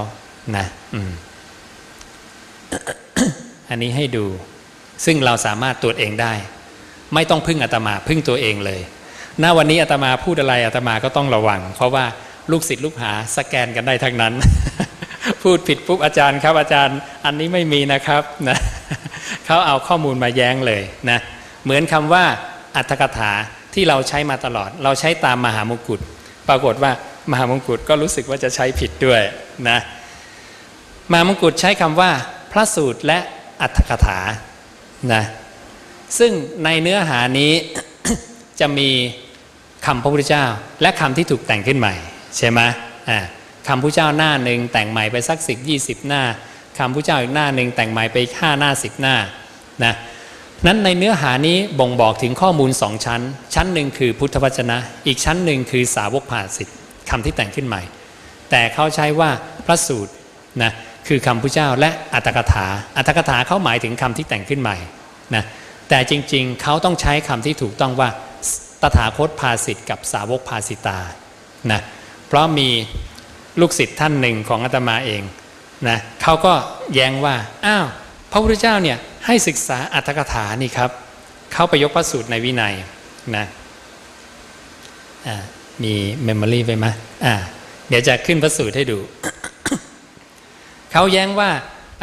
นะอืมอันนี้ให้ดู ซึ่งเราสามารถตรวจเองได้ ไม่ต้องพึ่งอาตมาพึ่งตัวเองเลยณวันนี้อาตมาพูดอะไรอาตมาก็ต้องระวัง เพราะว่าลูกศิษย์ลูกหาสแกนกันได้ทั้งนั้น พูดผิดปุ๊บอาจารย์ครับอาจารย์อันนี้ไม่มีนะครับนะเขาเอาข้อมูลมาแย้งเลยนะเหมือนคำว่าอัตถกถาที่เราใช้มาตลอด เราใช้ตามมหามงกุฎปรากฏว่ามหามงกุฎก็รู้สึกว่าจะใช้ผิดด้วยนะมหามงกุฎใช้คำว่าพระสูตรและอัตถกถานะซึ่งในเนื้อหานี้จะมีคำพระพุทธเจ้า และคำที่ถูกแต่งขึ้นใหม่ ใช่ไหมอ่า คำพระเจ้าหน้าหนึ่งแต่งใหม่ไปสักสิบยี่สิบหน้าคำพระเจ้าอีกหน้าหนึ่งแต่งใหม่ไปห้าหน้าสิบหน้านะนั้นในเนื้อหานี้บ่งบอกถึงข้อมูลสองชั้น ชั้นหนึ่งคือพุทธวจนะ อีกชั้นหนึ่งคือสาวกภาสิทธิ์คำที่แต่งขึ้นใหม่ แต่เขาใช้ว่าพระสูตรนะคือคำพระเจ้าและอัตถกถา อัตถกถาเขาหมายถึงคำที่แต่งขึ้นใหม่นะแต่จริงๆเขาต้องใช้คำที่ถูกต้องว่าตถาคตภาสิทธิ์กับสาวกภาสิตานะเพราะมี ลูกศิษย์ท่านหนึ่งของอาตมาเองนะเขาก็แย้งว่าอ้าวพระพุทธเจ้าเนี่ยให้ศึกษาอัตถกถานี่ครับเขาไปยกพระสูตรในวินัยนะมี memory ไว้ไหมอ่าเดี๋ยวจะขึ้นพระสูตรให้ดู เขาแย้งว่า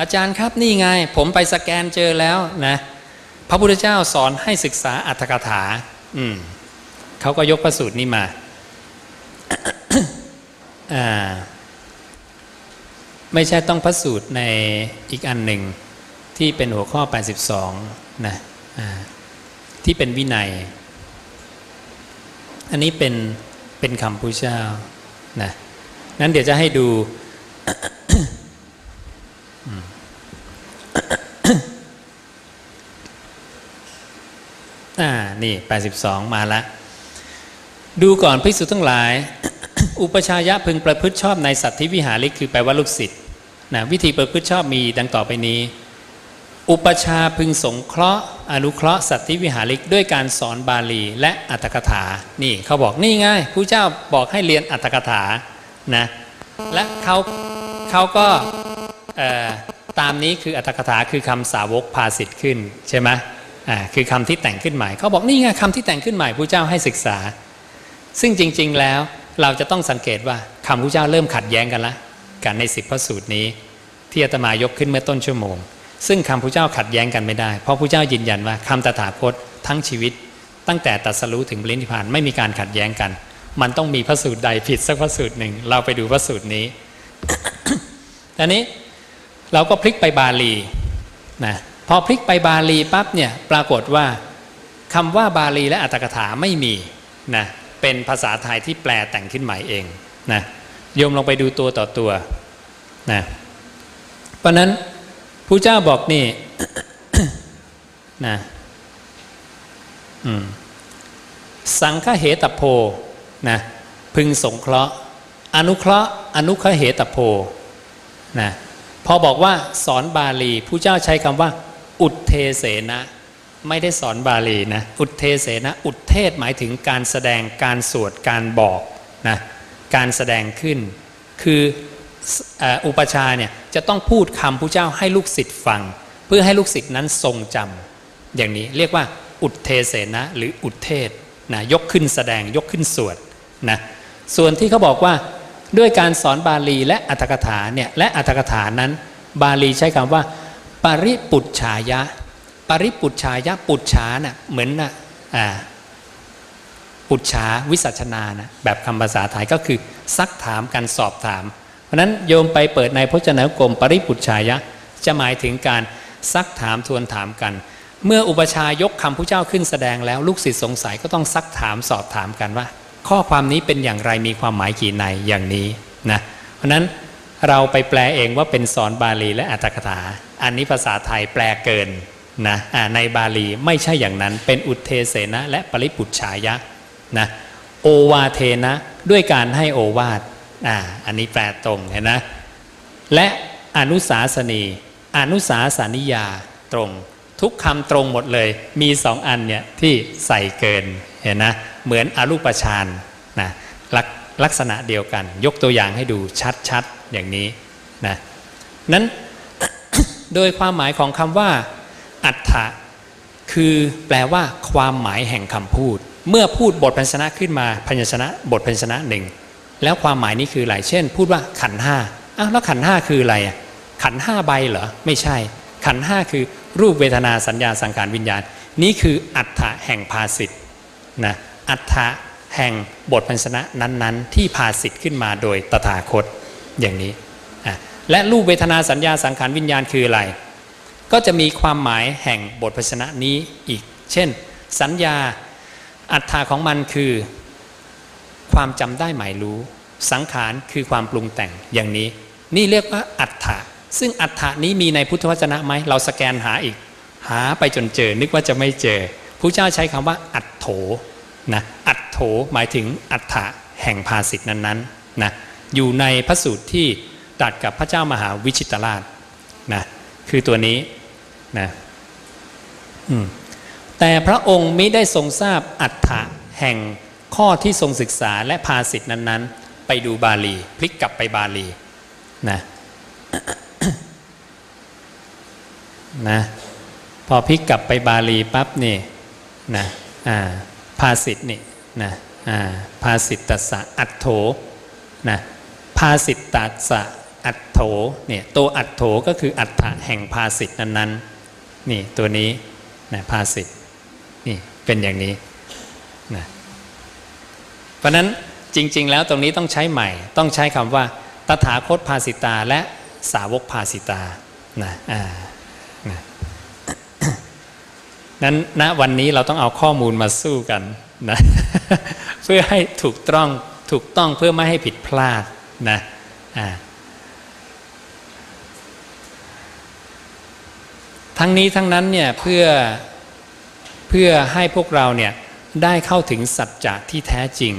อาจารย์ครับนี่ไง ผมไปสแกนเจอแล้วนะพระพุทธเจ้าสอนให้ศึกษาอรรถกถา อืมเขาก็ยกพระสูตรนี้มา ไม่ใช่ต้องพระสูตรในอีกอันหนึ่งที่เป็นหัวข้อ 82 นะอ่าที่เป็นวินัย อันนี้เป็นเป็นคำพุทธเจ้านะนั้นเดี๋ยวจะให้ดูอ่า นี่ 82 มาละ ดูก่อนภิกษุทั้งหลาย อุปชายะพึงประพฤติชอบในสัตว์ที่วิหาริกคือแปลว่าลูกศิษย์นะวิธีประพฤติชอบมีดังต่อไปนี้ อุปชาพึงสงเคราะห์ อนุเคราะห์สัตว์ที่วิหาริกด้วยการสอนบาลีและอัตถกถา นี่เขาบอกนี่ไงผู้เจ้าบอกให้เรียนอัตถกถานะและเขาเขาก็ตามนี้คืออัตถกถาคือคำสาวกภาสิทธิ์ขึ้นใช่ไหมคือคำที่แต่งขึ้นใหม่เขาบอกนี่ไงคำที่แต่งขึ้นใหม่ผู้เจ้าให้ศึกษา ซึ่งจริง ๆแล้ว เราจะต้องสังเกตว่าคำผู้เจ้าเริ่มขัดแย้งกันละกันในสิบพระสูตรนี้ ที่อาตมายกขึ้นเมื่อต้นชั่วโมง ซึ่งคำพระเจ้าขัดแย้งกันไม่ได้ เพราะพระเจ้ายืนยันว่าคำตถาคตทั้งชีวิต ตั้งแต่ตรัสรู้ถึงปรินิพพานไม่มีการขัดแย้งกัน มันต้องมีพระสูตรใดผิดสักพระสูตรหนึ่ง เราไปดูพระสูตรนี้ตอนนี้เราก็พลิกไปบาลีนะพอพลิกไปบาลีปั๊บเนี่ยปรากฏว่าคำว่าบาลีและอัตถกถาไม่มีนะ เป็นภาษาไทยที่แปลแต่งขึ้นใหม่เองนะโยมลองไปดูตัวต่อตัวนะเพราะนั้นผู้เจ้าบอกนี่นะอืมสังฆเหตโพนะพึงสงเคราะห์ อนุเคราะห์ อนุเคเหตโพนะพอบอกว่าสอนบาลีผู้เจ้าใช้คำว่า อุทเทเสนะ ไม่ได้สอนบาลีนะอุทเทเสนะอุทเทศหมายถึงการแสดงการสวดการบอกนะการแสดงขึ้น คืออ,อุปชาเนี่ยจะต้องพูดคำผู้เจ้าให้ลูกศิษย์ฟัง เพื่อให้ลูกศิษย์นั้นทรงจำอย่างนี้เรียกว่าอุทเทเสนะหรืออุทเทศนะยกขึ้นแสดงยกขึ้นสวดนะส่วนที่เขาบอกว่าด้วยการสอนบาลีและอัตถกถาเนี่ยและอัตถกถานั้น บาลีใช้คำว่า ปริปุจฉายะ ปริปุจฉายะปุจฉาน่ะเหมือนน่ะอ่าปุจฉาวิสัชนานะแบบคำภาษาไทยก็คือซักถามกันสอบถาม เพราะนั้นโยมไปเปิดในพจนานุกรมปริปุจฉายะ จะหมายถึงการซักถามทวนถามกัน เมื่ออุปชายกคำผู้เจ้าขึ้นแสดงแล้วลูกศิษย์สงสัยก็ต้องซักถามสอบถามกันว่า ข้อความนี้เป็นอย่างไรมีความหมายกี่ในอย่างนี้นะเพราะฉะนั้นเราไปแปลเองว่าเป็นสอนบาลีและอัตถกถา อันนี้ภาษาไทยแปลเกิน นะในบาลีไม่ใช่อย่างนั้น เป็นอุทเทเสนะและปริปุจฉายะนะโอวาเทนะด้วยการให้โอวาทอ่าอันนี้แปลตรงเห็นนะและอนุสาสนี อนุสาสนิยาตรง ทุกคำตรงหมดเลย มีสองอันเนี่ยที่ใส่เกินเห็นนะเหมือนอรูปฌานนะลลักษณะเดียวกัน ยกตัวอย่างให้ดูชัดๆอย่างนี้นะนั้นโดยความหมายของคำว่า อัฏฐะคือแปลว่าความหมายแห่งคำพูด เมื่อพูดบทพันชนะขึ้นมาพันชนะ บทพันชนะหนึ่งแล้วความหมายนี้คืออะไรเช่น พูดว่าขันห้าอ้าวแล้วขันห้าคืออะไรอะขันห้าใบเหรอไม่ใช่ ขันห้าคือรูปเวทนาสัญญาสังขารวิญญาณ นี่คืออัฏฐะแห่งภาสิทธนะอัฏฐะแห่งบทพันชนะนั้นๆ ที่ภาสิทธ์ขึ้นมาโดยตถาคตอย่างนี้และรูปเวทนาสัญญาสังขารวิญญาณคืออะไร ก็จะมีความหมายแห่งบทพชนะนี้อีก เช่น สัญญาอัตถาของมันคือ ความจำได้หมายรู้ สังขารคือความปรุงแต่งอย่างนี้ นี่เรียกว่าอัตถะซึ่งอัตถะนี้มีในพุทธวจนะไหม เราสแกนหาอีก หาไปจนเจอ นึกว่าจะไม่เจอพระเจ้าใช้คำว่า อัตโถนะอัตโถหมายถึงอัตถะแห่งภาสิทธนั้นๆนะอยู่ในพระสูตรที่ตรัสกับพระเจ้ามหาวิชิตราชนะคือตัวนี้ นะอืมแต่พระองค์มิได้ทรงทราบอัฏฐะแห่งข้อที่ทรงศึกษาและภาสิทธินั้นๆ ไปดูบาลี พลิกกลับไปบาลีนะนะพอพลิกกลับไปบาลีปั๊บนี่นะอ่าภาสิทธินี่นะอ่าภาสิตตัสสะอัตโถนะภาสิตตัสสะอัตโถเนี่ยตัวอัตโถก็คืออัฏฐะแห่งภาสิทธินั้นๆ นี่ตัวนี้นะภาสิทธินี่เป็นอย่างนี้นะเพราะนั้นจริง ๆ แล้วตรงนี้ต้องใช้ใหม่ ต้องใช้คำว่า ตถาคตภาสิตาและสาวกภาสิตานะอ่านะนั้นณวันนี้เราต้องเอาข้อมูลมาสู้กันนะเพื่อให้ถูกต้องถูกต้องเพื่อไม่ให้ผิดพลาดนะอ่า ทั้งนี้ทั้งนั้นเนี่ยเพื่อเพื่อให้พวกเราเนี่ยได้เข้าถึงสัจจะที่แท้จริง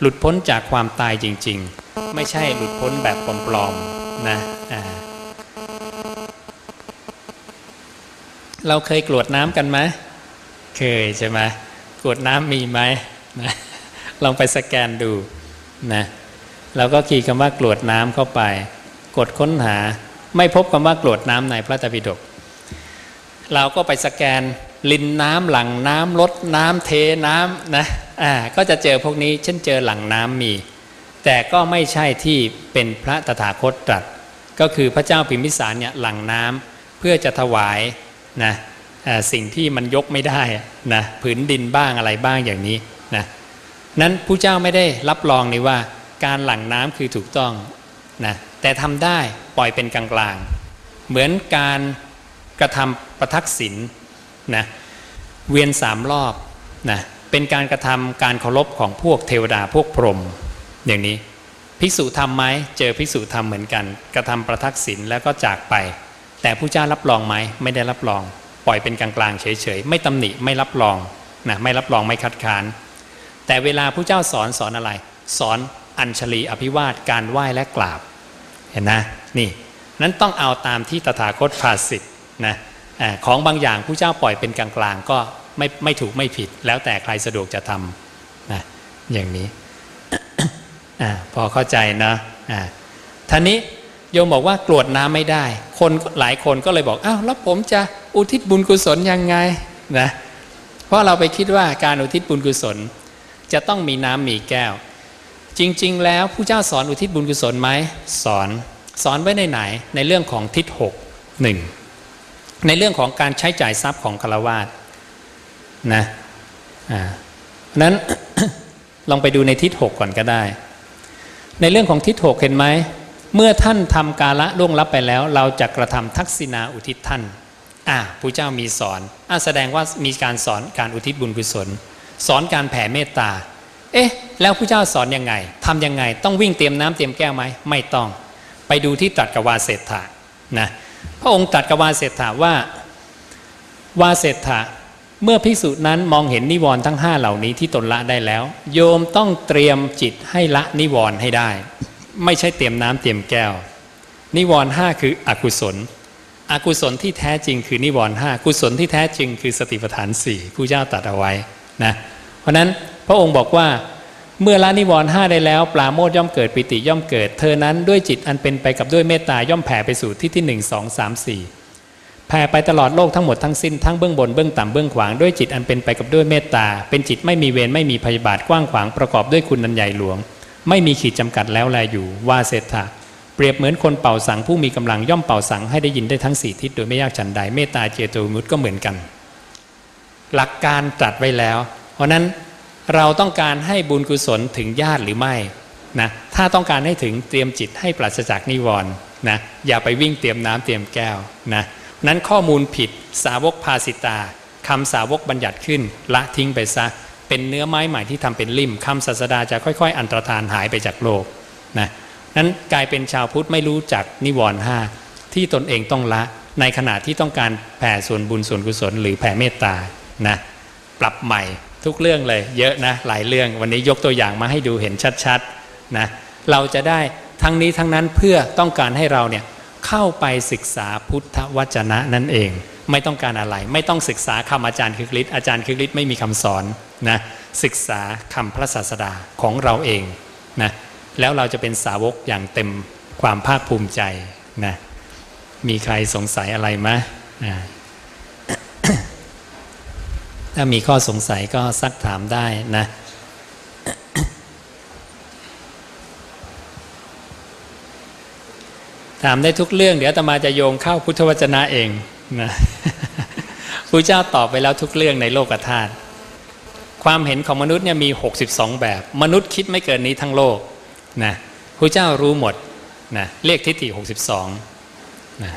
หลุดพ้นจากความตายจริง ๆ ไม่ใช่หลุดพ้นแบบปลอมๆนะเราเคยกรวดน้ำกันไหมเคยใช่ไหมกรวดน้ำมีไหมนะลองไปสแกนดูนะเราก็คีย์คำว่ากรวดน้ำเข้าไป กดค้นหา ไม่พบคำว่ากรวดน้ำในพระตรปิฎก เราก็ไปสแกนลินน้ำหลังน้ำลดน้ำเทน้ำนะอ่าก็จะเจอพวกนี้เช่นเจอหลังน้ำมี แต่ก็ไม่ใช่ที่เป็นพระตถาคตตรัส ก็คือพระเจ้าพิมพิสารเนี่ยหลังน้ำเพื่อจะถวายนะสิ่งที่มันยกไม่ได้นะผืนดินบ้างอะไรบ้างอย่างนี้นะนั้นผู้เจ้าไม่ได้รับรองเลยว่า การหลั่งน้ำคือถูกต้องนะแต่ทำได้ปล่อยเป็นกลางๆเหมือนการกระทำ ประทักษิณนะเวียนสามรอบนะเป็นการกระทำการเคารพของพวกเทวดาพวกพรหมอย่างนี้ภิกษุทำไหมเจอภิกษุทำเหมือนกัน กระทำประทักษิณแล้วก็จากไป แต่ผู้เจ้ารับรองไหมไม่ได้รับรอง ปล่อยเป็นกลางๆเฉยๆไม่ตำหนิไม่รับรองนะไม่รับรองไม่คัดค้าน แต่เวลาผู้เจ้าสอนสอนอะไร สอนอัญชลีอภิวาทการไหว้และกราบเห็นนะนี่นั้นต้องเอาตามที่ตถาคตภาสิทธ์นะ ของบางอย่างผู้เจ้าปล่อยเป็นกลางๆ ก็ไม่ไม่ถูกไม่ผิด แล้วแต่ใครสะดวกจะทำนะอย่างนี้อพอเข้าใจนะท่านี้โยมบอกว่ากรวดน้ำไม่ได้ คนหลายคนก็เลยบอกอ้าวแล้วผมจะอุทิศบุญกุศลยังไงนะเพราะเราไปคิดว่าการอุทิศบุญกุศล จะต้องมีน้ำมีแก้ว จริง ๆ แล้วผู้เจ้าสอนอุทิศบุญกุศลไหมสอนสอนไว้ในไหนในเรื่องของทิศหกหนึ่ง ในเรื่องของการใช้จ่ายทรัพย์ของฆรวาสนะอ่านั้นลองไปดูในทิศหกก่อนก็ได้ ในเรื่องของทิศหกเห็นไหม เมื่อท่านทำกาละล่วงลับไปแล้ว เราจะกระทำทักษิณาอุทิศท่านอ่าผู้เจ้ามีสอนอ่าแสดงว่ามีการสอนการอุทิศบุญกุศล สอนการแผ่เมตตา เอ๊ะ แล้วผู้เจ้าสอนยังไงทำยังไง ต้องวิ่งเตรียมน้ำเตรียมแก้วไหมไม่ต้อง ไปดูที่ตรัสกวาเศรษฐะนะ พระองค์ตรัสกับวาเศรษฐะว่า วาเศรษฐะเมื่อภิกษุนั้นมองเห็นนิวรณ์ทั้งห้าเหล่านี้ที่ตนละได้แล้ว โยมต้องเตรียมจิตให้ละนิวรณ์ให้ได้ ไม่ใช่เตรียมน้ำเตรียมแก้ว นิวรณ์ห้าคืออกุศล อกุศลที่แท้จริงคือนิวรณ์ห้ากุศลที่แท้จริงคือสติปัฏฐานสี่ผู้เจ้าตรัสเอาไว้นะเพราะนั้นพระองค์บอกว่า เมื่อละนิวรณ์ห้าได้แล้ว ปราโมทย่อมเกิดปิติย่อมเกิด เธอนั้นด้วยจิตอันเป็นไปกับด้วยเมตตาย่อมแผ่ไปสู่ที่ที่หนึ่งสองสามสี่แผ่ไปตลอดโลกทั้งหมดทั้งสิ้นทั้งเบื้องบนเบื้องต่ำเบื้องขวางด้วยจิตอันเป็นไปกับด้วยเมตตา เป็นจิตไม่มีเวรไม่มีพยาบาทกว้างขวางประกอบด้วยคุณนันใหญ่หลวง ไม่มีขีดจำกัดแล้วแลอยู่ว่าเศรษฐะเปรียบเหมือนคนเป่าสังผู้มีกำลังย่อมเป่าสังให้ได้ยินได้ทั้งสี่ทิศโดยไม่ยากฉันใดเมตตาเจโตมุตก็เหมือนกัน หลักการตรัสไว้แล้ว เพราะนั้น เราต้องการให้บุญกุศลถึงญาติหรือไม่นะถ้าต้องการให้ถึงเตรียมจิตให้ปราศจากนิวรณ์นะอย่าไปวิ่งเตรียมน้ำเตรียมแก้วนะนั้นข้อมูลผิดสาวกภาสิตาคำสาวกบัญญัติขึ้น ละทิ้งไปซะ เป็นเนื้อไม้ใหม่ที่ทำเป็นลิ่มคำศาสดาจะค่อย ๆ อันตรธานหายไปจากโลกนะนั้นกลายเป็นชาวพุทธไม่รู้จักนิวรณ์ห้าที่ตนเองต้องละในขณะที่ต้องการแผ่ส่วนบุญส่วนกุศล หรือแผ่เมตตานะปรับใหม่ ทุกเรื่องเลยเยอะนะหลายเรื่องวันนี้ยกตัวอย่างมาให้ดูเห็นชัดๆนะเราจะได้ทั้งนี้ทั้งนั้นเพื่อต้องการให้เราเนี่ยเข้าไปศึกษาพุทธวจนะนั่นเอง ไม่ต้องการอะไร ไม่ต้องศึกษาคำอาจารย์คึกฤทธิ์อาจารย์คึกฤทธิ์ไม่มีคำสอนนะศึกษาคำพระศาสดาของเราเองนะแล้วเราจะเป็นสาวกอย่างเต็มความภาคภูมิใจนะมีใครสงสัยอะไรไหมอ่า ถ้ามีข้อสงสัยก็ซักถามได้นะถามได้ทุกเรื่อง เดี๋ยวตมาจะโยงเข้าพุทธวจนะเองนะพระเจ้าตอบไปแล้วทุกเรื่องในโลกธาตุความเห็นของมนุษย์เนี่ยมี 62 แบบ มนุษย์คิดไม่เกินนี้ทั้งโลกนะพระเจ้ารู้หมดนะเรียกทิฏฐิ 62นะ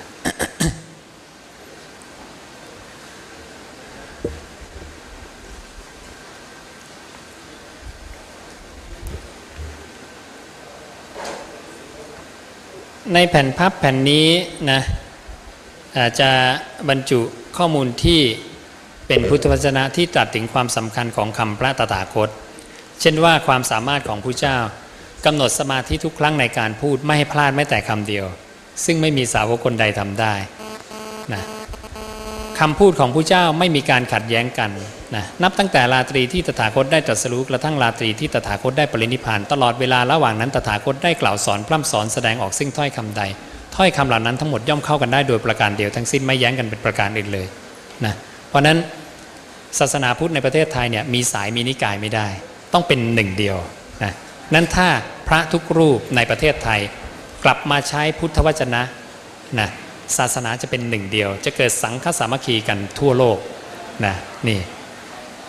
ในแผ่นพับแผ่นนี้นะอาจจะบรรจุข้อมูลที่เป็นพุทธวจนะที่ตรัสถึงความสำคัญของคำพระตถาคต เช่นว่าความสามารถของผู้เจ้ากำหนดสมาธิทุกครั้งในการพูดไม่ให้พลาดแม้แต่คำเดียว ซึ่งไม่มีสาวกคนใดทำได้นะคำพูดของผู้เจ้าไม่มีการขัดแย้งกันนะนับตั้งแต่ราตรีที่ตถาคตได้ตรัสรู้กระทั่งราตรีที่ตถาคตได้ปรินิพาน ตลอดเวลาระหว่างนั้นตถาคตได้กล่าวสอนพร่ำสอนแสดงออกซึ่งถ้อยคำใด ถ้อยคำเหล่านั้นทั้งหมดย่อมเข้ากันได้โดยประการเดียวทั้งสิ้นไม่แย้งกันเป็นประการอื่นเลยนะเพราะฉะนั้นศาสนาพุทธในประเทศไทยเนี่ยมีสายมีนิกายไม่ได้ ต้องเป็นหนึ่งเดียวนะนั้นถ้าพระทุกรูปในประเทศไทยกลับมาใช้พุทธวจนะนะศาสนาจะเป็นหนึ่งเดียว จะเกิดสังฆสามัคคีกันทั่วโลกนะนี่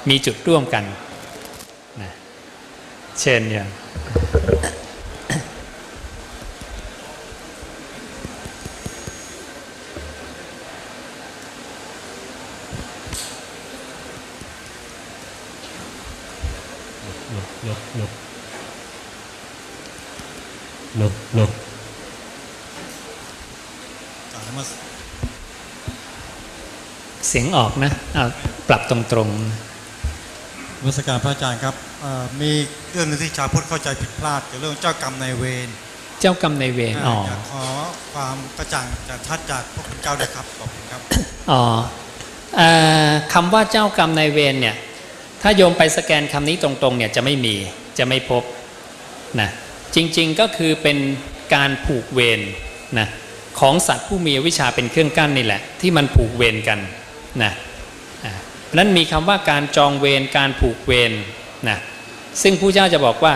มีจุดร่วมกันนะเช่นอย่าง
หลบหลบหลบหลบหลบ
กล่าวนมัส
เสียงออกนะ เอาปรับตรง
น มัสการพระอาจารย์ครับเอ่อมีเรื่องหนึงที่ชาวพุทธเข้าใจผิดพลาดเกี่ยวกับเรื่องเจ้ากรรมนายเวร
ๆเจ้ากรรมในายเวรอ๋อ
อยากขอความกระจ่างจากทัดจากพระคุณเจ้าด้วยครับขอบคุณครับ
อ๋อเอ่อคำว่าเจ้ากรรมนายเวรเนี่ยถ้าโยมไปสแกนคำนี้ตรงๆเนี่ยจะไม่มีจะไม่พบนะจริงๆก็คือเป็นการผูกเวรนะของสัตว์ผู้มีอวิชชาเป็นเครื่องกั้นนี่แหละ ที่มันผูกเวรกันนะ นั้นมีคำว่าการจองเวรการผูกเวรนะซึ่งผู้เจ้าจะบอกว่า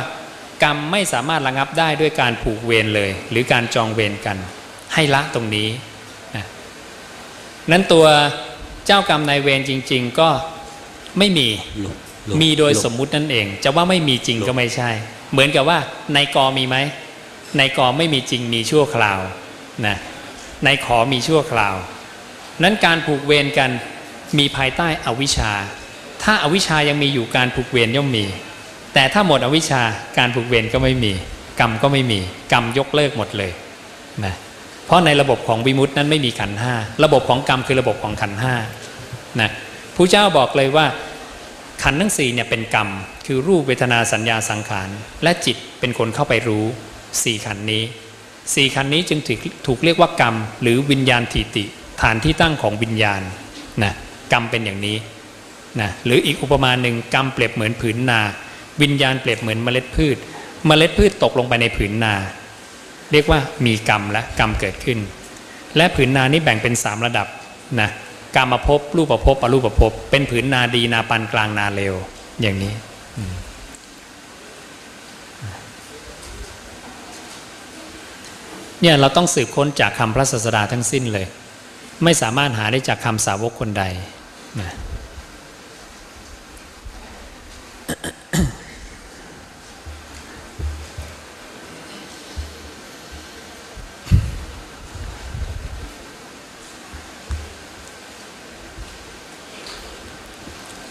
กรรมไม่สามารถระงับได้ด้วยการผูกเวรเลย หรือการจองเวรกัน ให้ละตรงนี้นะนั้นตัวเจ้ากรรมนายเวรจริง ๆก็ไม่มี
หลบหลบ
มีโดย
หลบ
สมมุตินั่นเอง จะว่าไม่มีจริงก็ไม่ใช่ เหมือนกับว่าในกอมีไหมในกอไม่มีจริงมีชั่วคราวนะในขอมีชั่วคราว นั้นการผูกเวรกัน มีภายใต้อวิชชา ถ้าอาวิชชายังมีอยู่การผูกเวรย่อมมี แต่ถ้าหมดอวิชชาการผูกเวรก็ไม่มี กรรมก็ไม่มี กรรมยกเลิกหมดเลยนะเพราะในระบบของวิมุตินั้นไม่มีขันห้าระบบของกรรมคือระบบของขันห้านะผู้เจ้าบอกเลยว่าขันทั้งสี่เนี่ยเป็นกรรม คือรูปเวทนาสัญญาสังขาร และจิตเป็นคนเข้าไปรู้สี่ขันนี้สี่ขันนี้จึงถูกถูกเรียกว่ากรรม หรือวิญญาณทิติ ฐานที่ตั้งของวิญญาณนะ กรรมเป็นอย่างนี้นะหรืออีกอุปมาหนึ่งกรรมเปรียบเหมือนผืนนา วิญญาณเปรียบเหมือนเมล็ดพืช เมล็ดพืชตกลงไปในผืนนา เรียกว่ามีกรรมและกรรมเกิดขึ้น และผืนนานี้แบ่งเป็นสามระดับนะกรรมภพรูปภพอรูปภพเป็นผืนนาดีนาปันกลางนาเลวอย่างนี้เนี่ยเราต้องสืบค้นจากคำพระศาสดาทั้งสิ้นเลย ไม่สามารถหาได้จากคำสาวกคนใด นะ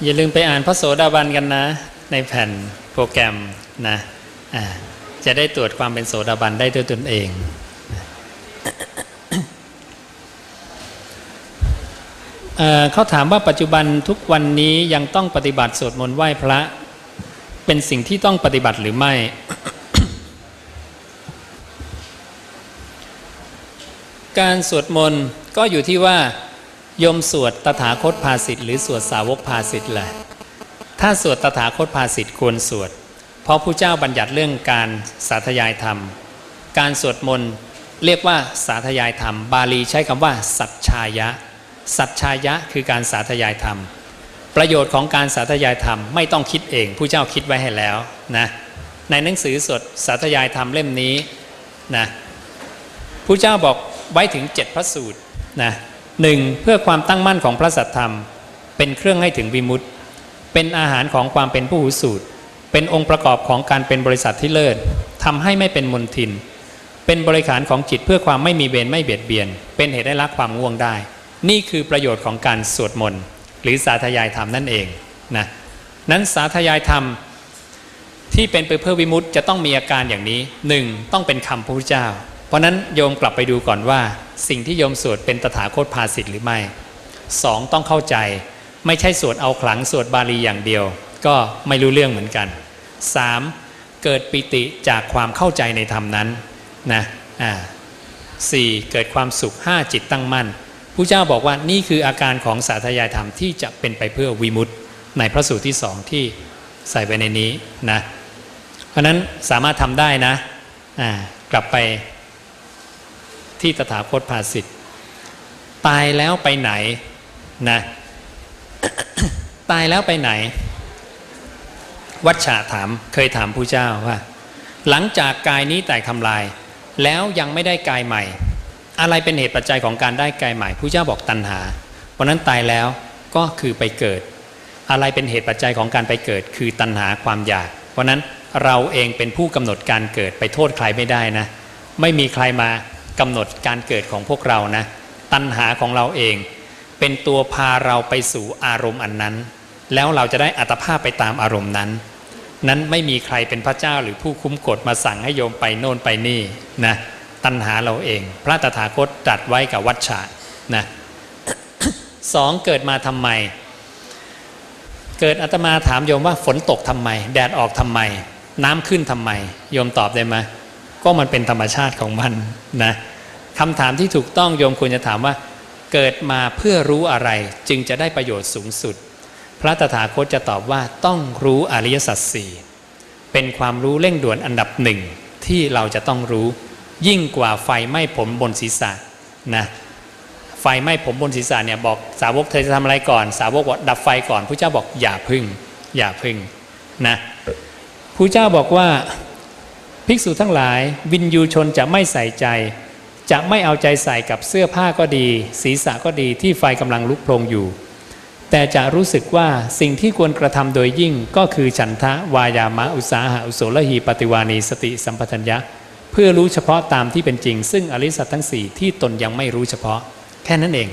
อย่าลืมไปอ่านพระโสดาบันกันนะ ในแผ่นโปรแกรมนะอ่าจะได้ตรวจความเป็นโสดาบันได้ด้วยตนเอง เเขาถามว่าปัจจุบันทุกวันนี้ยังต้องปฏิบัติสวดมนต์ไหว้พระ เป็นสิ่งที่ต้องปฏิบัติหรือไม่ การสวดมนต์ก็อยู่ที่ว่าโยมสวดตถาคตภาสิทธิ์หรือสวดสาวกภาสิทธิ์แหละถ้าสวดตถาคตภาสิทธิ์ควรสวด เพราะผู้เจ้าบัญญัติเรื่องการสาธยายธรรม การสวดมนต์เรียกว่าสาธยายธรรม บาลีใช้คำว่า สัจชายะ สัจชายะคือการสาธยายธรรม ประโยชน์ของการสาธยายธรรมไม่ต้องคิดเองผู้เจ้าคิดไว้ให้แล้วนะในหนังสือสดสาธยายธรรมเล่มนี้นะผู้เจ้าบอกไว้ถึง 7 พระสูตรนะหนึ่งเพื่อความตั้งมั่นของพระสัทธรรม เป็นเครื่องให้ถึงวิมุตติเป็นอาหารของความเป็นผู้หูสูตร เป็นองค์ประกอบของการเป็นบริษัทที่เลิศทำให้ไม่เป็นมนทิน เป็นบริขารของจิตเพื่อความไม่มีเวรไม่เบียดเบียน เป็นเหตุได้ละความง่วงได้ นี่คือประโยชน์ของการสวดมนต์หรือสาธยายธรรมนั่นเองนะนั้นสาธยายธรรมที่เป็นไปเพื่อวิมุตจะต้องมีอาการอย่างนี้หนึ่งต้องเป็นคำพระพุทธเจ้า เพราะนั้นโยมกลับไปดูก่อนว่า สิ่งที่โยมสวดเป็นตถาคตภาสิทธิ์หรือไม่สองต้องเข้าใจ ไม่ใช่สวดเอาขลังสวดบาลีอย่างเดียว ก็ไม่รู้เรื่องเหมือนกัน 3. เกิดปิติจากความเข้าใจในธรรมนั้นนะอ่าสี่เกิดความสุข5จิตตั้งมั่น ผู้เจ้าบอกว่านี่คืออาการของสาธยายธรรมที่จะเป็นไปเพื่อวิมุตติในพระสูตรที่สองที่ใส่ไปในนี้นะเพราะนั้นสามารถทำได้นะอ่ากลับไปที่ตถาคตภาสิทธิ์ตายแล้วไปไหนนะตายแล้วไปไหน วัชชาถามเคยถามผู้เจ้าว่า หลังจากกายนี้แตกทำลาย แล้วยังไม่ได้กายใหม่ อะไรเป็นเหตุปัจจัยของการได้กายใหม่ผู้เจ้าบอกตัณหาเพราะนั้นตายแล้วก็คือไปเกิด อะไรเป็นเหตุปัจจัยของการไปเกิด คือตัณหาความอยาก เพราะนั้นเราเองเป็นผู้กำหนดการเกิดไปโทษใครไม่ได้นะ ไม่มีใครมากำหนดการเกิดของพวกเรานะ ตัณหาของเราเอง เป็นตัวพาเราไปสู่อารมณ์อันนั้น แล้วเราจะได้อัตภาพไปตามอารมณ์นั้น นั้นไม่มีใครเป็นพระเจ้าหรือผู้คุ้มกฎมาสั่งให้โยมไปโน่นไปนี่นะ ตัณหาเราเอง พระตถาคตตรัสไว้กับวัชชะนะสองเกิดมาทำไม เกิดอาตมาถามโยมว่าฝนตกทำไม แดดออกทำไม น้ำขึ้นทำไม โยมตอบได้ไหมก็มันเป็นธรรมชาติของมันนะคำถามที่ถูกต้องโยมควรจะถามว่า เกิดมาเพื่อรู้อะไรจึงจะได้ประโยชน์สูงสุด พระตถาคตจะตอบว่าต้องรู้อริยสัจสี่เป็นความรู้เร่งด่วนอันดับหนึ่งที่เราจะต้องรู้ ยิ่งกว่าไฟไหม้ผมบนศีรษะนะไฟไหม้ผมบนศีรษะเนี่ยบอกสาวกเธอจะทำอะไรก่อน สาวกบอกดับไฟก่อนพระเจ้าบอกอย่าพึ่ง อย่าพึ่งนะพระเจ้าบอกว่าภิกษุทั้งหลายวินยูชนจะไม่ใส่ใจ จะไม่เอาใจใส่กับเสื้อผ้าก็ดี ศีรษะก็ดีที่ไฟกำลังลุกโพลงอยู่ แต่จะรู้สึกว่าสิ่งที่ควรกระทำโดยยิ่งก็คือฉันทะวายามะอุสาหะอุโสลหีปฏิวานีสติสัมปทัญญะ เพื่อรู้เฉพาะตามที่เป็นจริง ซึ่งอริสัตทั้งสี่ที่ตนยังไม่รู้เฉพาะ แค่นั้นเอง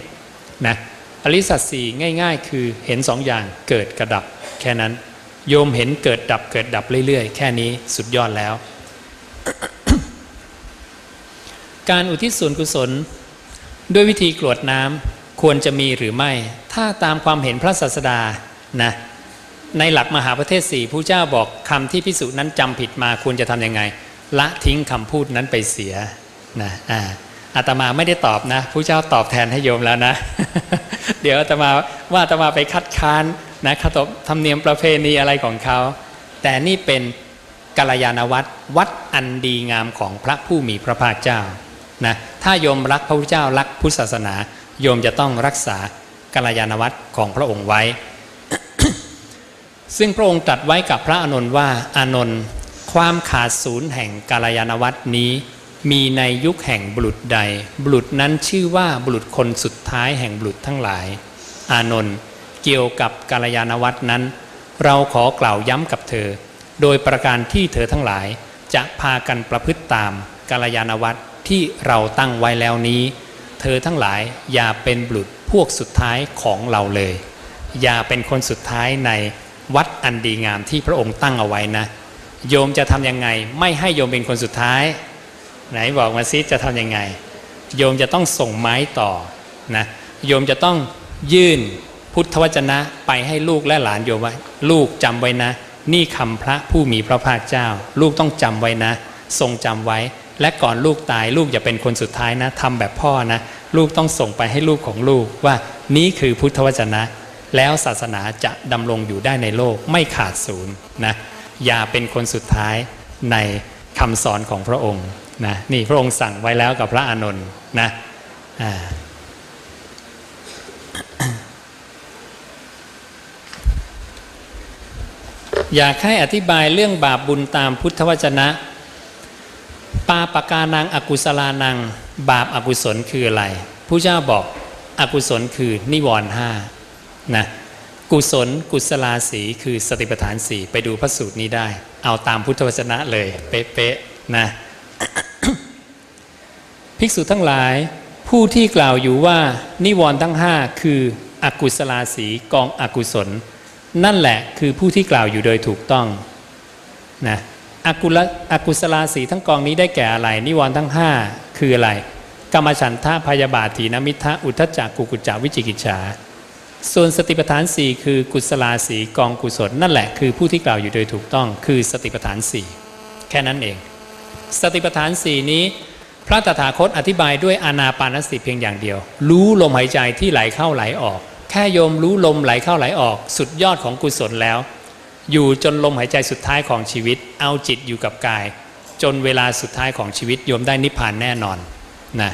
นะอริสัตสี่ง่าย ๆ คือเห็นสองอย่างเกิดกระดับ แค่นั้น โยมเห็นเกิดดับเกิดดับเรื่อยๆ แค่นี้สุดยอดแล้ว การอุทิศส่วนกุศล ด้วยวิธีกรวดน้ำควรจะมีหรือไม่ ถ้าตามความเห็นพระศาสดานะในหลักมหาประเทศสี่ผู้เจ้าบอกคำที่พิสุนั้นจำผิดมาควรจะทำยังไง ละทิ้งคำพูดนั้นไปเสียนะอ่าอาตมาไม่ได้ตอบนะผู้เจ้าตอบแทนให้โยมแล้วนะ เดี๋ยวอาตมาว่าอาตมาไปคัดค้านนะขตบธรรมเนียมประเพณีอะไรของเขา แต่นี่เป็นกัลยาณวัตรวัดอันดีงามของพระผู้มีพระภาคเจ้านะถ้าโยมรักพระพุทธเจ้ารักพุทธศาสนา โยมจะต้องรักษากัลยาณวัตรของพระองค์ไว้ ซึ่งพระองค์ตรัสไว้กับพระอานนท์ว่าอานนท์ ความขาดศูนย์แห่งกาลยานวัตนี้ มีในยุคแห่งบุรุษใด บุรุษนั้นชื่อว่าบุรุษคนสุดท้ายแห่งบุรุษทั้งหลาย อานนท์เกี่ยวกับกาลยานวัตนั้น เราขอกล่าวย้ำกับเธอ โดยประการที่เธอทั้งหลาย จะพากันประพฤติตามกาลยานวัตที่เราตั้งไว้แล้วนี้ เธอทั้งหลายอย่าเป็นบุรุษพวกสุดท้ายของเราเลย อย่าเป็นคนสุดท้ายในวัดอันดีงามที่พระองค์ตั้งเอาไว้นะ โยมจะทำยังไง ไม่ให้โยมเป็นคนสุดท้าย ไหนบอกมาซิจะทำยังไง โยมจะต้องส่งไม้ต่อนะโยมจะต้องยื่นพุทธวจนะไปให้ลูกและหลานโยมว่าลูกจำไว้นะ นี่คำพระผู้มีพระภาคเจ้า ลูกต้องจำไว้นะ ทรงจำไว้ และก่อนลูกตายลูกอย่าเป็นคนสุดท้ายนะทำแบบพ่อนะ ลูกต้องส่งไปให้ลูกของลูกว่านี่คือพุทธวจนะ แล้วศาสนาจะดำรงอยู่ได้ในโลกไม่ขาดศูนย์นะ อย่าเป็นคนสุดท้ายในคำสอนของพระองค์นะนี่พระองค์สั่งไว้แล้วกับพระอานนท์นะอยากให้อธิบายเรื่องบาปบุญตามพุทธวจนะ ปาปกานังอกุศลานัง บาปอากุศลคืออะไรผู้เจ้าบอกอกุศลคือนิวรณ์ห้านะ กุศลกุศลาสีคือสติปัฏฐานสี่ไปดูพระสูตรนี้ได้ เอาตามพุทธวจนะเลย เป๊ะๆนะภิกษุทั้งหลาย ผู้ที่กล่าวอยู่ว่า นิวรณ์ทั้งห้าคืออกุศลาสีกองอกุศล นั่นแหละคือผู้ที่กล่าวอยู่โดยถูกต้องนะอกุลอกุศลาสีทั้งกองนี้ได้แก่อะไร นิวรณ์ทั้งห้าคืออะไรกรรมฉันทะพยาบาทีนมิทะอุทจจักกุกุจจาวิจิกิจฉา ส่วนสติปัฏฐานสี่คือกุศลาสีกองกุศลนั่นแหละคือผู้ที่กล่าวอยู่โดยถูกต้องคือสติปัฏฐานสี่แค่นั้นเอง สติปัฏฐานสี่นี้ พระตถาคตอธิบายด้วยอานาปานสติเพียงอย่างเดียว รู้ลมหายใจที่ไหลเข้าไหลออก แค่โยมรู้ลมไหลเข้าไหลออก สุดยอดของกุศลแล้ว อยู่จนลมหายใจสุดท้ายของชีวิต เอาจิตอยู่กับกาย จนเวลาสุดท้ายของชีวิตโยมได้นิพพานแน่นอนนะ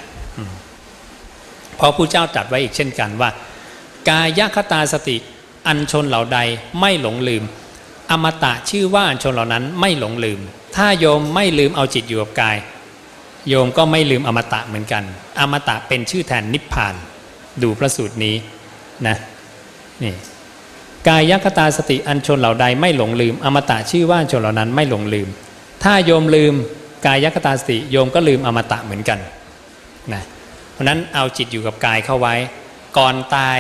เพราะผู้เจ้าตรัสไว้อีกเช่นกันว่า กายคตาสติ อันชนเหล่าใดไม่หลงลืม อมตะชื่อว่าอันชนเหล่านั้นไม่หลงลืม ถ้าโยมไม่ลืมเอาจิตอยู่กับกาย โยมก็ไม่ลืมอมตะเหมือนกัน อมตะเป็นชื่อแทนนิพพาน ดูพระสูตรนี้นะนี่กายคตาสติอันชนเหล่าใดไม่หลงลืม อมตะชื่อว่าชนเหล่านั้นไม่หลงลืม ถ้าโยมลืมกายคตาสติโยมก็ลืมอมตะเหมือนกันนะเพราะนั้นเอาจิตอยู่กับกายเข้าไว้ ก่อนตาย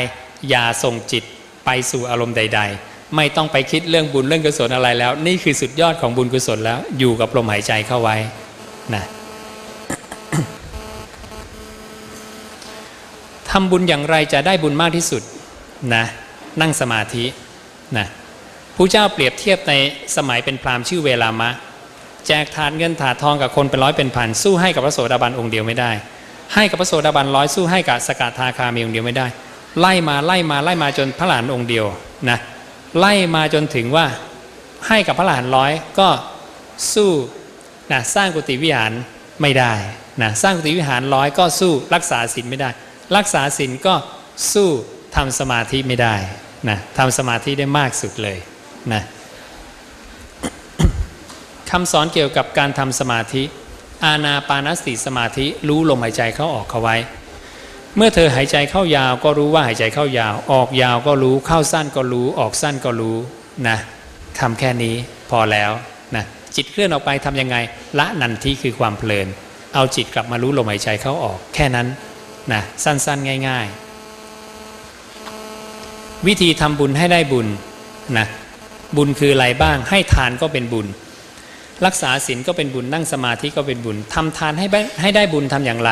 อย่าส่งจิตไปสู่อารมณ์ใด ๆ ไม่ต้องไปคิดเรื่องบุญเรื่องกุศลอะไรแล้ว นี่คือสุดยอดของบุญกุศลแล้ว อยู่กับลมหายใจเข้าไว้นะทำบุญอย่างไรจะได้บุญมากที่สุดนะนั่งสมาธินะผู้เจ้าเปรียบเทียบในสมัยเป็นพราหมณ์ชื่อเวลามะ แจกถาดเงินถาทองกับคนเป็นร้อยเป็นพันสู้ให้กับพระโสดาบันองค์เดียวไม่ได้ ให้กับพระโสดาบันร้อยสู้ให้กับสกทาคามีองค์เดียวไม่ได้ ไล่มาไล่มาไล่มาจนพระหลานองค์เดียวนะไล่มาจนถึงว่าให้กับพระหลานร้อยก็สู้นะสร้างกุฏิวิหารไม่ได้นะสร้างกุฏิวิหารร้อยก็สู้รักษาศีลไม่ได้ รักษาศีลก็สู้ทำสมาธิไม่ได้นะทำสมาธิได้มากสุดเลยนะคำสอนเกี่ยวกับการทำสมาธิ อาณาปานสติสมาธิรู้ลมหายใจเข้าออกเข้าไว้ เมื่อเธอหายใจเข้ายาวก็รู้ว่าหายใจเข้ายาว ออกยาวก็รู้เข้าสั้นก็รู้ออกสั้นก็รู้นะทำแค่นี้พอแล้วนะจิตเคลื่อนออกไปทำยังไง ละนันทีคือความเพลิน เอาจิตกลับมารู้ลมหายใจเข้าออก แค่นั้นนะสั้นๆง่าย ๆ วิธีทำบุญให้ได้บุญนะบุญคืออะไรบ้าง ให้ทานก็เป็นบุญ รักษาศีลก็เป็นบุญนั่งสมาธิก็เป็นบุญทำทานให้ได้ให้ได้บุญทำอย่างไร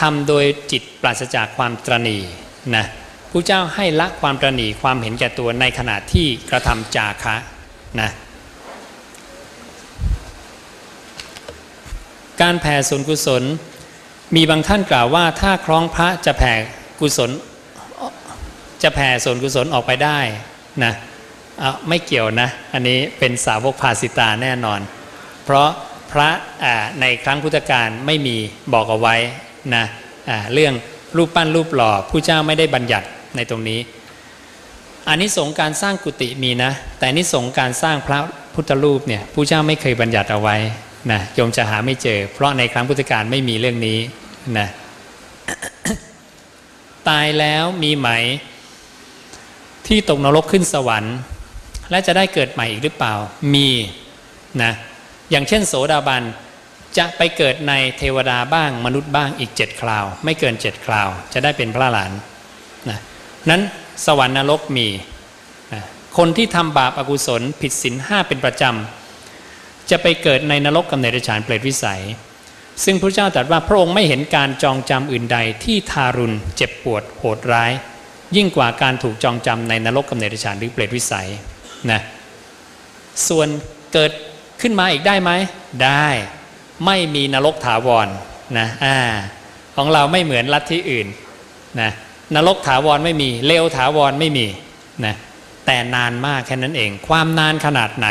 ทำโดยจิตปราศจากความตรณีนะผู้เจ้าให้ละความตรณีความเห็นแก่ตัวในขณะที่กระทำจาคะนะการแผ่ส่วนกุศล มีบางท่านกล่าวว่าถ้าคล้องพระจะแผ่กุศลจะแผ่ส่วนกุศลออกไปได้นะอะไม่เกี่ยวนะ อันนี้เป็นสาวกภาสิตาแน่นอน เพราะพระในครั้งพุทธกาลไม่มีบอกเอาไว้ นะเรื่องรูปปั้นรูปหล่อผู้เจ้าไม่ได้บัญญัติในตรงนี้อันนี้สงส์การสร้างกุฏิมีนะ แต่อนนิสงส์การสร้างพระพุทธรูปเนี่ยผู้เจ้าไม่เคยบัญญัติเอาไว้นะโยมจะหาไม่เจอ เพราะในครั้งพุทธกาลไม่มีเรื่องนี้นะตายแล้วมีไหมที่ตกนรกขึ้นสวรรค์ และจะได้เกิดใหม่อีกหรือเปล่ามีนะอย่างเช่น โสดาบัน จะไปเกิดในเทวดาบ้างมนุษย์บ้างอีกเจ็ดคราว ไม่เกินเจ็ดคราว จะได้เป็นพระหลานนะนั้นสวรรค์นรกมีนะคนที่ทำบาปอากุศลผิดศีลห้าเป็นประจำ จะไปเกิดในนรกกับเนรชานเปรตวิสัย ซึ่งพระเจ้าตรัสว่าพระองค์ไม่เห็นการจองจำอื่นใดที่ทารุณเจ็บปวดโหดร้าย ยิ่งกว่าการถูกจองจำในนรกกับเนรชานหรือเปรตวิสัยนะส่วนเกิดขึ้นมาอีกได้ไหมได้ ไม่มีนรกถาวรนะอ่าของเราไม่เหมือนลัทธิอื่นนะนรกถาวรไม่มีเลวถาวรไม่มีนะแต่นานมากแค่นั้นเอง ความนานขนาดไหน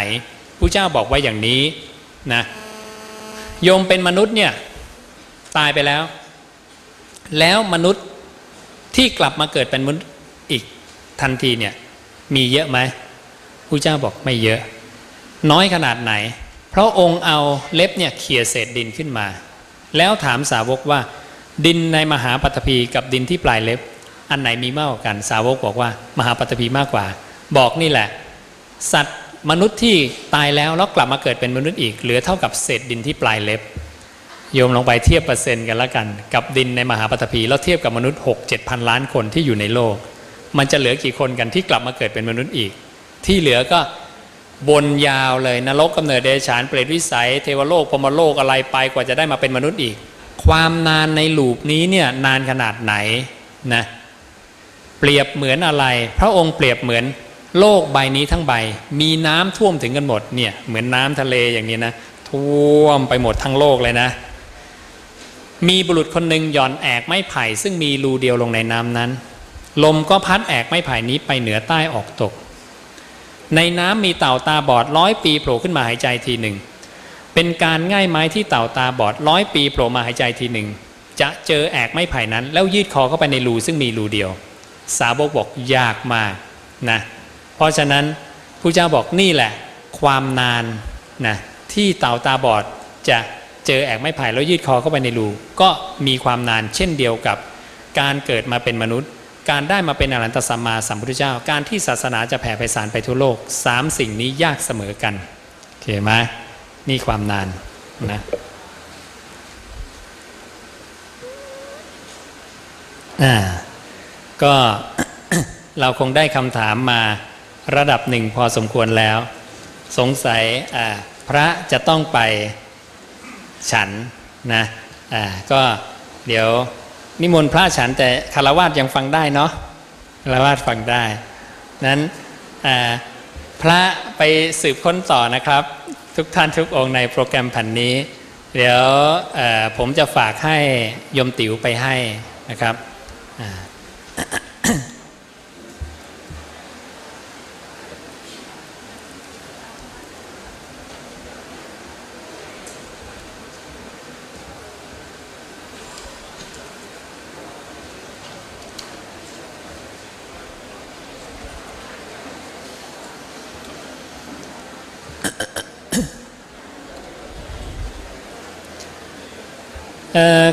ผู้เจ้าบอกไว้อย่างนี้นะโยมเป็นมนุษย์เนี่ยตายไปแล้ว แล้วมนุษย์ที่กลับมาเกิดเป็นมนุษย์อีกทันทีเนี่ยมีเยอะไหมผู้เจ้าบอกไม่เยอะ น้อยขนาดไหน พราะองค์เอาเล็บเนี่ยเขี่ยเศษดินขึ้นมา แล้วถามสาวกว่า ดินในมหาปัตภีกับดินที่ปลายเล็บ อันไหนมีมากกว่ากัน สาวกบอกว่า มหาปัตภีมากกว่า บอกนี่แหละ สัตว์มนุษย์ที่ตายแล้วแล้วกลับมาเกิดเป็นมนุษย์อีก เหลือเท่ากับเศษดินที่ปลายเล็บโยมลงไปเทียบเปอร์เซ็นต์กันแล้วกัน กับดินในมหาปัตภีแล้วเทียบกับมนุษย์6 7พันล้านคนที่อยู่ในโลก มันจะเหลือกี่คนกันที่กลับมาเกิดเป็นมนุษย์อีก ที่เหลือก็ บนยาวเลยนรกกำเนิดเดชานเปรตวิสัย เทวโลกพมโลกอะไรไปกว่าจะได้มาเป็นมนุษย์อีก ความนานในลูปนี้เนี่ยนานขนาดไหนนะเปรียบเหมือนอะไร พระองค์เปรียบเหมือนโลกใบนี้ทั้งใบ มีน้ำท่วมถึงกันหมดเนี่ยเหมือนน้ำทะเลอย่างนี้นะท่วมไปหมดทั้งโลกเลยนะ มีบุรุษคนหนึ่งหย่อนแอกไม้ไผ่ซึ่งมีรูเดียวลงในน้ำนั้น ลมก็พัดแอกไม้ไผ่นี้ไปเหนือใต้ออกตก ในน้ำมีเต่าตาบอดร้อยปีโผล่ขึ้นมาหายใจทีหนึ่ง เป็นการง่ายไม้ที่เต่าตาบอดร้อยปีโผล่มาหายใจทีหนึ่ง จะเจอแอกไม้ไผ่นั้น แล้วยืดคอเข้าไปในรูซึ่งมีรูเดียว สาวกบอกยากมากนะเพราะฉะนั้นผู้เจ้าบอกนี่แหละ ความนานนะที่เต่าตาบอดจะเจอแอกไม้ไผ่แล้วยืดคอเข้าไปในรูก็มีความนานเช่นเดียวกับการเกิดมาเป็นมนุษย์ การได้มาเป็นอรหันตสัมมาสัมพุทธเจ้า การที่ศาสนาจะแผ่ไพศาลไปทั่วโลกสามสิ่งนี้ยากเสมอกันโอเคไหมนี่ความนานนะอ่าก็เราคงได้คำถามมาระดับหนึ่งพอสมควรแล้ว สงสัยอ่าพระจะต้องไปฉันนะอ่าก็เดี๋ยว นิมนต์พระฉันแต่คารวาสยังฟังได้เนาะคารวาสฟังได้ นั้นพระไปสืบค้นต่อนะครับ ทุกท่านทุกองค์ในโปรแกรมแผ่นนี้ เดี๋ยวผมจะฝากให้ยมติ๋วไปให้นะครับอ่า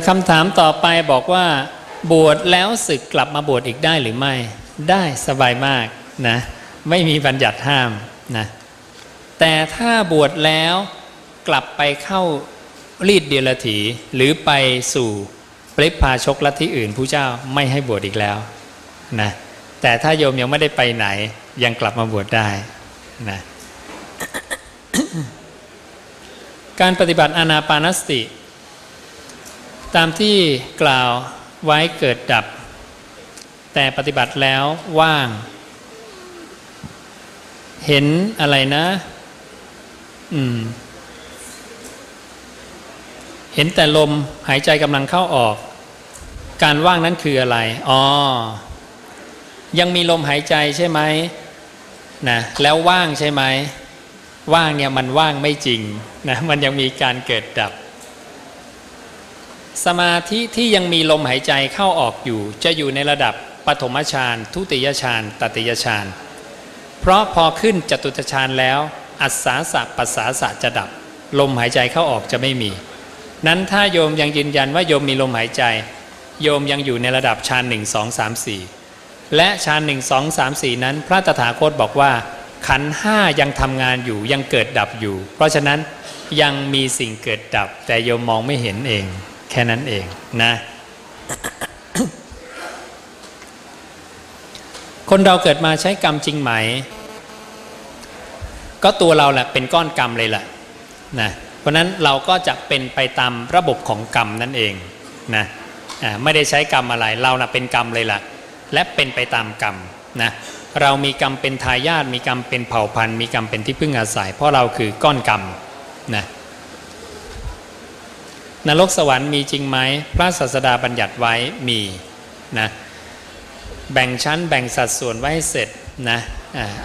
คำถามต่อไปบอกว่า บวชแล้วศึกกลับมาบวชอีกได้หรือไม่ ได้สบายมากนะไม่มีบัญญัติห้ามนะแต่ถ้าบวชแล้วกลับไปเข้ารีดเดียรถีหรือไปสู่ปริพาชกลัทธิอื่นผู้เจ้าไม่ให้บวชอีกแล้วนะแต่ถ้าโยมยังไม่ได้ไปไหน ยังกลับมาบวชได้นะการปฏิบัติอนาปานสติ ตามที่กล่าวไว้เกิดดับ แต่ปฏิบัติแล้วว่าง เห็นอะไรนะ อืม เห็นแต่ลมหายใจกำลังเข้าออก การว่างนั้นคืออะไร อ๋อ ยังมีลมหายใจใช่ไหมนะแล้วว่างใช่ไหมว่างเนี่ยมันว่างไม่จริงนะมันยังมีการเกิดดับ สมาธิที่ยังมีลมหายใจเข้าออกอยู่ จะอยู่ในระดับปฐมฌานทุติยฌานตติยฌานเพราะพอขึ้นจตุตฌานแล้ว อัศสาสะปัสสาสะจะดับ ลมหายใจเข้าออกจะไม่มี นั้นถ้าโยมยังยืนยันว่าโยมมีลมหายใจ โยมยังอยู่ในระดับฌานหนึ่งสองสามสี่และฌานหนึ่งสองสามสี่นั้น พระตถาคตบอกว่า ขันห้ายังทำงานอยู่ยังเกิดดับอยู่ เพราะฉะนั้นยังมีสิ่งเกิดดับแต่โยมมองไม่เห็นเอง แค่นั้นเองนะ คนเราเกิดมาใช้กรรมจริงไหม ก็ตัวเราแหละเป็นก้อนกรรมเลยแหละนะเพราะนั้นเราก็จะเป็นไปตามระบบของกรรมนั่นเองนะไม่ได้ใช้กรรมอะไรเรานะเป็นกรรมเลยล่ะ และเป็นไปตามกรรมนะเรามีกรรมเป็นทายาทมีกรรมเป็นเผ่าพันธุ์ มีกรรมเป็นที่พึ่งอาศัย เพราะเราคือก้อนกรรมนะ นรกสวรรค์มีจริงไหมพระศาสดาบัญญัติไว้มีนะแบ่งชั้นแบ่งสัดส่วนไว้ให้เสร็จนะ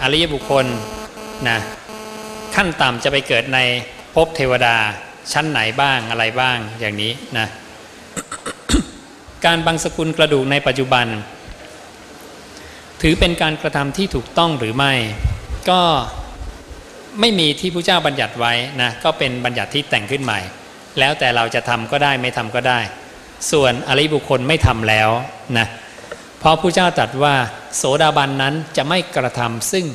อริยบุคคลนะขั้นต่ำจะไปเกิดในภพเทวดาชั้นไหนบ้างอะไรบ้างอย่างนี้นะการบังสกุลกระดูกในปัจจุบัน ถือเป็นการกระทำที่ถูกต้องหรือไม่ ก็ไม่มีที่พระเจ้าบัญญัติไว้นะก็เป็นบัญญัติที่แต่งขึ้นใหม่ แล้วแต่เราจะทำก็ได้ไม่ทำก็ได้ ส่วนอริบุคคลไม่ทำแล้วนะเพราะพระเจ้าตรัสว่า โสดาบันนั้นจะไม่กระทำซึ่ง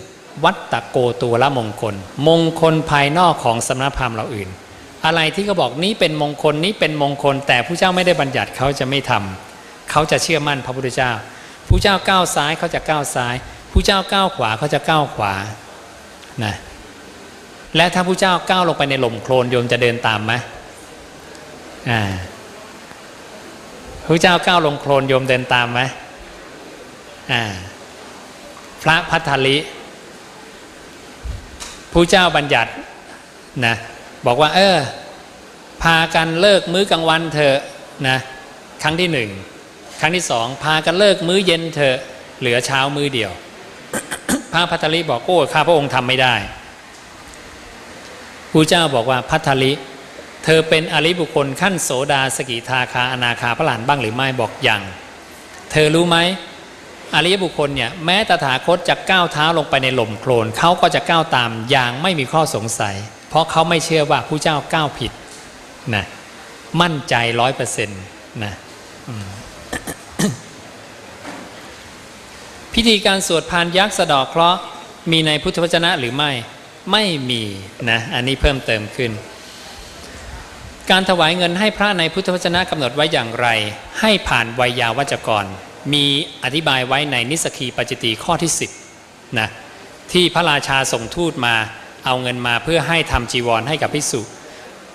วัตตะโกตัวละมงคล มงคลภายนอกของสมณพราหมณ์เราอื่น อะไรที่เขาบอกนี้เป็นมงคลนี้เป็นมงคล แต่ผู้เจ้าไม่ได้บัญญัติเขาจะไม่ทำเขาจะเชื่อมั่นพระพุทธเจ้าผู้เจ้าก้าวซ้ายเขาจะก้าวซ้ายผู้เจ้าก้าวขวาเขาจะก้าวขวานะและถ้าผู้เจ้าก้าวลงไปในหล่มโคลนโยมจะเดินตามไหม อ่าผู้เจ้าก้าวลงโคลนโยมเดินตามไหมพระพัทธลิผู้เจ้าบัญญัตินะบอกว่า เออ พากันเลิกมื้อกลางวันเถอะนะครั้งที่หนึ่งครั้งที่สองพากันเลิกมื้อเย็นเถอะเหลือเช้ามื้อเดียว พระพัทธลิบอกโอ้ข้าพระองค์ทำไม่ได้ผู้เจ้าบอกว่าพัทธลิ เธอเป็นอริบุคคลขั้นโสดาสกิทาคาอนาคาพระหลานบ้างหรือไม่บอกยังเธอรู้ไหมอริยบุคคลเนี่ยแม้ตถาคตจะก้าวเท้าลงไปในหล่มโคลนเขาก็จะก้าวตามอย่างไม่มีข้อสงสัย เพราะเขาไม่เชื่อว่าผู้เจ้าก้าวผิดนะมั่นใจร้อยเปอร์เซ็นต์นะพิธีการสวดพานยักษ์สะดอกเคราะห์มีในพุทธวจนะหรือไม่ไม่มีนะอันนี้เพิ่มเติมขึ้น การถวายเงินให้พระในพุทธวจนะกำหนดไว้อย่างไร ให้ผ่านวัยยาวัจกร มีอธิบายไว้ในนิสกีปจิตีข้อที่ 10นะที่พระราชาส่งทูตมาเอาเงินมาเพื่อให้ทำจีวรให้กับภิกษุ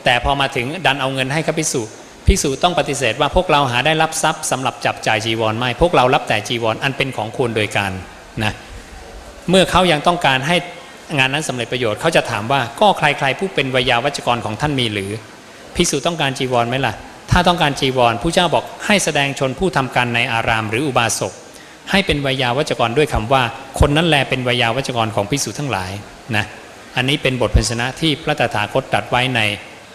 แต่พอมาถึงดันเอาเงินให้กับภิกษุภิกษุต้องปฏิเสธว่าพวกเราหาได้รับทรัพย์สำหรับจับจ่ายจีวรไม่ พวกเรารับแต่จีวรอันเป็นของควรโดยการนะเมื่อเขายังต้องการให้งานนั้นสำเร็จประโยชน์เขาจะถามว่าก็ใครๆผู้เป็นวิยาวัจกรของท่านมีหรือ ภิกษุต้องการจีวรไหมล่ะ ถ้าต้องการจีวรผู้เจ้าบอกให้แสดงชนผู้ทำการในอารามหรืออุบาสกให้เป็นวิยาวัจกรด้วยคำว่า คนนั้นแลเป็นวิยาวัจกรของภิกษุทั้งหลายนะอันนี้เป็นบทพันชนะที่พระตถาคตตรัสไว้ใน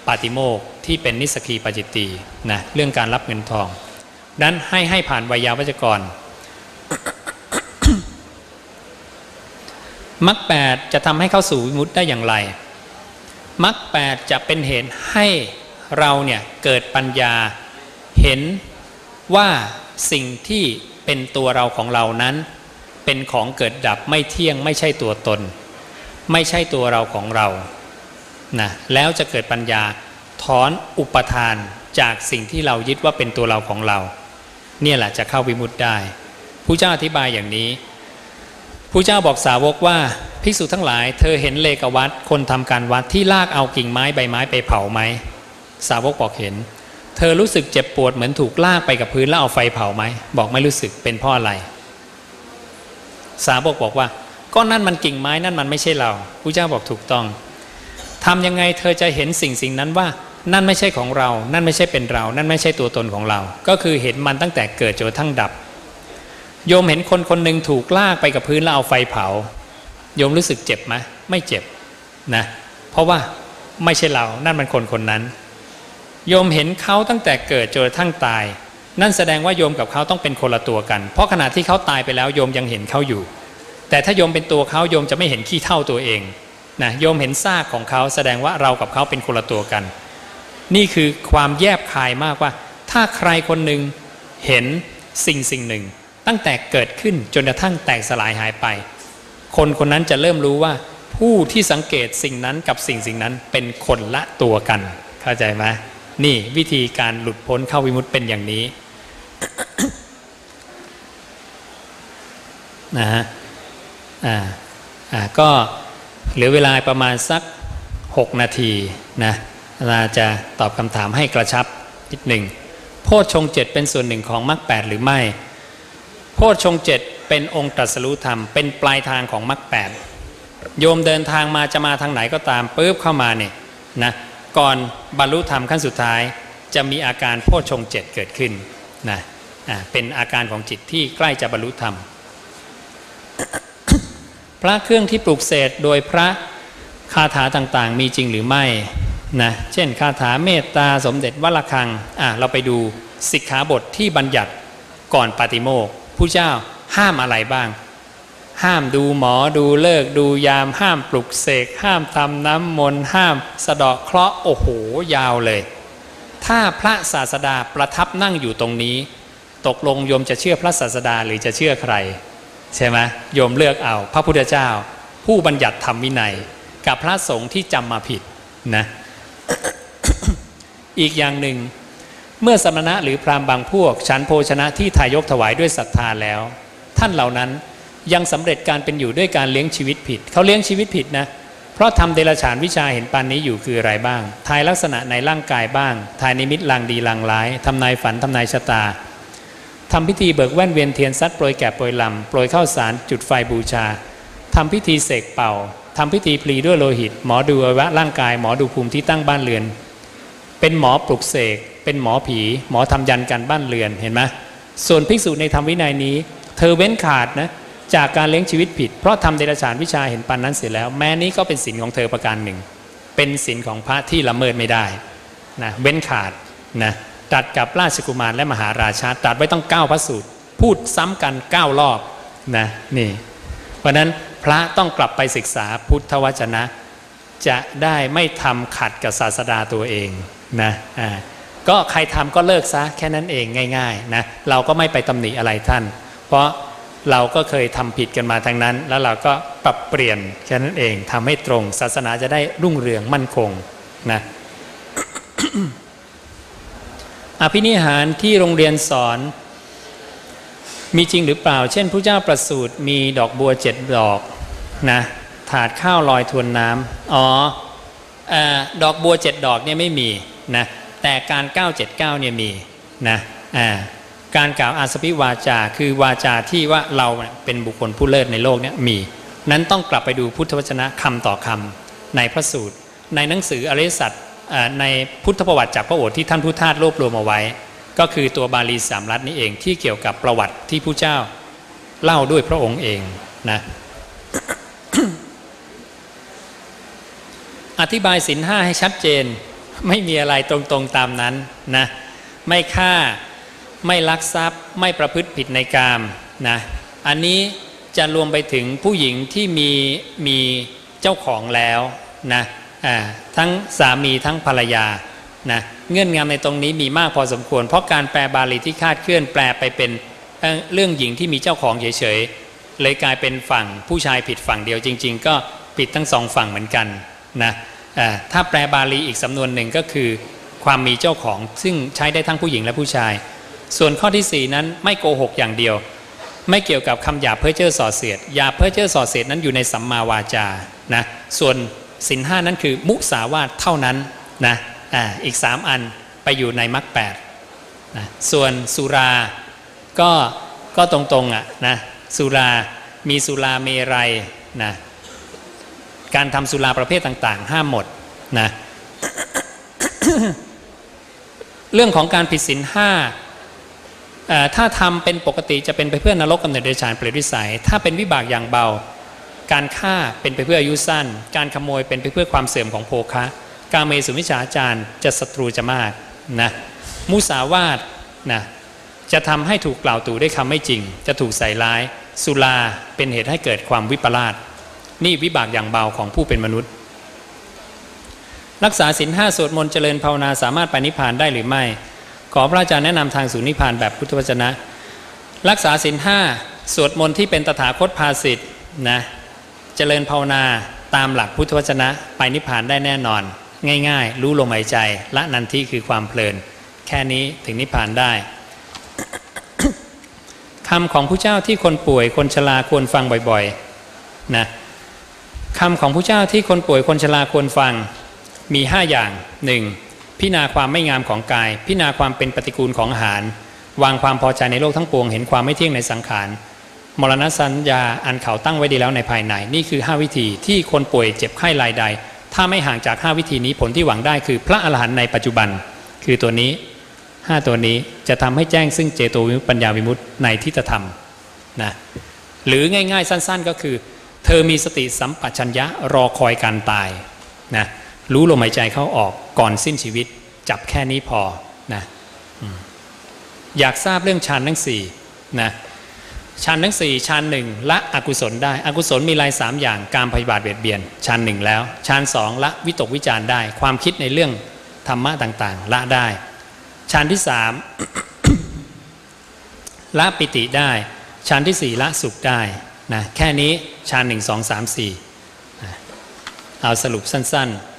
ปาติโมกที่เป็นนิสกีปจิตตีนะเรื่องการรับเงินทองนั้นให้ให้ผ่านวิยาวัจกรมรรคแปดจะทำให้เข้าสู่วิมุตได้อย่างไรมรรคแปดจะเป็นเหตุให้ เราเนี่ยเกิดปัญญาเห็นว่าสิ่งที่เป็นตัวเราของเรานั้น เป็นของเกิดดับไม่เที่ยงไม่ใช่ตัวตน ไม่ใช่ตัวเราของเรานะแล้วจะเกิดปัญญาถอนอุปทานจากสิ่งที่เรายึดว่าเป็นตัวเราของเรา เนี่ยแหละจะเข้าวิมุตติได้ผู้เจ้าอธิบายอย่างนี้ผู้เจ้าบอกสาวกว่าภิกษุทั้งหลาย เธอเห็นเลกวัดคนทำการวัดที่ลากเอากิ่งไม้ใบไม้ไปเผาไหม สาวกบอกเห็น เธอรู้สึกเจ็บปวดเหมือนถูกลากไปกับพื้นแล้วเอาไฟเผาไหมบอกไม่รู้สึกเป็นเพราะอะไร สาวกบอกว่า ก็นั่นมันกิ่งไม้นั่นมันไม่ใช่เราผู้เจ้าบอกถูกต้องทำยังไงเธอจะเห็นสิ่งสิ่งนั้นว่า นั่นไม่ใช่ของเรา นั่นไม่ใช่เป็นเรา นั่นไม่ใช่ตัวตนของเรา ก็คือเห็นมันตั้งแต่เกิดจนทั่งดับ โยมเห็นคนคนหนึ่งถูกลากไปกับพื้นแล้วเอาไฟเผา โยมรู้สึกเจ็บไหมไม่เจ็บนะ เพราะว่าไม่ใช่เรา นั่นมันคนคนนั้น โยมเห็นเขาตั้งแต่เกิดจนกระทั่งตาย นั่นแสดงว่าโยมกับเขาต้องเป็นคนละตัวกัน เพราะขณะที่เขาตายไปแล้วโยมยังเห็นเขาอยู่ แต่ถ้าโยมเป็นตัวเขาโยมจะไม่เห็นขี้เท่าตัวเองนะโยมเห็นซากของเขาแสดงว่าเรากับเขาเป็นคนละตัวกัน นี่คือความแยบคายมากว่า ถ้าใครคนหนึ่งเห็นสิ่งสิ่งหนึ่ง ตั้งแต่เกิดขึ้นจนกระทั่งแตกสลายหายไป คนคนนั้นจะเริ่มรู้ว่าผู้ที่สังเกตสิ่งนั้นกับสิ่งสิ่งนั้นเป็นคนละตัวกัน เข้าใจไหม นี่วิธีการหลุดพ้นเข้าวิมุตเป็นอย่างนี้นะฮะอ่าอ่าก็เหลือเวลาประมาณสัก 6 นาทีนะเราจะตอบคำถามให้กระชับนิดหนึ่งโพชฌงเจ็ดเป็นส่วนหนึ่งของมรรคแปดหรือไม่ โพชฌงเจ็ดเป็นองค์ตรัสรู้ธรรม เป็นปลายทางของมรรคแปดโยมเดินทางมาจะมาทางไหนก็ตามปุ๊บเข้ามาเนี่ยนะ ก่อนบรรลุธรรมขั้นสุดท้าย จะมีอาการโพชงเจ็ดเกิดขึ้นนะเป็นอาการของจิตที่ใกล้จะบรรลุธรรม พระเครื่องที่ปลูกเสกโดยพระคาถาต่างๆ มีจริงหรือไม่นะเช่นคาถาเมตตาสมเด็จวัลคังอะเราไปดูสิกขาบทที่บัญญัติก่อนปาติโมกผู้เจ้าห้ามอะไรบ้าง ห้ามดูหมอดูเลิกดูยาม ห้ามปลุกเสก ห้ามทำน้ำมนต์ห้ามสะเดาะเคราะห์โอ้โหยาวเลย ถ้าพระศาสดาประทับนั่งอยู่ตรงนี้ ตกลงโยมจะเชื่อพระศาสดาหรือจะเชื่อใคร ใช่ไหมโยมเลือกเอา พระพุทธเจ้า ผู้บัญญัติธรรมวินัย กับพระสงฆ์ที่จำมาผิดนะอีกอย่างหนึ่ง เมื่อสมณะหรือพราหมณ์บางพวก ฉันโภชนะที่ทายกถวายด้วยศรัทธาแล้ว ท่านเหล่านั้น ยังสำเร็จการเป็นอยู่ด้วยการเลี้ยงชีวิตผิด เขาเลี้ยงชีวิตผิดนะ เพราะทำเดรัจฉานวิชาเห็นปานนี้อยู่คืออะไรบ้าง ทายลักษณะในร่างกายบ้าง ทายนิมิตลางดีลางร้าย ทำนายฝันทำนายชะตาทำพิธีเบิกแว่นเวียนเทียนซัดโปรยแกะโปรยลำโปรยข้าวสารจุดไฟบูชาทำพิธีเสกเป่าทำพิธีพลีด้วยโลหิต หมอดูอวัยวะร่างกายหมอดูภูมิที่ตั้งบ้านเรือน เป็นหมอปลุกเสก เป็นหมอผี หมอทำยันกันบ้านเรือนเห็นไหมส่วนภิกษุในธรรมวินัยนี้ เธอเว้นขาดนะ จากการเลี้ยงชีวิตผิด เพราะทำเดรัจฉานวิชาเห็นปันนั้นเสร็จแล้ว แม้นี้ก็เป็นศีลของเธอประการหนึ่ง เป็นศีลของพระที่ละเมิดไม่ได้นะเว้นขาดนะตัดกับราชกุมารและมหาราชาตัดไว้ต้องเก้าพระสูตร พูดซ้ำกันเก้ารอบนะนี่ เพราะฉะนั้นพระต้องกลับไปศึกษาพุทธวจนะ จะได้ไม่ทำขัดกับศาสดาตัวเองนะอ่าก็ใครทำก็เลิกซะแค่นั้นเองง่ายๆนะเราก็ไม่ไปตำหนิอะไรท่าน เพราะ เราก็เคยทำผิดกันมาทั้งนั้น แล้วเราก็ปรับเปลี่ยนแค่นั้นเองทำให้ตรง ศาสนาจะได้รุ่งเรืองมั่นคงนะอภินิหารที่โรงเรียนสอน มีจริงหรือเปล่า เช่นผู้เจ้าประสูติมีดอกบัวเจ็ดดอกนะถาดข้าวลอยทวนน้ำอ๋อเออดอกบัวเจ็ดดอกเนี่ยไม่มีนะแต่การ 979เนี่ยมีนะอ่า การกล่าวอาสพิวาจา คือวาจาที่ว่าเราเป็นบุคคลผู้เลิศในโลกนี่ยมี นั้นต้องกลับไปดูพุทธวจนะคำต่อคำในพระสูตร ในหนังสืออริยสัจเอ่อในพุทธประวัติจากพระโอษฐ์ที่ท่านพุทธทาสรวบรวมเอาไว้ ก็คือตัวบาลีสามรัฐนี้เองที่เกี่ยวกับประวัติที่ผู้เจ้าเล่าด้วยพระองค์เองนะอธิบายสินห้าให้ชัดเจน ไม่มีอะไรตรงๆตามนั้นนะไม่ฆ่า ไม่ลักทรัพย์ไม่ประพฤติผิดในกามนะอันนี้จะรวมไปถึงผู้หญิงที่มีมีเจ้าของแล้วนะอ่าทั้งสามีทั้งภรรยานะเงื่อนงำในตรงนี้มีมากพอสมควร เพราะการแปลบาลีที่คาดเคลื่อนแปลไปเป็นเรื่องหญิงที่มีเจ้าของเฉยๆเลยกลายเป็นฝั่งผู้ชายผิดฝั่งเดียวจริง ๆ ก็ผิดทั้งสองฝั่งเหมือนกันนะถ้าแปลบาลีอีกสำนวนหนึ่งก็คือ ความมีเจ้าของซึ่งใช้ได้ทั้งผู้หญิงและผู้ชาย ส่วนข้อที่ 4 นั้นไม่โกหกอย่างเดียว ไม่เกี่ยวกับคำหยาเพ้อเจ้อส่อเสียดหยาเพ้อเจ้อส่อเสียดนั้นอยู่ในสัมมาวาจานะส่วนสินห้านั้นคือมุสาวาทเท่านั้นนะอ่าอีก 3 อันไปอยู่ในมรรคแปดนะส่วนสุราก็ก็ตรงๆอะนะสุรามีสุราเมรัยนะการทำสุราประเภทต่างๆ ห้ามหมดนะเรื่องของการผิดศีลห้า ถ้าทำเป็นปกติจะเป็นไปเพื่อนรกกำเนิดเดรัจฉานเปรตวิสัย ถ้าเป็นวิบากอย่างเบา การฆ่าเป็นไปเพื่ออายุสั้น การขโมยเป็นไปเพื่อความเสื่อมของโภคะ การเมสุมิจฉาจารจะศัตรูจะมากนะมุสาวาทนะจะทำให้ถูกกล่าวตู่ด้วยคำไม่จริง จะถูกใส่ร้าย สุราเป็นเหตุให้เกิดความวิปลาสนี่วิบากอย่างเบาของผู้เป็นมนุษย์ รักษาศีลห้าสวดมนต์เจริญภาวนาสามารถไปนิพพานได้หรือไม่ ขอพระอาจารย์แนะนำทางสู่นิพพานแบบพุทธวจนะ รักษาศีลห้าสวดมนต์ที่เป็นตถาคตภาสิทธ์นะเจริญภาวนาตามหลักพุทธวจนะ ไปนิพพานได้แน่นอน ง่าย ๆ รู้ลมหายใจละนันทิคือความเพลิน แค่นี้ถึงนิพพานได้คำของผู้เจ้าที่คนป่วยคนชราควรฟังบ่อยๆนะคำของผู้เจ้าที่คนป่วยคนชราควรฟังมี 5 อย่าง 1. พิจารณาความไม่งามของกาย พิจารณาความเป็นปฏิกูลของอาหาร วางความพอใจในโลกทั้งปวง เห็นความไม่เที่ยงในสังขาร มรณสัญญาอันเขาตั้งไว้ดีแล้วในภายใน นี่คือ 5 วิธีที่คนป่วยเจ็บไข้รายใด ถ้าไม่ห่างจาก 5 วิธีนี้ผลที่หวังได้คือพระอรหันต์ในปัจจุบัน คือตัวนี้ 5 ตัวนี้จะทำให้แจ้งซึ่งเจโตวิมุตติปัญญาวิมุตติในทิฏฐธรรมนะหรือง่ายๆสั้นๆก็คือ เธอมีสติสัมปชัญญะรอคอยการตายนะรู้ลมหายใจเข้าออก ก่อนสิ้นชีวิตจับแค่นี้พอนะอยากทราบเรื่องฌานทั้งสี่นะฌานทั้งสี่ฌานหนึ่งละอกุศลได้ อกุศลมีลายสามอย่างการพยาบาทเบียดเบียนฌานหนึ่งแล้วฌานสองละวิตกวิจารได้ ความคิดในเรื่องธรรมะต่างๆ ละได้ฌานที่สามละปิติได้ฌานที่สี่ละสุขได้นะแค่นี้ฌานหนึ่งสองสามสี่เอาสรุปสั้น ๆ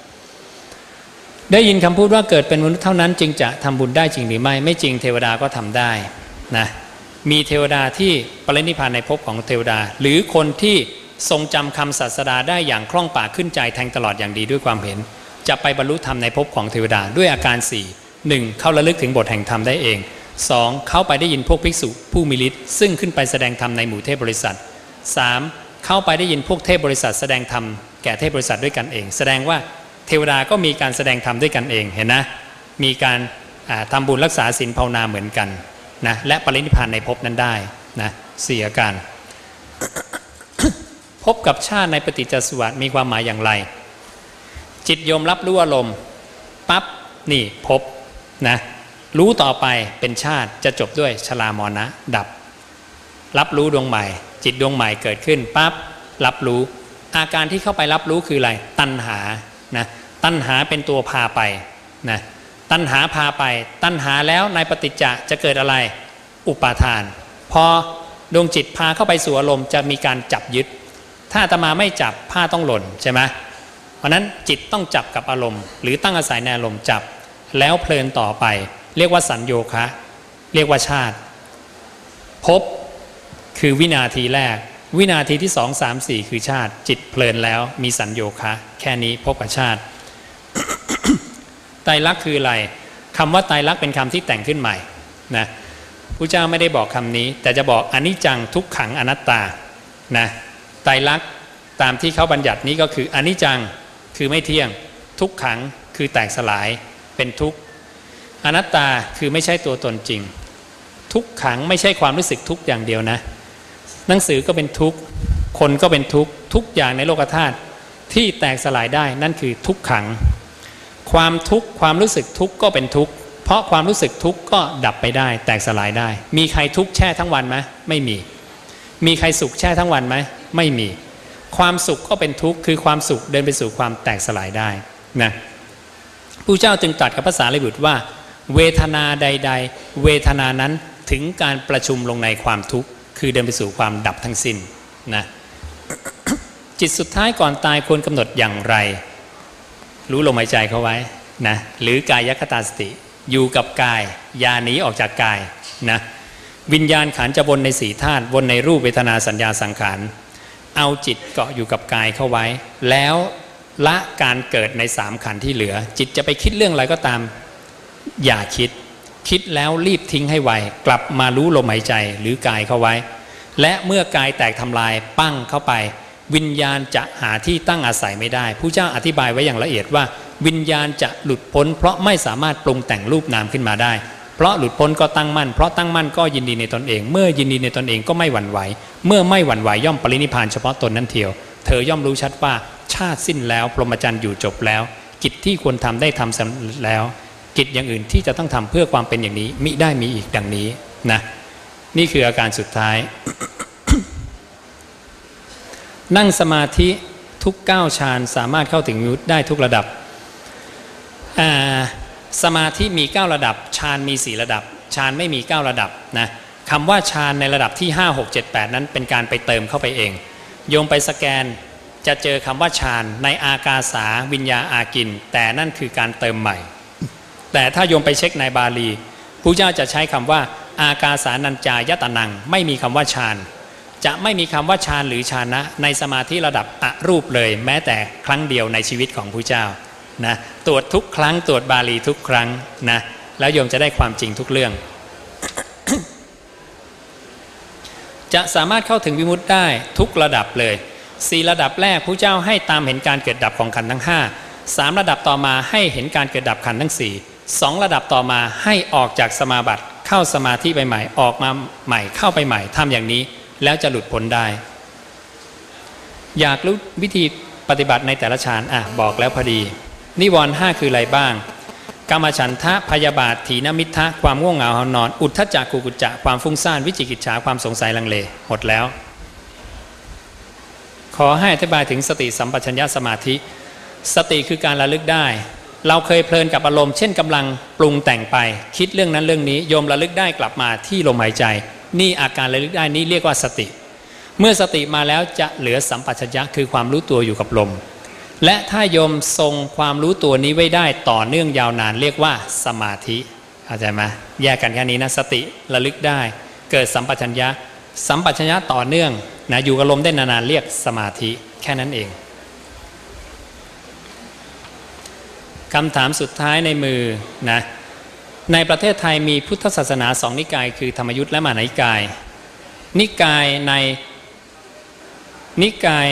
ได้ยินคำพูดว่าเกิดเป็นมนุษย์เท่านั้น จึงจะทำบุญได้จริงหรือไม่ ไม่จริงเทวดาก็ทำได้นะมีเทวดาที่ปรินิพานในภพของเทวดา หรือคนที่ทรงจำคำศาสดาได้อย่างคล่องปากขึ้นใจแทงตลอดอย่างดีด้วยความเห็น จะไปบรรลุธรรมในภพของเทวดาด้วยอาการ 4 1. เข้าระลึกถึงบทแห่งธรรมได้เอง 2. เข้าไปได้ยินพวกภิกษุผู้มีฤทธิ์ซึ่งขึ้นไปแสดงธรรมในหมู่เทพบริษัท 3. เข้าไปได้ยินพวกเทพบริษัทแสดงธรรมแก่เทพบริษัทด้วยกันเอง แสดงว่า เทวดาก็มีการแสดงธรรมด้วยกันเองเห็นนะมีการอ่าทำบุญรักษาศีลภาวนาเหมือนกันนะและปรินิพานในภพนั้นได้นะสี่อาการพบกับชาติในปฏิจจสมุปบาทมีความหมายอย่างไร จิตยมรับรู้อารมณ์ปั๊บนี่พบนะรู้ต่อไปเป็นชาติจะจบด้วยชรามรณะ ดับ รับรู้ดวงใหม่ จิตดวงใหม่เกิดขึ้นปั๊บรับรู้ อาการที่เข้าไปรับรู้คืออะไร ตัณหา นะตัณหาเป็นตัวพาไปนะตัณหาพาไป ตัณหาแล้วในปฏิจจะจะเกิดอะไร อุปาทาน พอดวงจิตพาเข้าไปสู่อารมณ์จะมีการจับยึด ถ้าตมาไม่จับผ้าต้องหล่นใช่ไหมเพราะนั้นจิตต้องจับกับอารมณ์ หรือตั้งอาศัยในอารมณ์จับ แล้วเพลินต่อไป เรียกว่าสัญโยคะ เรียกว่าชาติ พบคือวินาทีแรก วินาทีที่สองสามสี่คือชาติ จิตเพลินแล้วมีสัญโยคะ แค่นี้พบกับชาติไตรลักษณ์คืออะไรคำว่าไตรลักษณ์เป็นคำที่แต่งขึ้นใหม่นะพระเจ้าไม่ได้บอกคำนี้ แต่จะบอกอนิจจังทุกขังอนัตตานะไตรลักษณ์ตามที่เขาบัญญัตินี้ก็คืออนิจจังคือไม่เที่ยง ทุกขังคือแตกสลายเป็นทุกข์อนัตตาคือไม่ใช่ตัวตนจริง ทุกขังไม่ใช่ความรู้สึกทุกอย่างเดียวนะ หนังสือก็เป็นทุกข์ คนก็เป็นทุกข์ ทุกอย่างในโลกธาตุที่แตกสลายได้นั่นคือทุกขัง ความทุกข์ความรู้สึกทุกข์ก็เป็นทุกข์ เพราะความรู้สึกทุกข์ก็ดับไปได้ แตกสลายได้ มีใครทุกข์แช่ทั้งวันไหมไม่มี มีใครสุขแช่ทั้งวันไหมไม่มี ความสุขก็เป็นทุกข์คือความสุขเดินไปสู่ความแตกสลายได้นะผู้เจ้าจึงตรัสกับภาษาลิบุตรว่า เวทนาใด ๆ เวทนานั้นถึงการประชุมลงในความทุกข์ คือเดินไปสู่ความดับทั้งสิ้นนะจิตสุดท้ายก่อนตายควรกำหนดอย่างไร รู้ลมหายใจเขาไว้นะหรือกายคตาสติ อยู่กับกาย ยาหนีออกจากกายนะวิญญาณขันจะวนในสีธาตุวนในรูปเวทนาสัญญาสังขารเอาจิตเกาะอยู่กับกายเข้าไว้ แล้วละการเกิดในสามขันที่เหลือ จิตจะไปคิดเรื่องอะไรก็ตาม อย่าคิด คิดแล้วรีบทิ้งให้ไวกลับมารู้ลมหายใจหรือกายเข้าไว้ และเมื่อกายแตกทำลายปั้งเข้าไป วิญญาณจะหาที่ตั้งอาศัยไม่ได้ผู้เจ้าอธิบายไว้อย่างละเอียดว่า วิญญาณจะหลุดพ้น เพราะไม่สามารถปรุงแต่งรูปนามขึ้นมาได้ เพราะหลุดพ้นก็ตั้งมั่นเพราะตั้งมั่นก็ยินดีในตนเอง เมื่อยินดีในตนเองก็ไม่หวั่นไหวเมื่อไม่หวั่นไหวย่อมปรินิพานเฉพาะตนนั้นเทียว เธอย่อมรู้ชัดว่าชาติสิ้นแล้วพรหมจรรย์อยู่จบแล้ว กิจที่ควรทำได้ทำสำแล้ว กิจอย่างอื่นที่จะต้องทำเพื่อความเป็นอย่างนี้มิได้มีอีกดังนี้นะนี่คืออาการสุดท้าย นั่งสมาธิทุกก้าวฌานสามารถเข้าถึงยุทธได้ทุกระดับ สมาธิมี 9 ระดับฌานมี 4 ระดับฌานไม่มี 9 ระดับนะคำว่าฌานในระดับที่ 5 6 7 8 นั้นเป็นการไปเติมเข้าไปเอง โยมไปสแกนจะเจอคำว่าฌานในอากาสาวิญญาอากิน แต่นั่นคือการเติมใหม่ แต่ถ้าโยมไปเช็คในบาลีผู้เจ้าจะใช้คำว่า อากาสานัญจายตนัง ไม่มีคำว่าฌานจะไม่มีคำว่าฌานหรือฌานะ ในสมาธิระดับอรูปเลย แม้แต่ครั้งเดียวในชีวิตของผู้เจ้านะตรวจทุกครั้งตรวจบาลีทุกครั้งนะแล้วโยมจะได้ความจริงทุกเรื่อง จะสามารถเข้าถึงวิมุตติได้ทุกระดับเลยสี่ระดับแรกผู้เจ้าให้ตามเห็นการเกิดดับของขันธ์ทั้งห้าสามระดับต่อมาให้เห็นการเกิดดับขันธ์ทั้งสี่ สองระดับต่อมาให้ออกจากสมาบัติเข้าสมาธิไปใหม่ออกมาใหม่เข้าไปใหม่ทำอย่างนี้ แล้วจะหลุดพ้นได้ อยากรู้วิธีปฏิบัติในแต่ละฌานอะบอกแล้วพอดี นิวรณ์ห้าคืออะไรบ้างกามฉันทะพยาบาทถีนมิทะความง่วงเหงาหอนอน อุทธจักกุกุจจะความฟุ้งซ่านวิจิกิจฉาความสงสัยลังเลหมดแล้ว ขอให้อธิบายถึงสติสัมปชัญญะสมาธิ สติคือการระลึกได้ เราเคยเพลินกับอารมณ์เช่นกำลังปรุงแต่งไป คิดเรื่องนั้นเรื่องนี้โยมระลึกได้กลับมาที่ลมหายใจ นี่อาการระลึกได้นี้เรียกว่าสติ เมื่อสติมาแล้วจะเหลือสัมปชัญญะคือความรู้ตัวอยู่กับลม และถ้าโยมทรงความรู้ตัวนี้ไว้ได้ต่อเนื่องยาวนานเรียกว่าสมาธิเข้าใจไหมแยกกันแค่นี้นะสติระลึกได้ เกิดสัมปชัญญะสัมปชัญญะต่อเนื่องนะอยู่กับลมได้นานๆเรียกสมาธิแค่นั้นเอง คำถามสุดท้ายในมือนะในประเทศไทยมีพุทธศาสนาสองนิกาย คือธรรมยุทธ์และมหานิกาย นิกายในนิกาย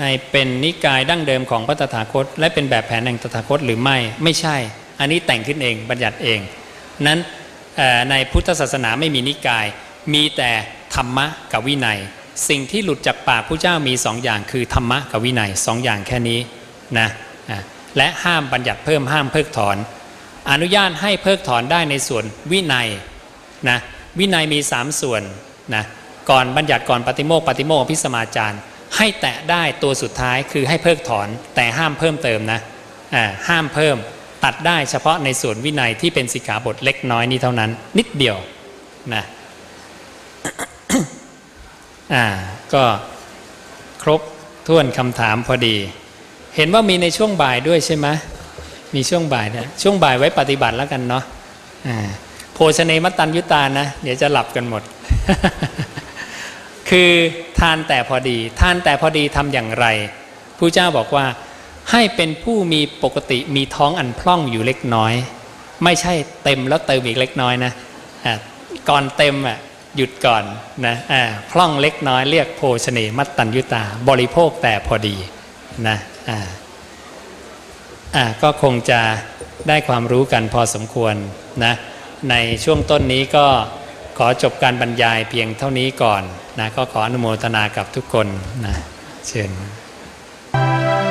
ในเป็นนิกายดั้งเดิมของพระตถาคต และเป็นแบบแผนแห่งตถาคตหรือไม่ไม่ใช่ อันนี้แต่งขึ้นเองบัญญัติเอง นั้นในพุทธศาสนาไม่มีนิกาย มีแต่ธรรมะกับวินัย สิ่งที่หลุดจากปากผู้เจ้ามีสองอย่างคือธรรมะกับวินัยสองอย่างแค่นี้นะ และห้ามบัญญัติเพิ่มห้ามเพิกถอน อนุญาตให้เพิกถอนได้ในส่วนวินัยนะวินัยมีสามส่วนนะก่อนบัญญัติก่อนปฏิโมกปฏิโมกพิสมาจารให้แตะได้ตัวสุดท้ายคือให้เพิกถอนแต่ห้ามเพิ่มเติมนะห้ามเพิ่มตัดได้เฉพาะในส่วนวินัยที่เป็นสิกขาบทเล็กน้อยนี้เท่านั้น นิดเดียวนะอ่าก็ครบถ้วนคำถามพอดี เห็นว่ามีในช่วงบ่ายด้วยใช่ไหมมีช่วงบ่ายนะช่วงบ่ายไว้ปฏิบัติแล้วกันเนาะโภชเนมัตตัญยุตานะ เดี๋ยวจะหลับกันหมด คือทานแต่พอดี ทานแต่พอดีทำอย่างไรผู้เจ้าบอกว่าให้เป็นผู้มีปกติมีท้องอันพร่องอยู่เล็กน้อย ไม่ใช่เต็มแล้วเติมอีกเล็กน้อยนะอะก่อนเต็มอะหยุดก่อนนะอ่าพร่องเล็กน้อยเรียกโภชเนมัตตัญยุตา บริโภคแต่พอดีนะ อ่าอ่าก็คงจะได้ความรู้กันพอสมควรนะในช่วงต้นนี้ก็ขอจบการบรรยายเพียงเท่านี้ก่อนนะก็ขออนุโมทนากับทุกคนนะเชิญ